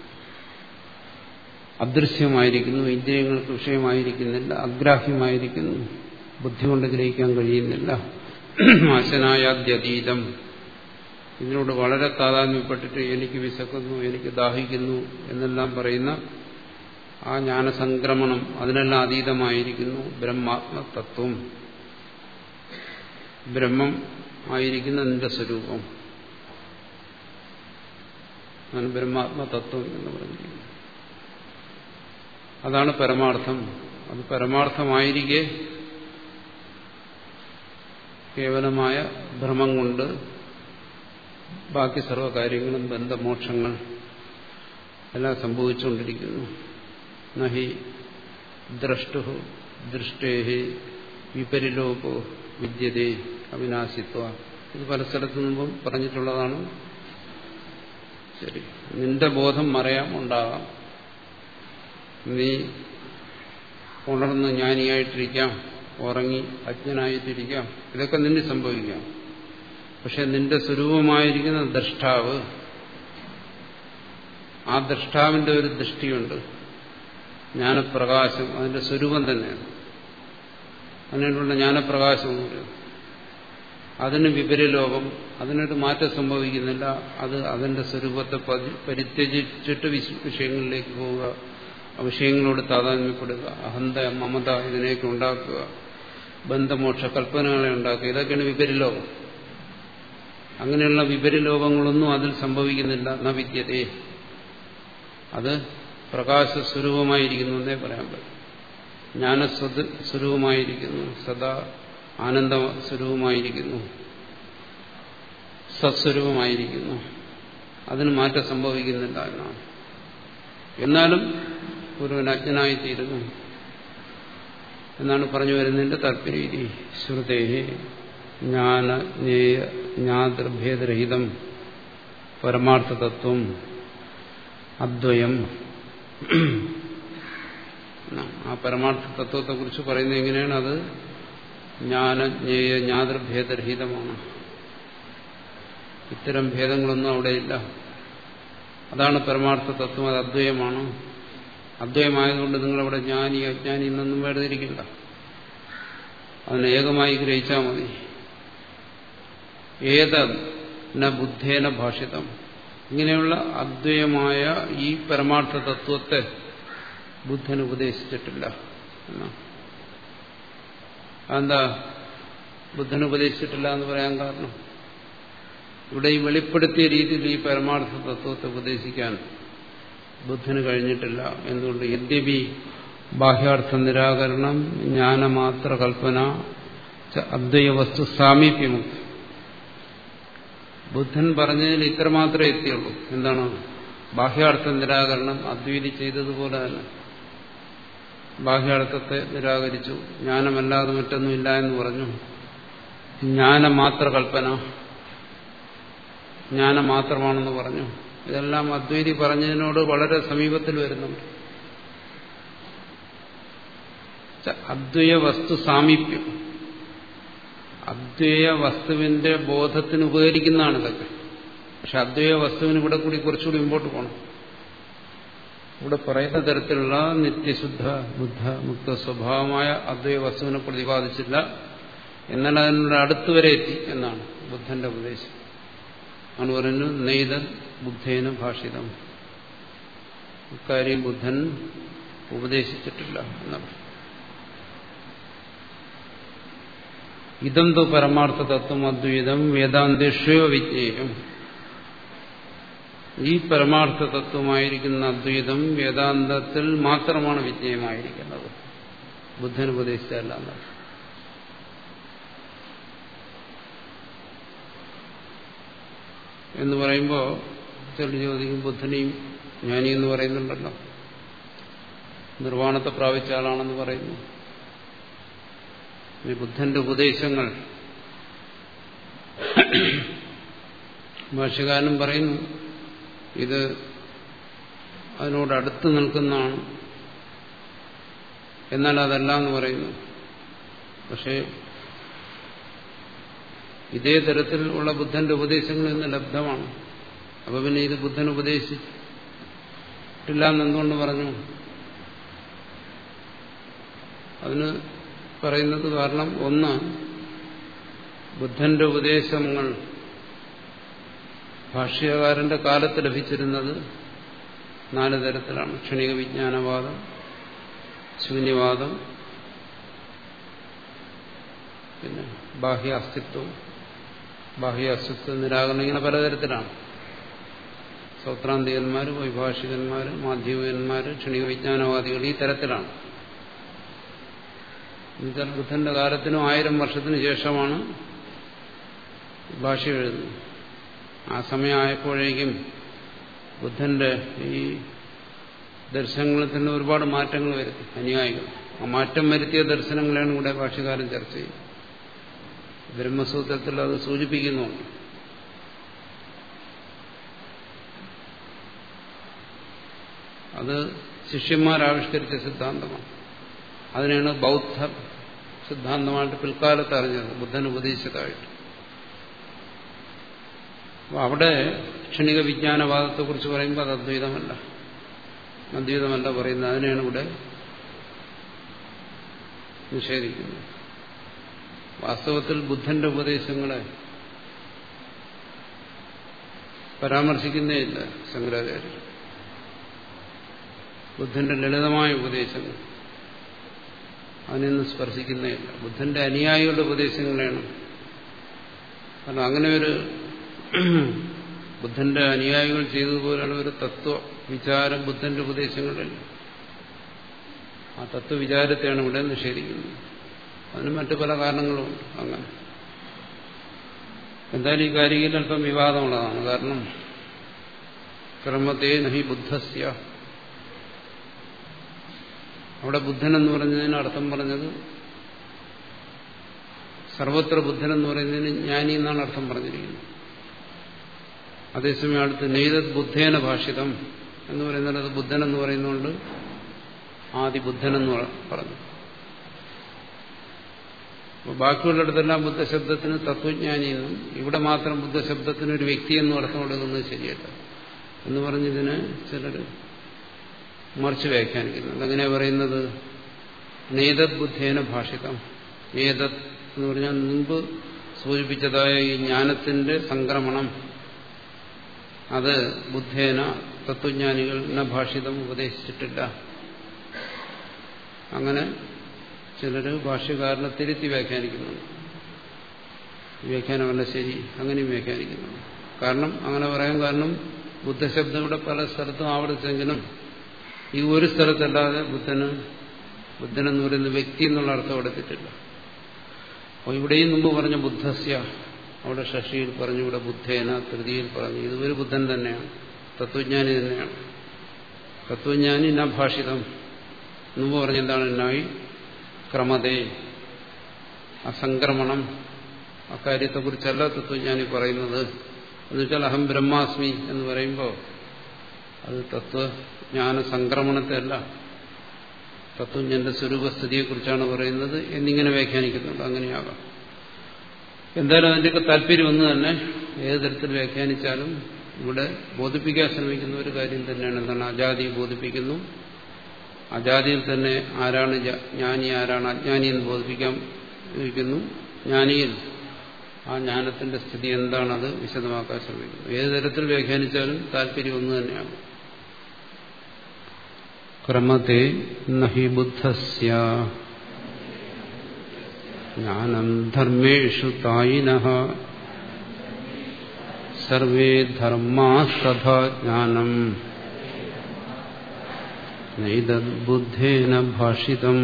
അദൃശ്യമായിരിക്കുന്നു ഇന്ദ്രിയങ്ങൾക്ക് വിഷയമായിരിക്കുന്നില്ല അഗ്രാഹ്യമായിരിക്കുന്നു ബുദ്ധി കൊണ്ട് ഗ്രഹിക്കാൻ കഴിയുന്നില്ല. നാശനായാദ്യതീതം ഇതിനോട് വളരെ താതാന്യപ്പെട്ടിട്ട് എനിക്ക് വിശക്കുന്നു എനിക്ക് ദാഹിക്കുന്നു എന്നെല്ലാം പറയുന്ന ആ ജ്ഞാനസംക്രമണം അതിനെല്ലാം അതീതമായിരിക്കുന്നു. ബ്രഹ്മാത്മതത്വം. ബ്രഹ്മം ആയിരിക്കുന്ന നിന്റെ സ്വരൂപം. അതാണ് ബ്രഹ്മാത്മതത്വം എന്ന് പറഞ്ഞിരിക്കുന്നത്. അതാണ് പരമാർത്ഥം. അത് പരമാർത്ഥമായിരിക്കെ കേവലമായ ഭ്രമം കൊണ്ട് ബാക്കി സർവകാര്യങ്ങളും ബന്ധമോക്ഷങ്ങൾ എല്ലാം സംഭവിച്ചുകൊണ്ടിരിക്കുന്നു. നഹി ദ്രഷ്ടു ദൃഷ്ടേഹി വിപരിലോപോ വിദ്യതേ അവിനാശിത്വ. ഇത് പല സ്ഥലത്തു നിന്നും പറഞ്ഞിട്ടുള്ളതാണ്. ശരി. നിന്റെ ബോധം മറയാം ഉണ്ടാകാം. നീ ഉണർന്ന് ജ്ഞാനിയായിട്ടിരിക്കാം. ഉറങ്ങി അജ്ഞനായിട്ടിരിക്കാം. ഇതൊക്കെ നിന്നെ സംഭവിക്കാം. പക്ഷെ നിന്റെ സ്വരൂപമായിരിക്കുന്ന ദ്രഷ്ടാവ് ആ ദ്രഷ്ടാവിന്റെ ഒരു ദൃഷ്ടിയുണ്ട്. ജ്ഞാനപ്രകാശം അതിന്റെ സ്വരൂപം തന്നെയാണ്. അതിനുള്ള ജ്ഞാനപ്രകാശം അതിന് വിപരലോകം അതിനൊരു മാറ്റം സംഭവിക്കുന്നില്ല. അത് അതിന്റെ സ്വരൂപത്തെ പരിത്യജിച്ചിട്ട് വിഷയങ്ങളിലേക്ക് പോവുക വിഷയങ്ങളോട് താതാത്മ്യപ്പെടുക അഹന്ത മമത ഇതിനെയൊക്കെ ഉണ്ടാക്കുക. ബന്ധമോക്ഷ കൽപ്പനകളെ ഉണ്ടാക്കുക. ഇതൊക്കെയാണ് വിപരിലോകം. അങ്ങനെയുള്ള വിപരിലോകങ്ങളൊന്നും അതിൽ സംഭവിക്കുന്നില്ല. ന വിദ്യതേ അത് പ്രകാശ സ്വരൂപമായിരിക്കുന്നു എന്നേ പറയാൻ പറ്റും. ജ്ഞാനസ്വത് സ്വരൂപമായിരിക്കുന്നു സദാ ആനന്ദ സ്വരൂപമായിരിക്കുന്നു സത്സ്വരൂപമായിരിക്കുന്നു അതിന് മാറ്റം സംഭവിക്കുന്നില്ല എന്നാണ്. എന്നാലും ഒരു അജ്ഞനായിത്തീരുന്നു. എന്നാണ് പറഞ്ഞു വരുന്നതിന്റെ താല്പര്യരീതി. ശ്രുതേഹി ജ്ഞാന ജ്ഞേയ ജ്ഞാതൃഭേദരഹിതം പരമാർത്ഥതത്വം അദ്വയം. ആ പരമാർത്ഥ തത്വത്തെ കുറിച്ച് പറയുന്നത് എങ്ങനെയാണ്? അത് ജ്ഞാന ജ്ഞേയ ജ്ഞാതൃഭേദരഹിതമാണ്. ഇത്തരം ഭേദങ്ങളൊന്നും അവിടെയില്ല. അതാണ് പരമാർത്ഥ തത്വം അത് അദ്വയമാണ്. അദ്വയമായതുകൊണ്ട് നിങ്ങളവിടെ ജ്ഞാനി അജ്ഞാനി എന്നൊന്നും വേർതിരിക്കില്ല അതിനെ ഏകമായി ഗ്രഹിച്ചാൽ മതി. ഏത ബുദ്ധേന ഭാഷിതം. ഇങ്ങനെയുള്ള അദ്വയമായ ഈ പരമാർത്ഥ തത്വത്തെ ബുദ്ധൻ ഉപദേശിച്ചിട്ടില്ല. എന്നാ? അതെന്താ? ബുദ്ധൻ ഉപദേശിച്ചിട്ടില്ല എന്ന് പറയാൻ കാരണം? ഇവിടെ ഈ വെളിപ്പെടുത്തിയ രീതിയിൽ ഈ പരമാർത്ഥ തത്വത്തെ ഉപദേശിക്കാൻ ബുദ്ധന് കഴിഞ്ഞിട്ടില്ല. എന്തുകൊണ്ട്? യദ്യപി ബാഹ്യാർത്ഥ നിരാകരണം ജ്ഞാനമാത്ര കൽപ്പന അദ്വൈ വസ്തു സാമീപ്യമുക്തി. ബുദ്ധൻ പറഞ്ഞതിൽ ഇത്രമാത്രമേ എത്തിയുള്ളൂ. എന്താണ്? ബാഹ്യാർത്ഥ നിരാകരണം അദ്വൈതി ചെയ്തതുപോലെ തന്നെ. ബാഹ്യാർത്ഥത്തെ നിരാകരിച്ചു. ജ്ഞാനമല്ലാതെ മറ്റൊന്നുമില്ല എന്ന് പറഞ്ഞു. ജ്ഞാനമാത്ര കൽപ്പന. ജ്ഞാനം മാത്രമാണെന്ന് പറഞ്ഞു. ഇതെല്ലാം അദ്വൈതി പറഞ്ഞതിനോട് വളരെ സമീപത്തിൽ വരുന്നുണ്ട് അദ്വയ വസ്തു സാമീപ്യം. അദ്വയ വസ്തുവിന്റെ ബോധത്തിന് ഉപകരിക്കുന്നതാണ് ഇതൊക്കെ. പക്ഷെ അദ്വയ വസ്തുവിന് ഇവിടെ കൂടി കുറച്ചുകൂടി മുമ്പോട്ട് പോകണം ഇവിടെ പറയുന്ന തരത്തിലുള്ള നിത്യശുദ്ധ ബുദ്ധ മുക്ത സ്വഭാവമായ അദ്വയ വസ്തുവിനെ പ്രതിപാദിച്ചില്ല. എന്നാൽ അതിനോട് അടുത്തുവരെ എത്തി എന്നാണ് ബുദ്ധന്റെ ഉപദേശം. ആണ് പറയുന്നത് നെയ്തൻ ബുദ്ധേന ഭാഷിതം. ഇക്കാര്യം ബുദ്ധൻ ഉപദേശിച്ചിട്ടില്ല എന്നാണ്. ഇതം പരമാർത്ഥ തത്വം അദ്വൈതം വേദാന്തേഷ്യോ വിജ്ഞേയം. ഈ പരമാർത്ഥ തത്വമായിരിക്കുന്ന അദ്വൈതം വേദാന്തത്തിൽ മാത്രമാണ് വിജ്ഞേയമായിരിക്കുന്നത്. ബുദ്ധൻ ഉപദേശിച്ചല്ല എന്നർത്ഥം എന്ന് പറയുമ്പോൾ ചെറു ചോദിക്കും ബുദ്ധനെയും ജ്ഞാനി എന്ന് പറയുന്നുണ്ടല്ലോ. നിർവാണത്തെ പ്രാപിച്ച ആളാണെന്ന് പറയുന്നു. ഈ ബുദ്ധന്റെ ഉപദേശങ്ങൾ ഭാഷകാരനും പറയുന്നു ഇത് അതിനോട് അടുത്ത് നിൽക്കുന്നതാണ്. എന്നാൽ അതല്ല എന്ന് പറയുന്നു. പക്ഷേ ഇതേ തരത്തിൽ ഉള്ള ബുദ്ധന്റെ ഉപദേശങ്ങൾ ഇന്ന് ലബ്ധമാണ്. അപ്പൊ പിന്നെ ഇത് ബുദ്ധൻ ഉപദേശിച്ചിട്ടില്ല എന്നെന്തുകൊണ്ട് പറഞ്ഞു? അതിന് പറയുന്നത് കാരണം ഒന്ന് ബുദ്ധന്റെ ഉപദേശങ്ങൾ ഭാഷ്യകാരന്റെ കാലത്ത് ലഭിച്ചിരുന്നത് നാല് തരത്തിലാണ്. ക്ഷണിക വിജ്ഞാനവാദം ശൂന്യവാദം പിന്നെ ബാഹ്യ അസ്തിത്വം ബാഹ്യ അസ്തിത്വ നിരാകരണം ഇങ്ങനെ പലതരത്തിലാണ്. സൗത്രാന്തികന്മാർ വൈഭാഷികന്മാർ മാധ്യമികന്മാർ ക്ഷണിക വിജ്ഞാനവാദികൾ ഈ തരത്തിലാണ്. എന്നുവെച്ചാൽ ബുദ്ധന്റെ കാലത്തിനും ആയിരം വർഷത്തിന് ശേഷമാണ് ഭാഷ എഴുതുന്നത്. ആ സമയമായപ്പോഴേക്കും ബുദ്ധന്റെ ഈ ദർശനങ്ങളിൽ തന്നെ ഒരുപാട് മാറ്റങ്ങൾ വരുത്തി അനുയായികൾ. ആ മാറ്റം വരുത്തിയ ദർശനങ്ങളെയാണ് ഇവിടെ ഭാഷകാരൻ ചർച്ച ചെയ്യുന്നത്. ബ്രഹ്മസൂത്രത്തിൽ അത് സൂചിപ്പിക്കുന്നു. അത് ശിഷ്യന്മാരാവിഷ്കരിച്ച സിദ്ധാന്തമാണ്. അതിനാണ് ബൗദ്ധ സിദ്ധാന്തമായിട്ട് പിൽക്കാലത്ത് അറിഞ്ഞത് ബുദ്ധൻ ഉപദേശിച്ചതായിട്ട്. അപ്പോൾ അവിടെ ക്ഷണിക വിജ്ഞാനവാദത്തെക്കുറിച്ച് പറയുമ്പോൾ അത് അദ്വൈതമല്ല. അദ്വൈതമല്ല പറയുന്നത്. അതിനെയാണ് ഇവിടെ നിഷേധിക്കുന്നത്. വാസ്തവത്തിൽ ബുദ്ധന്റെ ഉപദേശങ്ങളെ പരാമർശിക്കുന്നേയില്ല ശങ്കരാചാര്യർ. ബുദ്ധന്റെ ലളിതമായ ഉപദേശങ്ങൾ അതിനൊന്നും സ്പർശിക്കുന്നേയില്ല. ബുദ്ധന്റെ അനുയായികളുടെ ഉപദേശങ്ങളാണ് കാരണം അങ്ങനെ ഒരു ബുദ്ധന്റെ അനുയായികൾ ചെയ്തതുപോലെയാണ് ഒരു തത്വ വിചാരം ബുദ്ധന്റെ ഉപദേശങ്ങളിൽ ആ തത്വവിചാരത്തെയാണ് ഇവിടെ നിഷേധിക്കുന്നത്. അതിന് മറ്റു പല കാരണങ്ങളുമുണ്ട് അങ്ങനെ. എന്തായാലും ഈ കാര്യത്തിൽ അല്പം വിവാദമുള്ളതാണ്. കാരണം ക്രമത്തെ നഹി ബുദ്ധസ്യ. അവിടെ ബുദ്ധൻ എന്ന് പറഞ്ഞതിന് അർത്ഥം പറഞ്ഞത് സർവത്ര ബുദ്ധൻ എന്ന് പറയുന്നതിന് ജ്ഞാനി എന്നാണ് അർത്ഥം പറഞ്ഞിരിക്കുന്നത്. അതേസമയം അടുത്ത് നെയ്തത് ബുദ്ധേന ഭാഷിതം എന്ന് പറയുന്നത് അത് ബുദ്ധൻ എന്ന് പറയുന്നതുകൊണ്ട് ആദി ബുദ്ധൻ എന്ന് പറഞ്ഞു. ബാക്കിയുള്ളിടത്തെല്ലാം ബുദ്ധശബ്ദത്തിന് തത്വജ്ഞാനി എന്നും ഇവിടെ മാത്രം ബുദ്ധശബ്ദത്തിന് ഒരു വ്യക്തി എന്നും അർത്ഥം കൊടുക്കുന്നത് ശരിയല്ല എന്ന് പറഞ്ഞതിന് ചിലർ മറിച്ച് വ്യാഖ്യാനിക്കുന്നു. അതങ്ങനെ പറയുന്നത് നേതത് ബുദ്ധേന ഭാഷിതം. നേതത് എന്ന് പറഞ്ഞാൽ മുമ്പ് സൂചിപ്പിച്ചതായ ഈ ജ്ഞാനത്തിന്റെ സംക്രമണം. അത് ബുദ്ധേന തത്വജ്ഞാനികൾ ഭാഷിതം ഉപദേശിച്ചിട്ടില്ല. അങ്ങനെ ചിലര് ഭാഷ്യകാരനെ തിരുത്തി വ്യാഖ്യാനിക്കുന്നുണ്ട്. വ്യാഖ്യാനമല്ല ശരി അങ്ങനെയും വ്യാഖ്യാനിക്കുന്നുണ്ട്. കാരണം അങ്ങനെ പറയാൻ കാരണം ബുദ്ധശബ്ദം ഇവിടെ പല സ്ഥലത്തും ആവർത്തിച്ചെങ്കിലും ഈ ഒരു സ്ഥലത്തല്ലാതെ ബുദ്ധന് ബുദ്ധനെന്ന് പറയുന്ന വ്യക്തി എന്നുള്ള അർത്ഥം എടുത്തിട്ടില്ല അപ്പോൾ ഇവിടെയും മുമ്പ് പറഞ്ഞ ബുദ്ധസ്യ അവിടെ ശശിയിൽ പറഞ്ഞു ഇവിടെ ബുദ്ധേന തൃതിയിൽ പറഞ്ഞു. ഇത് ഒരു ബുദ്ധൻ തന്നെയാണ് തത്വജ്ഞാനി തന്നെയാണ്. തത്വജ്ഞാനി ന ഭാഷിതം. മുമ്പ് പറഞ്ഞെന്താണ് നായി? ക്രമതേ അസംക്രമണം. അക്കാര്യത്തെക്കുറിച്ചല്ല തത്വജ്ഞാനി പറയുന്നത്. എന്നുവെച്ചാൽ അഹം ബ്രഹ്മാസ്മി എന്ന് പറയുമ്പോൾ അത് തത്വജ്ഞാന സംക്രമണത്തെ അല്ല തത്വജ്ഞന്റെ സ്വരൂപസ്ഥിതിയെക്കുറിച്ചാണ് പറയുന്നത് എന്നിങ്ങനെ വ്യാഖ്യാനിക്കുന്നുണ്ട്. അങ്ങനെയാകാം. എന്തായാലും അതിന്റെയൊക്കെ താല്പര്യം ഒന്ന് തന്നെ ഏത് തരത്തിൽ വ്യാഖ്യാനിച്ചാലും ഇവിടെ ബോധിപ്പിക്കാൻ ശ്രമിക്കുന്ന ഒരു കാര്യം തന്നെയാണ്. എന്താണ്? അജാതി ബോധിപ്പിക്കുന്നു. അജാതിയിൽ തന്നെ ആരാണ് ജ്ഞാനി ആരാണ് അജ്ഞാനി എന്ന് ബോധിപ്പിക്കാൻ ഇരിക്കുന്നു. ജ്ഞാനിയിൽ ആ ജ്ഞാനത്തിന്റെ സ്ഥിതി എന്താണത് വിശദമാക്കാൻ ശ്രമിക്കുന്നു. ഏത് തരത്തിൽ വ്യാഖ്യാനിച്ചാലും താല്പര്യം ഒന്ന് തന്നെയാണ്. ക്രമത്തെ നഹി ബുദ്ധസ്യ ജ്ഞാനം ധർമ്മേഷു തായിന സർവേ ധർമാസ്തഥാ ജ്ഞാനം നൈതദ്ബുദ്ധേന ഭാഷിതം.